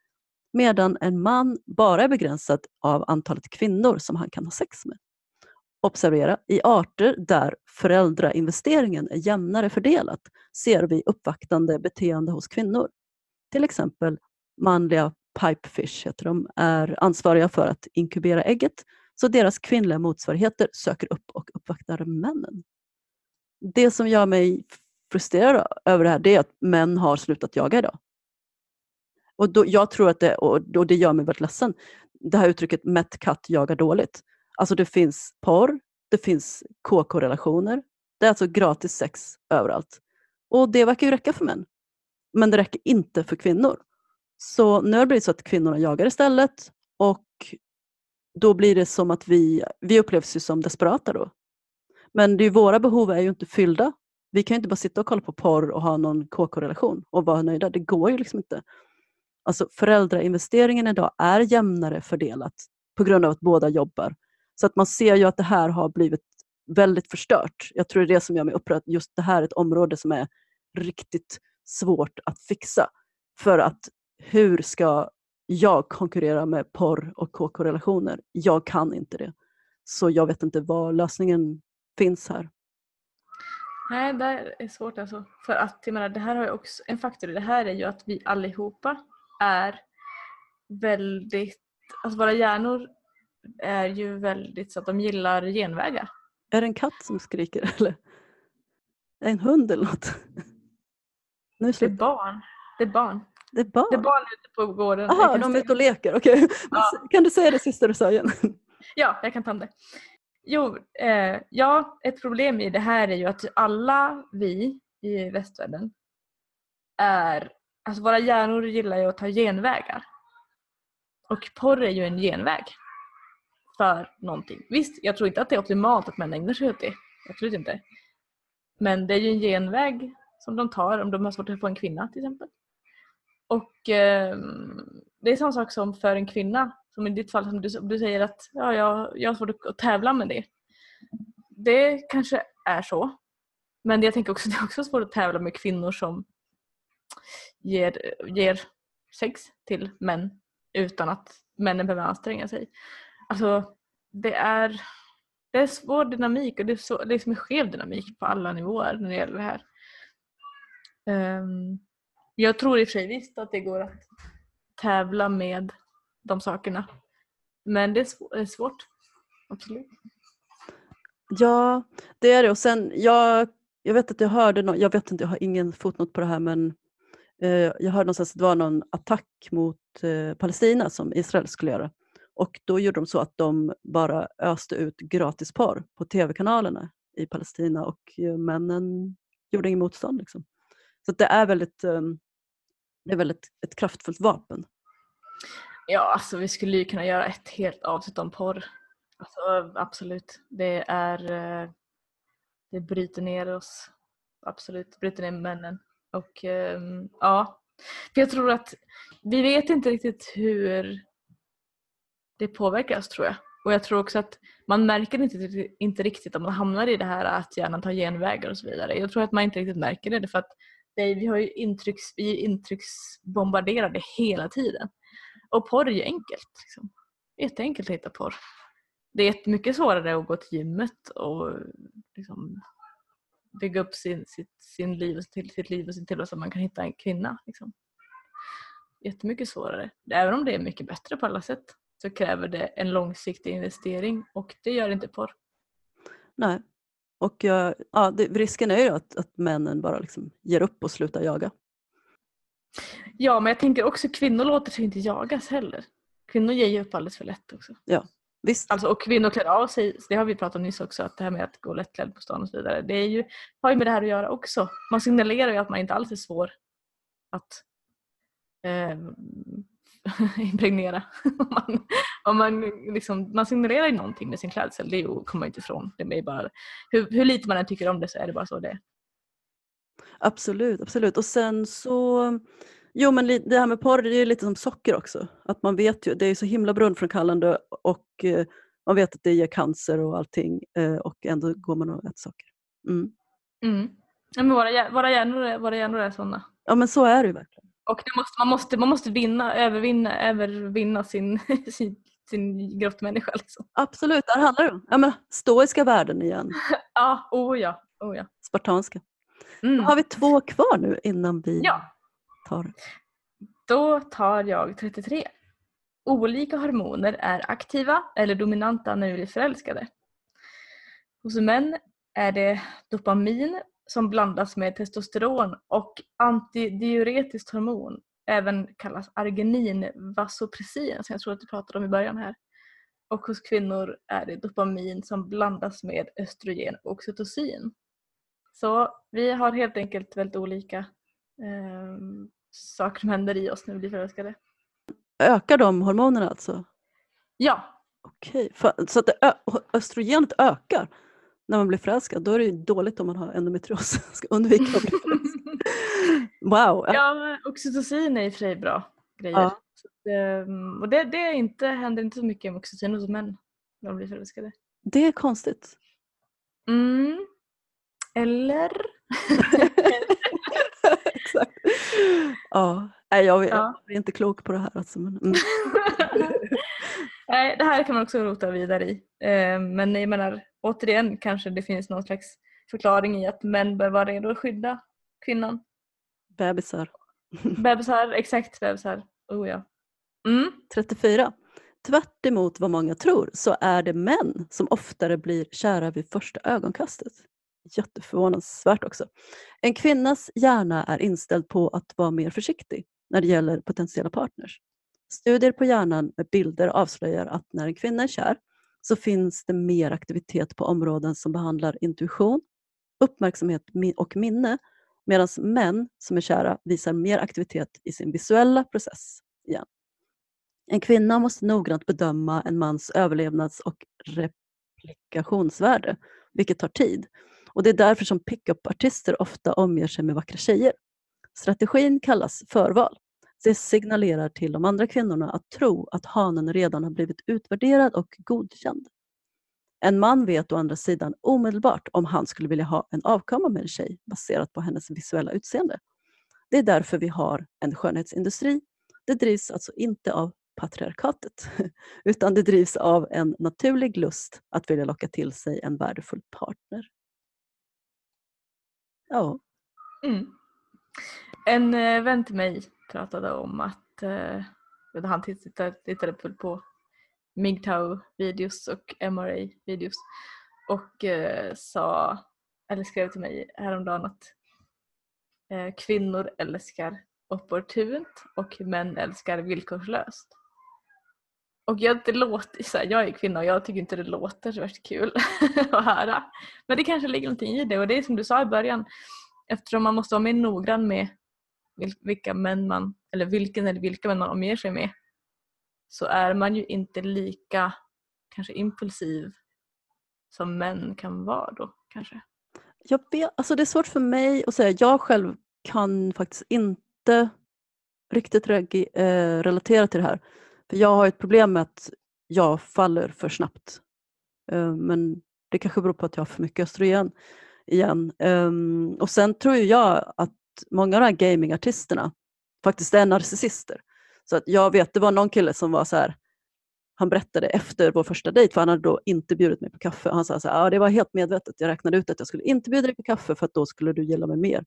Speaker 3: Medan en man bara är begränsad av antalet kvinnor som han kan ha sex med. Observera, i arter där föräldrainvesteringen är jämnare fördelat ser vi uppvaktande beteende hos kvinnor. Till exempel manliga pipefish heter de, är ansvariga för att inkubera ägget så deras kvinnliga motsvarigheter söker upp och uppvaktar männen. Det som gör mig frustrerad över det här det är att män har slutat jaga idag. Och då, jag tror att det, och, och det gör mig väldigt ledsen, det här uttrycket mätt katt jagar dåligt. Alltså det finns porr, det finns KK-relationer, det är alltså gratis sex överallt. Och det verkar ju räcka för män. Men det räcker inte för kvinnor. Så nu har det blivit så att kvinnorna jagar istället och då blir det som att vi, vi upplevs ju som desperata då. Men det är ju, våra behov är ju inte fyllda. Vi kan ju inte bara sitta och kolla på porr och ha någon KK-relation och vara nöjda. Det går ju liksom inte. Alltså föräldrainvesteringen idag är jämnare fördelat på grund av att båda jobbar. Så att man ser ju att det här har blivit väldigt förstört. Jag tror det är det som gör mig upprörd. Just det här är ett område som är riktigt svårt att fixa. För att hur ska jag konkurrera med porr och KK-relationer? Jag kan inte det. Så jag vet inte var lösningen finns här.
Speaker 2: Nej, det är svårt alltså. För att jag menar, det här har ju också en faktor i det här är ju att vi allihopa är väldigt, alltså våra hjärnor är ju väldigt så att de gillar genvägar.
Speaker 3: Är det en katt som skriker eller? En hund eller något? Nu det
Speaker 2: är barn. Det är barn.
Speaker 3: Det är barn?
Speaker 2: Det är barn ute på gården.
Speaker 3: Jaha, de är ute och leker. Okej. Men
Speaker 2: Ja.
Speaker 3: Kan du säga det sista du sa igen?
Speaker 2: Ja, jag kan ta om det. jo, eh, ja, ett problem i det här är ju att alla vi i västvärlden är, alltså våra hjärnor gillar ju att ta genvägar. Och porr är ju en genväg för någonting. Visst, jag tror inte att det är optimalt att män ägnar sig åt det. Absolut inte. Men det är ju en genväg som de tar om de har svårt att få en kvinna till exempel. Och eh, det är samma sak som för en kvinna. Som i ditt fall som du, du säger att ja, jag, jag har svårt att tävla med det. Det kanske är så. Men jag tänker också att det är också svårt att tävla med kvinnor som ger, ger sex till män utan att männen behöver anstränga sig. Alltså det är, det är svår dynamik och det är, så, det är liksom en skev dynamik på alla nivåer när det gäller det här. Um, jag tror i och för sig visst att det går att tävla med de sakerna. Men det är, sv det är svårt. Absolut.
Speaker 3: Ja, det är det. Och sen, jag, jag vet att jag hörde, no jag vet inte, jag har ingen fotnot på det här, men Eh, jag hörde någonstans att det var någon attack mot eh, Palestina som Israel skulle göra. Och då gjorde de så att de bara öste ut gratispar på tv-kanalerna i Palestina och eh, männen gjorde inget motstånd. Liksom. Så det är väldigt, eh, det är väldigt ett kraftfullt vapen.
Speaker 2: Ja, alltså vi skulle ju kunna göra ett helt avsnitt om porr. Alltså, absolut. Det är... Eh, det bryter ner oss. Absolut. Bryter ner männen. Och um, ja. För jag tror att vi vet inte riktigt hur det påverkas tror jag. Och jag tror också att man märker inte, inte riktigt om man hamnar i det här att hjärnan tar genvägar och så vidare. Jag tror att man inte riktigt märker det för att det, vi har ju intrycks, vi är intrycksbombarderade hela tiden. Och porr är ju enkelt. Liksom. Jätteenkelt att hitta porr. Det är mycket svårare att gå till gymmet och liksom bygga upp sin, sitt, sin liv, sitt, sitt liv och sin tillvaro så att man kan hitta en kvinna. Liksom. Jättemycket svårare. Även om det är mycket bättre på alla sätt så kräver det en långsiktig investering och det gör inte porr.
Speaker 3: Nej, och ja, det, risken är ju att, att männen bara liksom ger upp och slutar jaga.
Speaker 2: Ja, men jag tänker också kvinnor låter sig inte jagas heller. Kvinnor ger ju upp alldeles för lätt också.
Speaker 3: Ja, visst.
Speaker 2: Alltså, och kvinnor klär av sig, det har vi pratat om nyss också, att det här med att gå lättklädd på stan och så vidare. Det är ju, har ju med det här att göra också. Man signalerar ju att man inte alls är svår att eh, impregnera. man, om man, liksom, man signalerar ju någonting med sin klädsel, det kommer man inte ifrån. Det är bara, hur, hur lite man än tycker om det så är det bara så det är.
Speaker 3: Absolut, absolut. Och sen så Jo men det här med porr det är lite som socker också. Att man vet ju, det är så himla beroendeframkallande och eh, man vet att det ger cancer och allting eh, och ändå går man och äter socker. Mm.
Speaker 2: Mm. Ja, men våra, våra, hjärnor, våra hjärnor är sådana.
Speaker 3: Ja men så är det ju verkligen.
Speaker 2: Och måste, man, måste, man måste vinna, övervinna, övervinna sin, sin, sin grottmänniska. Liksom.
Speaker 3: Absolut, där handlar det om ja, men, stoiska värden igen.
Speaker 2: ja, oh ja, oh ja.
Speaker 3: Spartanska. Mm. Då har vi två kvar nu innan vi
Speaker 2: ja
Speaker 3: tar.
Speaker 2: Då tar jag 33. Olika hormoner är aktiva eller dominanta när vi blir förälskade. Hos män är det dopamin som blandas med testosteron och antidiuretiskt hormon, även kallas arginin vasopressin som jag tror att du pratade om i början här. Och hos kvinnor är det dopamin som blandas med östrogen och oxytocin. Så vi har helt enkelt väldigt olika eh, saker som händer i oss när vi blir förälskade.
Speaker 3: Ökar de hormonerna alltså?
Speaker 2: Ja.
Speaker 3: Okej, så att östrogenet ökar? när man blir förälskad, då är det ju dåligt om man har endometrios. ska undvika att bli förälskad. Wow!
Speaker 2: Ja, oxytocin är i och för sig bra grejer. Ja. Så, ehm, och det, det inte, händer inte så mycket med oxytocin hos män när de blir förälskade.
Speaker 3: Det är konstigt.
Speaker 2: Mm. Eller?
Speaker 3: Exakt. Ja, Nej, jag, ja. jag är inte klok på det här. Alltså, men, mm.
Speaker 2: Nej, det här kan man också rota vidare i. Ehm, men jag menar, återigen kanske det finns någon slags förklaring i att män bör vara redo att skydda kvinnan.
Speaker 3: Bebisar.
Speaker 2: bebisar, exakt bebisar. Oh ja. Mm.
Speaker 3: 34. Tvärt emot vad många tror så är det män som oftare blir kära vid första ögonkastet. Jätteförvånansvärt också. En kvinnas hjärna är inställd på att vara mer försiktig när det gäller potentiella partners. Studier på hjärnan med bilder avslöjar att när en kvinna är kär så finns det mer aktivitet på områden som behandlar intuition, uppmärksamhet och minne medan män som är kära visar mer aktivitet i sin visuella process. Igen. En kvinna måste noggrant bedöma en mans överlevnads och replikationsvärde, vilket tar tid. Och Det är därför som pickup-artister ofta omger sig med vackra tjejer. Strategin kallas förval. Det signalerar till de andra kvinnorna att tro att hanen redan har blivit utvärderad och godkänd. En man vet å andra sidan omedelbart om han skulle vilja ha en avkomma med en tjej baserat på hennes visuella utseende. Det är därför vi har en skönhetsindustri. Det drivs alltså inte av patriarkatet, utan det drivs av en naturlig lust att vilja locka till sig en värdefull partner. Ja,
Speaker 2: Mm. En eh, vän till mig pratade om att eh, han tittade, tittade på- på MGTOW-videos och MRA-videos och eh, sa, eller skrev till mig häromdagen att eh, kvinnor älskar opportunt och män älskar villkorslöst. Och jag, det låter, så här, jag är kvinna och jag tycker inte det låter så värst kul att höra. Men det kanske ligger någonting i det och det är som du sa i början, eftersom man måste vara mer noggrann med vilka män man, eller vilken eller vilka män man omger sig med så är man ju inte lika kanske impulsiv som män kan vara då kanske.
Speaker 3: jag vet, alltså det är svårt för mig att säga. Jag själv kan faktiskt inte riktigt re eh, relatera till det här. För Jag har ett problem med att jag faller för snabbt. Eh, men det kanske beror på att jag har för mycket östrogen igen. Ehm, och sen tror jag att många av de här gamingartisterna faktiskt är narcissister. Så att jag vet, det var någon kille som var så här, han berättade efter vår första dejt, för han hade då inte bjudit mig på kaffe. Han sa så här, ja, det var helt medvetet. Jag räknade ut att jag skulle inte bjuda dig på kaffe för att då skulle du gilla mig mer.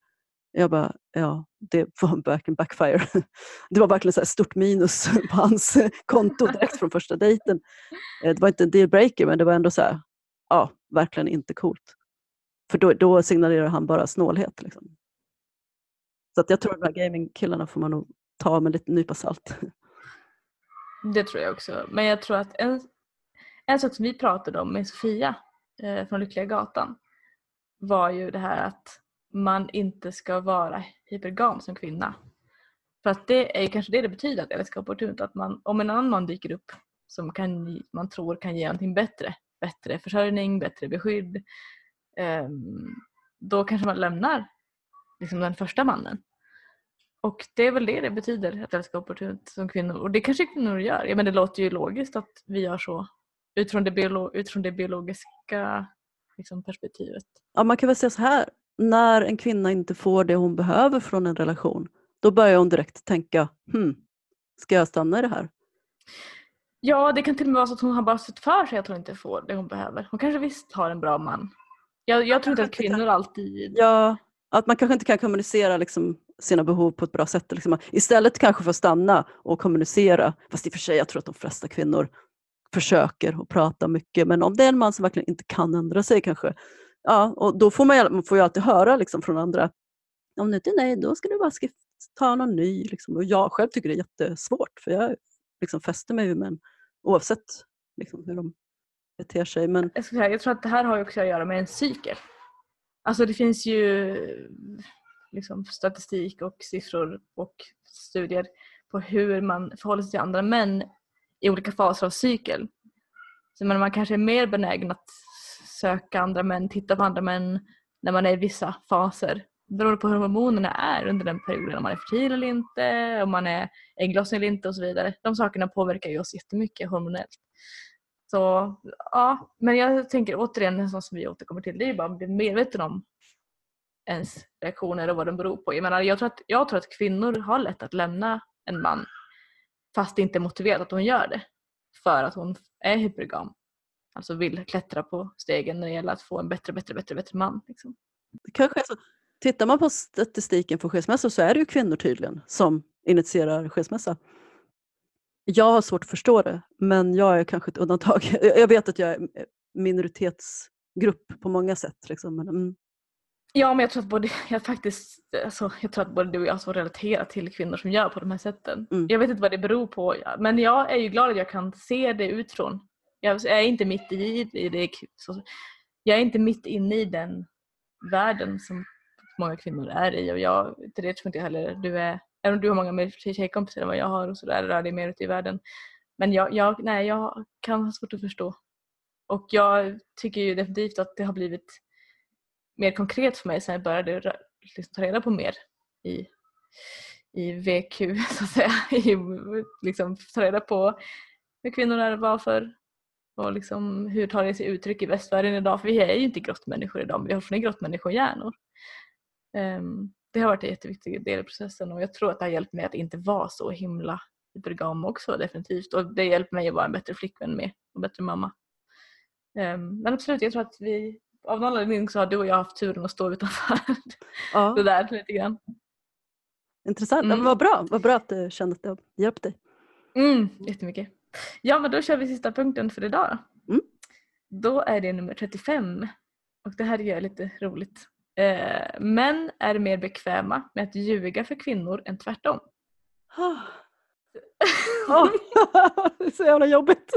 Speaker 3: Jag bara, ja, det var verkligen backfire. Det var verkligen så stort minus på hans konto direkt från första dejten. Eh, det var inte en dealbreaker, men det var ändå så här, ja, verkligen inte coolt. För då, då signalerar han bara snålhet. Liksom. Så att jag tror att de här gamingkillarna får man nog ta med lite nypa salt.
Speaker 2: Det tror jag också. Men jag tror att en, en sak som vi pratade om med Sofia eh, från Lyckliga Gatan var ju det här att man inte ska vara hypergam som kvinna. För att det är kanske det det betyder att älska opportunt. Att man, om en annan man dyker upp som kan, man tror kan ge någonting bättre, bättre försörjning, bättre beskydd, ehm, då kanske man lämnar liksom den första mannen. Och det är väl det det betyder att älska opportunt som kvinnor. Och det kanske kvinnor gör. Ja, men det låter ju logiskt att vi gör så utifrån det, biolo- utifrån det biologiska liksom, perspektivet.
Speaker 3: Ja, man kan väl säga så här, när en kvinna inte får det hon behöver från en relation, då börjar hon direkt tänka, hmm, ska jag stanna i det här?
Speaker 2: Ja, det kan till och med vara så att hon har bara sett för sig att hon inte får det hon behöver. Hon kanske visst har en bra man. Jag, jag tror inte att kvinnor alltid...
Speaker 3: Ja, att man kanske inte kan kommunicera liksom, sina behov på ett bra sätt. Liksom. Istället kanske få stanna och kommunicera, fast i och för sig jag tror att de flesta kvinnor försöker och pratar mycket, men om det är en man som verkligen inte kan ändra sig kanske, ja, och då får man, ju- man får ju alltid höra liksom, från andra, om du inte är nöjd, då ska du bara ta någon ny. Liksom. Och jag själv tycker det är jättesvårt, för jag liksom, fäster mig vid män oavsett liksom, hur de beter sig. Men
Speaker 2: Jag, ska säga, jag tror att det här har också att göra med en cykel. Alltså det finns ju liksom, statistik och siffror och studier på hur man förhåller sig till andra män i olika faser av cykeln. Så man kanske är mer benägen att söka andra män, titta på andra män när man är i vissa faser. Beroende på hur hormonerna är under den perioden, om man är fertil eller inte, om man är ägglossning eller inte och så vidare. De sakerna påverkar ju oss jättemycket hormonellt. Så ja, men jag tänker återigen, en sån som vi återkommer till, det är ju bara att bli medveten om ens reaktioner och vad de beror på. Jag, menar, jag, tror att, jag tror att kvinnor har lätt att lämna en man fast det inte är motiverat att hon gör det. För att hon är hypergam. Alltså vill klättra på stegen när det gäller att få en bättre, bättre, bättre, bättre man. Liksom.
Speaker 3: Kanske är så. Tittar man på statistiken för skilsmässor så är det ju kvinnor tydligen som initierar skilsmässa. Jag har svårt att förstå det, men jag är kanske ett undantag. Jag jag vet att jag är minoritetsgrupp på många sätt. Liksom. Men, mm.
Speaker 2: Ja, men jag tror att både, jag faktiskt, alltså, jag tror att både du och jag har svårt att relatera till kvinnor som gör på de här sätten.
Speaker 3: Mm.
Speaker 2: Jag vet inte vad det beror på, men jag är ju glad att jag kan se det utifrån jag är inte mitt i, i det. Så, jag är inte mitt inne i den världen som många kvinnor är i och jag, det tror inte jag heller du är, även om du har många mer tjejkompisar än vad jag har och sådär, rör dig mer ute i världen. Men jag, jag, nej, jag kan ha svårt att förstå. Och jag tycker ju definitivt att det har blivit mer konkret för mig sen jag började liksom ta reda på mer i, i VQ så att säga. I, liksom, ta reda på hur kvinnor är, varför och liksom, hur tar det sig uttryck i västvärlden idag? För vi är ju inte grottmänniskor idag, men vi har fortfarande grottmänniskohjärnor. Um, det har varit en jätteviktig del i processen och jag tror att det har hjälpt mig att inte vara så himla hypergam också definitivt. Och det hjälper mig att vara en bättre flickvän med och bättre mamma. Um, men absolut, jag tror att vi av någon anledning så har du och jag haft turen att stå utanför ja. det där lite grann.
Speaker 3: Intressant, mm. vad bra. Vad bra att du kände att det hjälpte dig.
Speaker 2: Mm, jättemycket. Ja men då kör vi sista punkten för idag. Mm. Då är det nummer 35 och det här är lite roligt. Eh, män är mer bekväma med att ljuga för kvinnor än tvärtom.
Speaker 3: Oh. oh. det är så jävla jobbigt.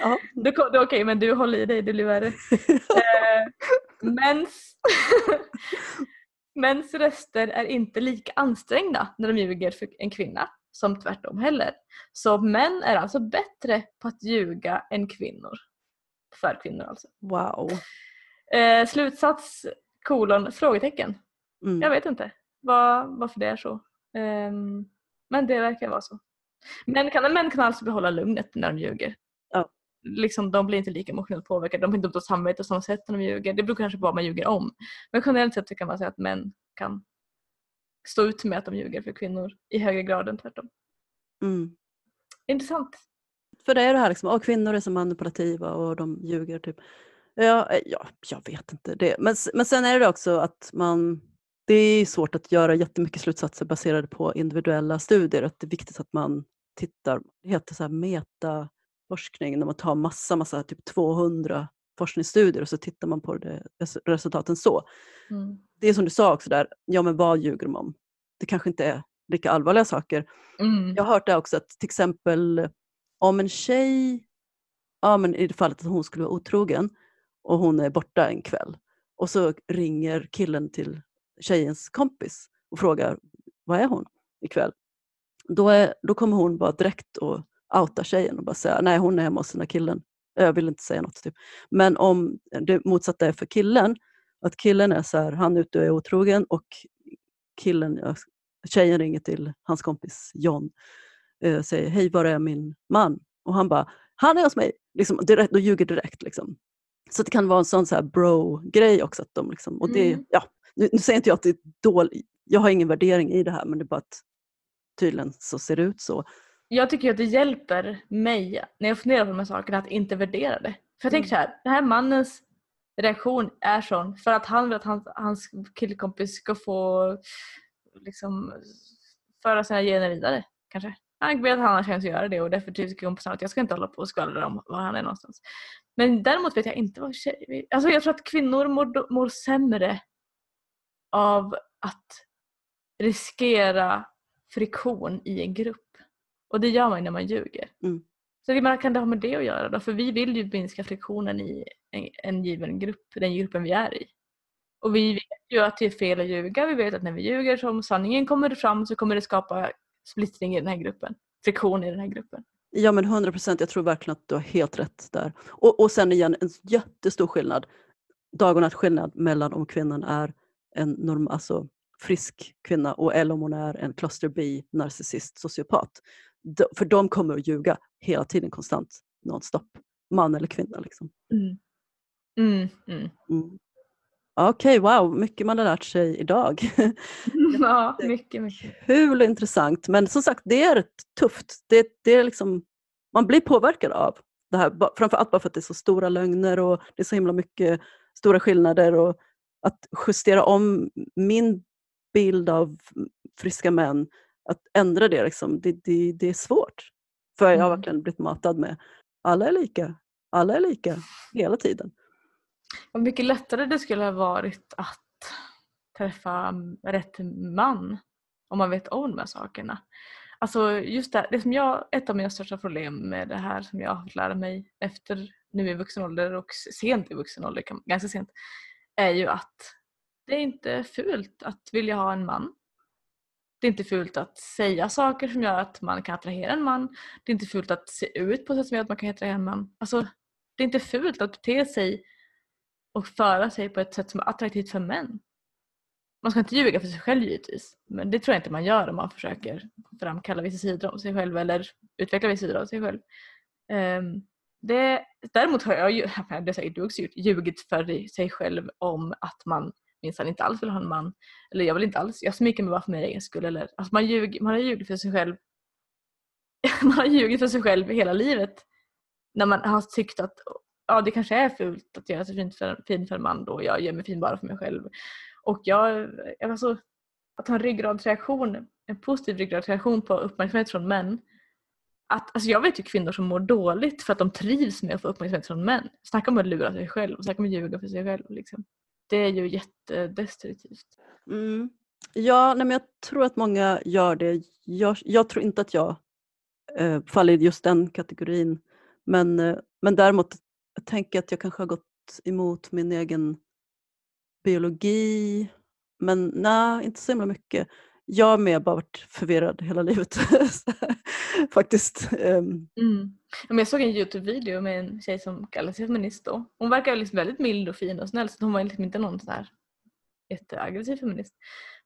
Speaker 2: Ja. Okej okay, men du håller i dig, det blir värre. eh, mäns, mäns röster är inte lika ansträngda när de ljuger för en kvinna som tvärtom heller. Så män är alltså bättre på att ljuga än kvinnor. För kvinnor alltså.
Speaker 3: Wow.
Speaker 2: Eh, slutsats kolon frågetecken. Mm. Jag vet inte var, varför det är så. Um, men det verkar vara så. Män kan, män kan alltså behålla lugnet när de ljuger. Ja. Liksom, de blir inte lika emotionellt påverkade, de blir inte på samvete på samma sätt när de ljuger. Det beror kanske på vad man ljuger om. Men generellt sett kan man säga att män kan stå ut med att de ljuger för kvinnor i högre grad än tvärtom. Mm. Intressant.
Speaker 3: För det är det här liksom, kvinnor är så manipulativa och de ljuger. Typ. Ja, eh, ja, jag vet inte. Det. Men, men sen är det också att man det är svårt att göra jättemycket slutsatser baserade på individuella studier. Att det är viktigt att man tittar, det heter så här metaforskning, när man tar massa, massa, typ 200 forskningsstudier och så tittar man på det, resultaten så. Mm. Det är som du sa också där, ja men vad ljuger de om? Det kanske inte är lika allvarliga saker. Mm. Jag har hört det också att till exempel om en tjej, ja men i det fallet att hon skulle vara otrogen och hon är borta en kväll och så ringer killen till tjejens kompis och frågar var är hon ikväll? Då, är, då kommer hon bara direkt och outa tjejen och bara säga nej hon är hemma hos sina killen. Jag vill inte säga något. Typ. Men om det motsatta är för killen, att killen är så här, han är ute och är otrogen och killen, tjejen ringer till hans kompis John och eh, säger hej var är min man? Och han bara, han är hos mig. Liksom, direkt, då ljuger direkt. Liksom. Så det kan vara en sån så bro-grej också. Att de liksom, och det, mm. ja, nu, nu, säger inte jag att det är dåligt, jag har ingen värdering i det här men det är bara att tydligen så ser det ut så.
Speaker 2: Jag tycker att det hjälper mig när jag funderar på de här sakerna att inte värdera det. För jag tänker mm. så här, den här mannens reaktion är sån för att han vill att hans, hans killkompis ska få liksom föra sina gener vidare kanske. Han vet att han har chans att göra det och därför typ tycker kompisen att jag ska inte hålla på och skvallra om var han är någonstans. Men däremot vet jag inte vad tjejer... Alltså jag tror att kvinnor mår, mår sämre av att riskera friktion i en grupp. Och det gör man när man ljuger. Mm. Så man kan det ha med det att göra då? För vi vill ju minska friktionen i en, en given grupp, den gruppen vi är i. Och vi vet ju att det är fel att ljuga. Vi vet att när vi ljuger, så om sanningen kommer fram så kommer det skapa splittring i den här gruppen. Friktion i den här gruppen.
Speaker 3: Ja men 100 procent, jag tror verkligen att du har helt rätt där. Och, och sen igen en jättestor skillnad, dag och nattskillnad mellan om kvinnan är en norm, alltså frisk kvinna och eller om hon är en cluster B narcissist, sociopat. För de kommer att ljuga hela tiden konstant, nonstop. Man eller kvinna. Liksom. Mm. Mm, mm. mm. Okej, okay, wow, mycket man har lärt sig idag.
Speaker 2: ja, mycket, mycket.
Speaker 3: Kul och intressant, men som sagt det är tufft. Det, det är liksom, man blir påverkad av det här, framförallt bara för att det är så stora lögner och det är så himla mycket stora skillnader. Och att justera om min bild av friska män, att ändra det, liksom, det, det, det är svårt. För jag har mm. verkligen blivit matad med alla är lika, alla är lika hela tiden.
Speaker 2: Vad mycket lättare det skulle ha varit att träffa rätt man om man vet om de här sakerna. Alltså just det, det som jag, ett av mina största problem med det här som jag har fått lära mig efter nu i vuxen ålder och sent i vuxen ålder, ganska sent, är ju att det är inte fult att vilja ha en man. Det är inte fult att säga saker som gör att man kan attrahera en man. Det är inte fult att se ut på ett sätt som gör att man kan attrahera en man. Alltså, det är inte fult att bete sig och föra sig på ett sätt som är attraktivt för män. Man ska inte ljuga för sig själv givetvis. Men det tror jag inte man gör om man försöker framkalla vissa sidor om sig själv eller utveckla vissa sidor av sig själv. Um, det, däremot har jag ju, det har säkert du också gjort, ljugit för sig själv om att man minsann inte alls vill ha en man. Eller jag vill inte alls, jag smycker mig bara för min egen skull. Eller, alltså man, ljug, man har ljugit för sig själv man har ljugit för sig själv hela livet. När man har tyckt att ja, det kanske är fult att göra sig fin för, fin för en man då. Jag gör mig fin bara för mig själv. Och jag, alltså, att ha en ryggradsreaktion, en positiv ryggradsreaktion på uppmärksamhet från män. Att, alltså jag vet ju kvinnor som mår dåligt för att de trivs med att få uppmärksamhet från män. Snacka om att lura sig själv, snacka om att ljuga för sig själv. Liksom. Det är ju jättedestruktivt.
Speaker 3: Mm. Ja, nej men jag tror att många gör det. Jag, jag tror inte att jag eh, faller i just den kategorin. Men, eh, men däremot jag tänker att jag kanske har gått emot min egen biologi. Men nej, inte så himla mycket. Jag har bara varit förvirrad hela livet. Faktiskt. Ehm.
Speaker 2: Mm. Jag såg en Youtube-video med en tjej som kallar sig feminist då. Hon verkar liksom väldigt mild och fin och snäll så hon var liksom inte någon sån här jätteaggressiv feminist.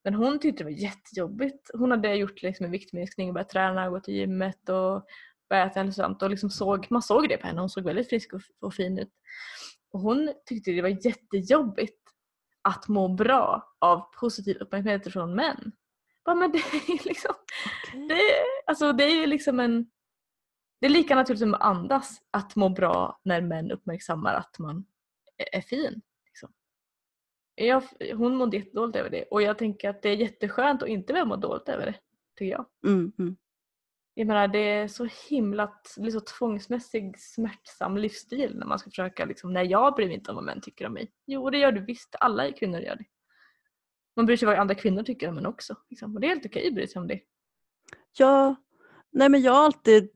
Speaker 2: Men hon tyckte det var jättejobbigt. Hon hade gjort liksom en viktminskning, och börjat träna, gå till gymmet och börjat äta hälsosamt och liksom såg, man såg det på henne. Hon såg väldigt frisk och, och fin ut. Och hon tyckte det var jättejobbigt att må bra av positiv uppmärksamhet från män. Bara, men det är liksom, okay. det, alltså det är liksom en det är lika naturligt som att andas att må bra när män uppmärksammar att man är fin. Liksom. Jag, hon mådde jättedåligt över det och jag tänker att det är jätteskönt att inte behöva må dåligt över det. Tycker jag.
Speaker 3: Mm, mm.
Speaker 2: Jag menar det är så himla det blir så tvångsmässig smärtsam livsstil när man ska försöka liksom, nej jag bryr mig inte om vad män tycker om mig. Jo det gör du visst, alla kvinnor gör det. Man bryr sig vad andra kvinnor tycker om en också. Liksom. Och det är helt okej att bry sig om det.
Speaker 3: Ja, nej men jag har alltid,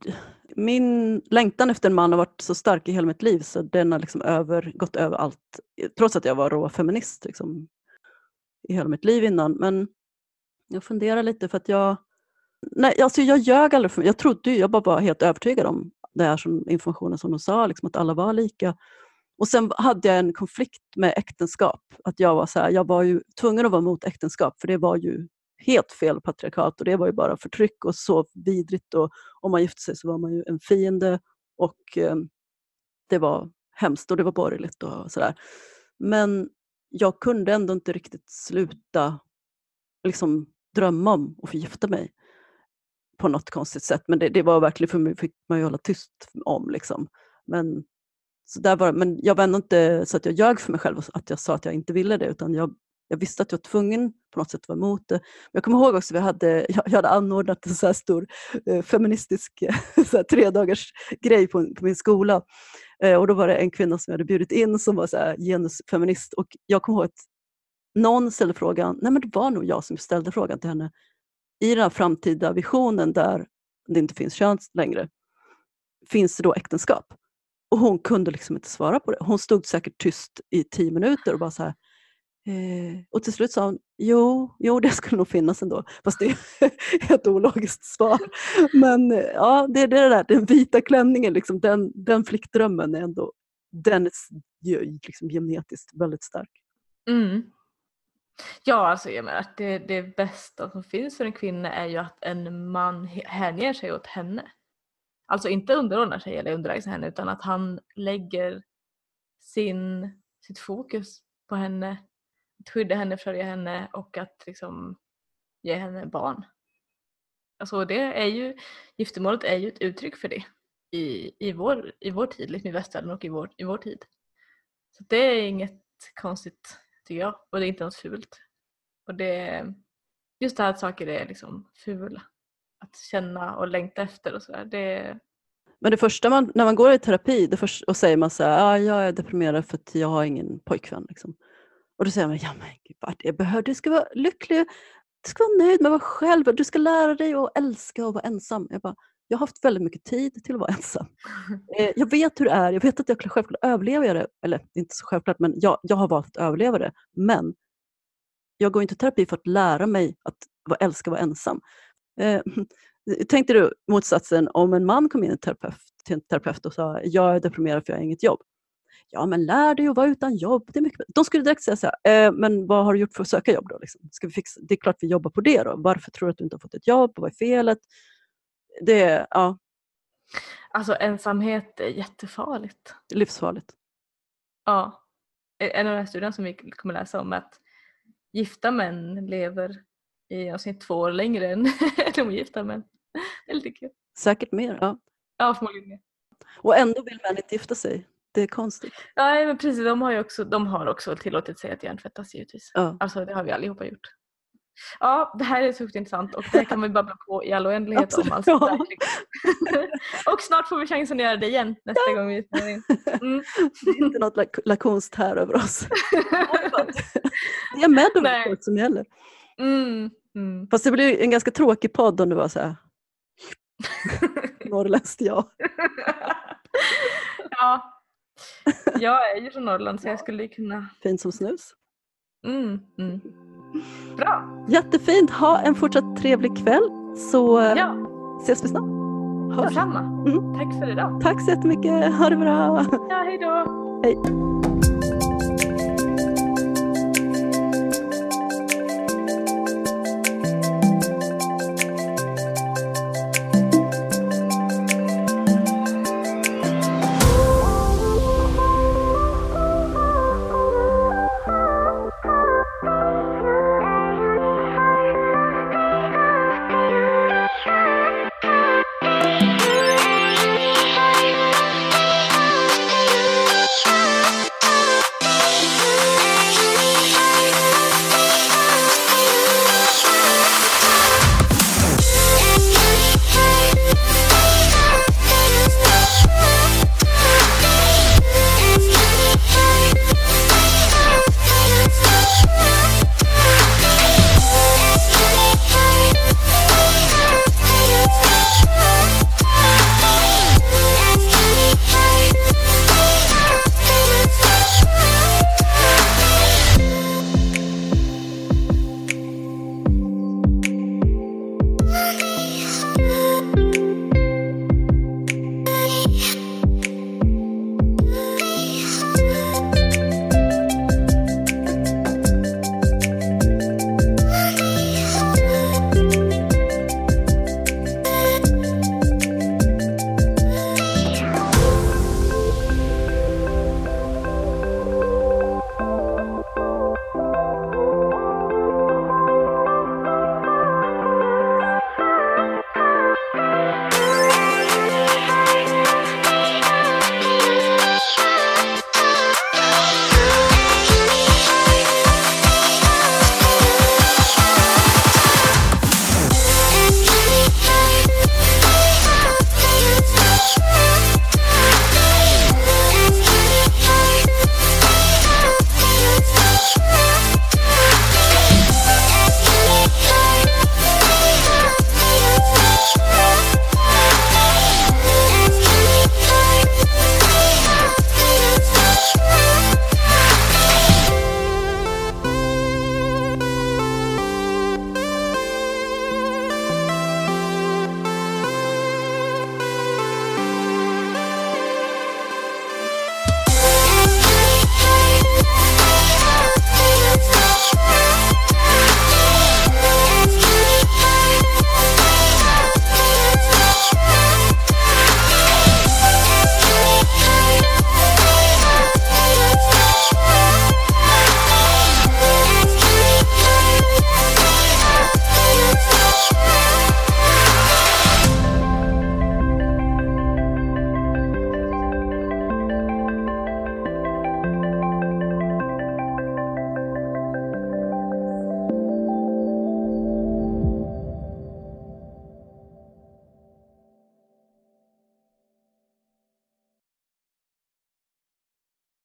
Speaker 3: min längtan efter en man har varit så stark i hela mitt liv så den har liksom över, gått över allt. Trots att jag var rå feminist liksom, i hela mitt liv innan. Men jag funderar lite för att jag Nej, alltså jag ljög aldrig. För, jag trodde ju, jag bara var helt övertygad om det här som informationen som de sa, liksom att alla var lika. Och sen hade jag en konflikt med äktenskap. Att jag var så här, jag var ju tvungen att vara mot äktenskap för det var ju helt fel patriarkat och det var ju bara förtryck och så vidrigt och om man gifte sig så var man ju en fiende och eh, det var hemskt och det var borgerligt och sådär. Men jag kunde ändå inte riktigt sluta liksom drömma om att förgifta mig på något konstigt sätt. Men det, det var verkligen för mig, fick man ju hålla tyst om. Liksom. Men, så där var, men jag var ändå inte så att jag ljög för mig själv att jag sa att jag inte ville det utan jag, jag visste att jag var tvungen på något sätt att vara emot det. Men jag kommer ihåg också att jag hade, jag, jag hade anordnat en så här stor eh, feministisk så här, tre dagars grej på, på min skola. Eh, och då var det en kvinna som jag hade bjudit in som var så här, genusfeminist och jag kommer ihåg att någon ställde frågan, nej men det var nog jag som ställde frågan till henne, i den här framtida visionen där det inte finns kön längre, finns det då äktenskap? Och hon kunde liksom inte svara på det. Hon stod säkert tyst i tio minuter och bara så här, eh, och till slut sa hon, jo, jo, det skulle nog finnas ändå. Fast det är ett ologiskt svar. Men eh, ja, det är det där, den vita klänningen, liksom, den, den flickdrömmen är ändå, den är liksom genetiskt väldigt stark.
Speaker 2: Mm. Ja, alltså jag menar att det, det bästa som finns för en kvinna är ju att en man hänger sig åt henne. Alltså inte underordnar sig eller underlägsen henne utan att han lägger sin, sitt fokus på henne, att skydda henne, försörja henne och att liksom ge henne barn. Alltså det är ju, giftermålet är ju ett uttryck för det i, i, vår, i vår tid, liksom i västvärlden och i vår, i vår tid. Så det är inget konstigt tycker jag. Och det är inte något fult. Och det, just det här att saker är liksom fula. Att känna och längta efter och sådär. Det...
Speaker 3: Men det första man, när man går i terapi det först, och säger man så här, ah, jag är deprimerad för att jag har ingen pojkvän. Liksom. Och då säger man, ja men gud, vart jag behöver, du ska vara lycklig. du ska vara nöjd med vara själv, du ska lära dig att älska och vara ensam. Jag, bara, jag har haft väldigt mycket tid till att vara ensam. Eh, jag vet hur det är, jag vet att jag självklart överlever det, eller inte så självklart, men jag, jag har valt att överleva det. Men jag går inte i terapi för att lära mig att älska och vara ensam. Eh, tänkte du motsatsen om en man kom in terapeut, till en terapeut och sa jag är deprimerad för jag har inget jobb. Ja, men lär dig att vara utan jobb. Det är mycket... De skulle direkt säga så här, eh, men vad har du gjort för att söka jobb då? Liksom? Ska vi fixa... Det är klart vi jobbar på det då. Varför tror du att du inte har fått ett jobb? Vad är felet? Det, ja.
Speaker 2: Alltså ensamhet är jättefarligt.
Speaker 3: Livsfarligt.
Speaker 2: Ja. En av de här studierna som vi kommer läsa om är att gifta män lever i genomsnitt två år längre än de ogifta män. Det är lite kul.
Speaker 3: Säkert mer. Ja,
Speaker 2: ja förmodligen mer.
Speaker 3: Och ändå vill män inte gifta sig. Det är konstigt.
Speaker 2: Ja, men precis. De har, också, de har också tillåtit sig att hjärntvättas givetvis.
Speaker 3: Ja.
Speaker 2: Alltså det har vi allihopa gjort. Ja, det här är så intressant och det här kan ju babbla på i all oändlighet
Speaker 3: Absolut,
Speaker 2: om. Alltså,
Speaker 3: ja.
Speaker 2: och snart får vi chansen att göra det igen nästa gång vi spelar in. Mm.
Speaker 3: Det är inte något lak- lakonst här över oss. Det är med som gäller.
Speaker 2: Mm. Mm.
Speaker 3: Fast det blir en ganska tråkig podd om det var så här. Norrländskt ja.
Speaker 2: ja. Jag är ju från Norrland så jag skulle kunna...
Speaker 3: Fint som snus.
Speaker 2: Mm. Mm. Bra!
Speaker 3: Jättefint. Ha en fortsatt trevlig kväll så
Speaker 2: Ja,
Speaker 3: ses vi snart. Hörs.
Speaker 2: detsamma.
Speaker 3: Mm.
Speaker 2: Tack för idag.
Speaker 3: Tack så jättemycket. Ha det bra.
Speaker 2: Ja, hej då!
Speaker 3: Hej.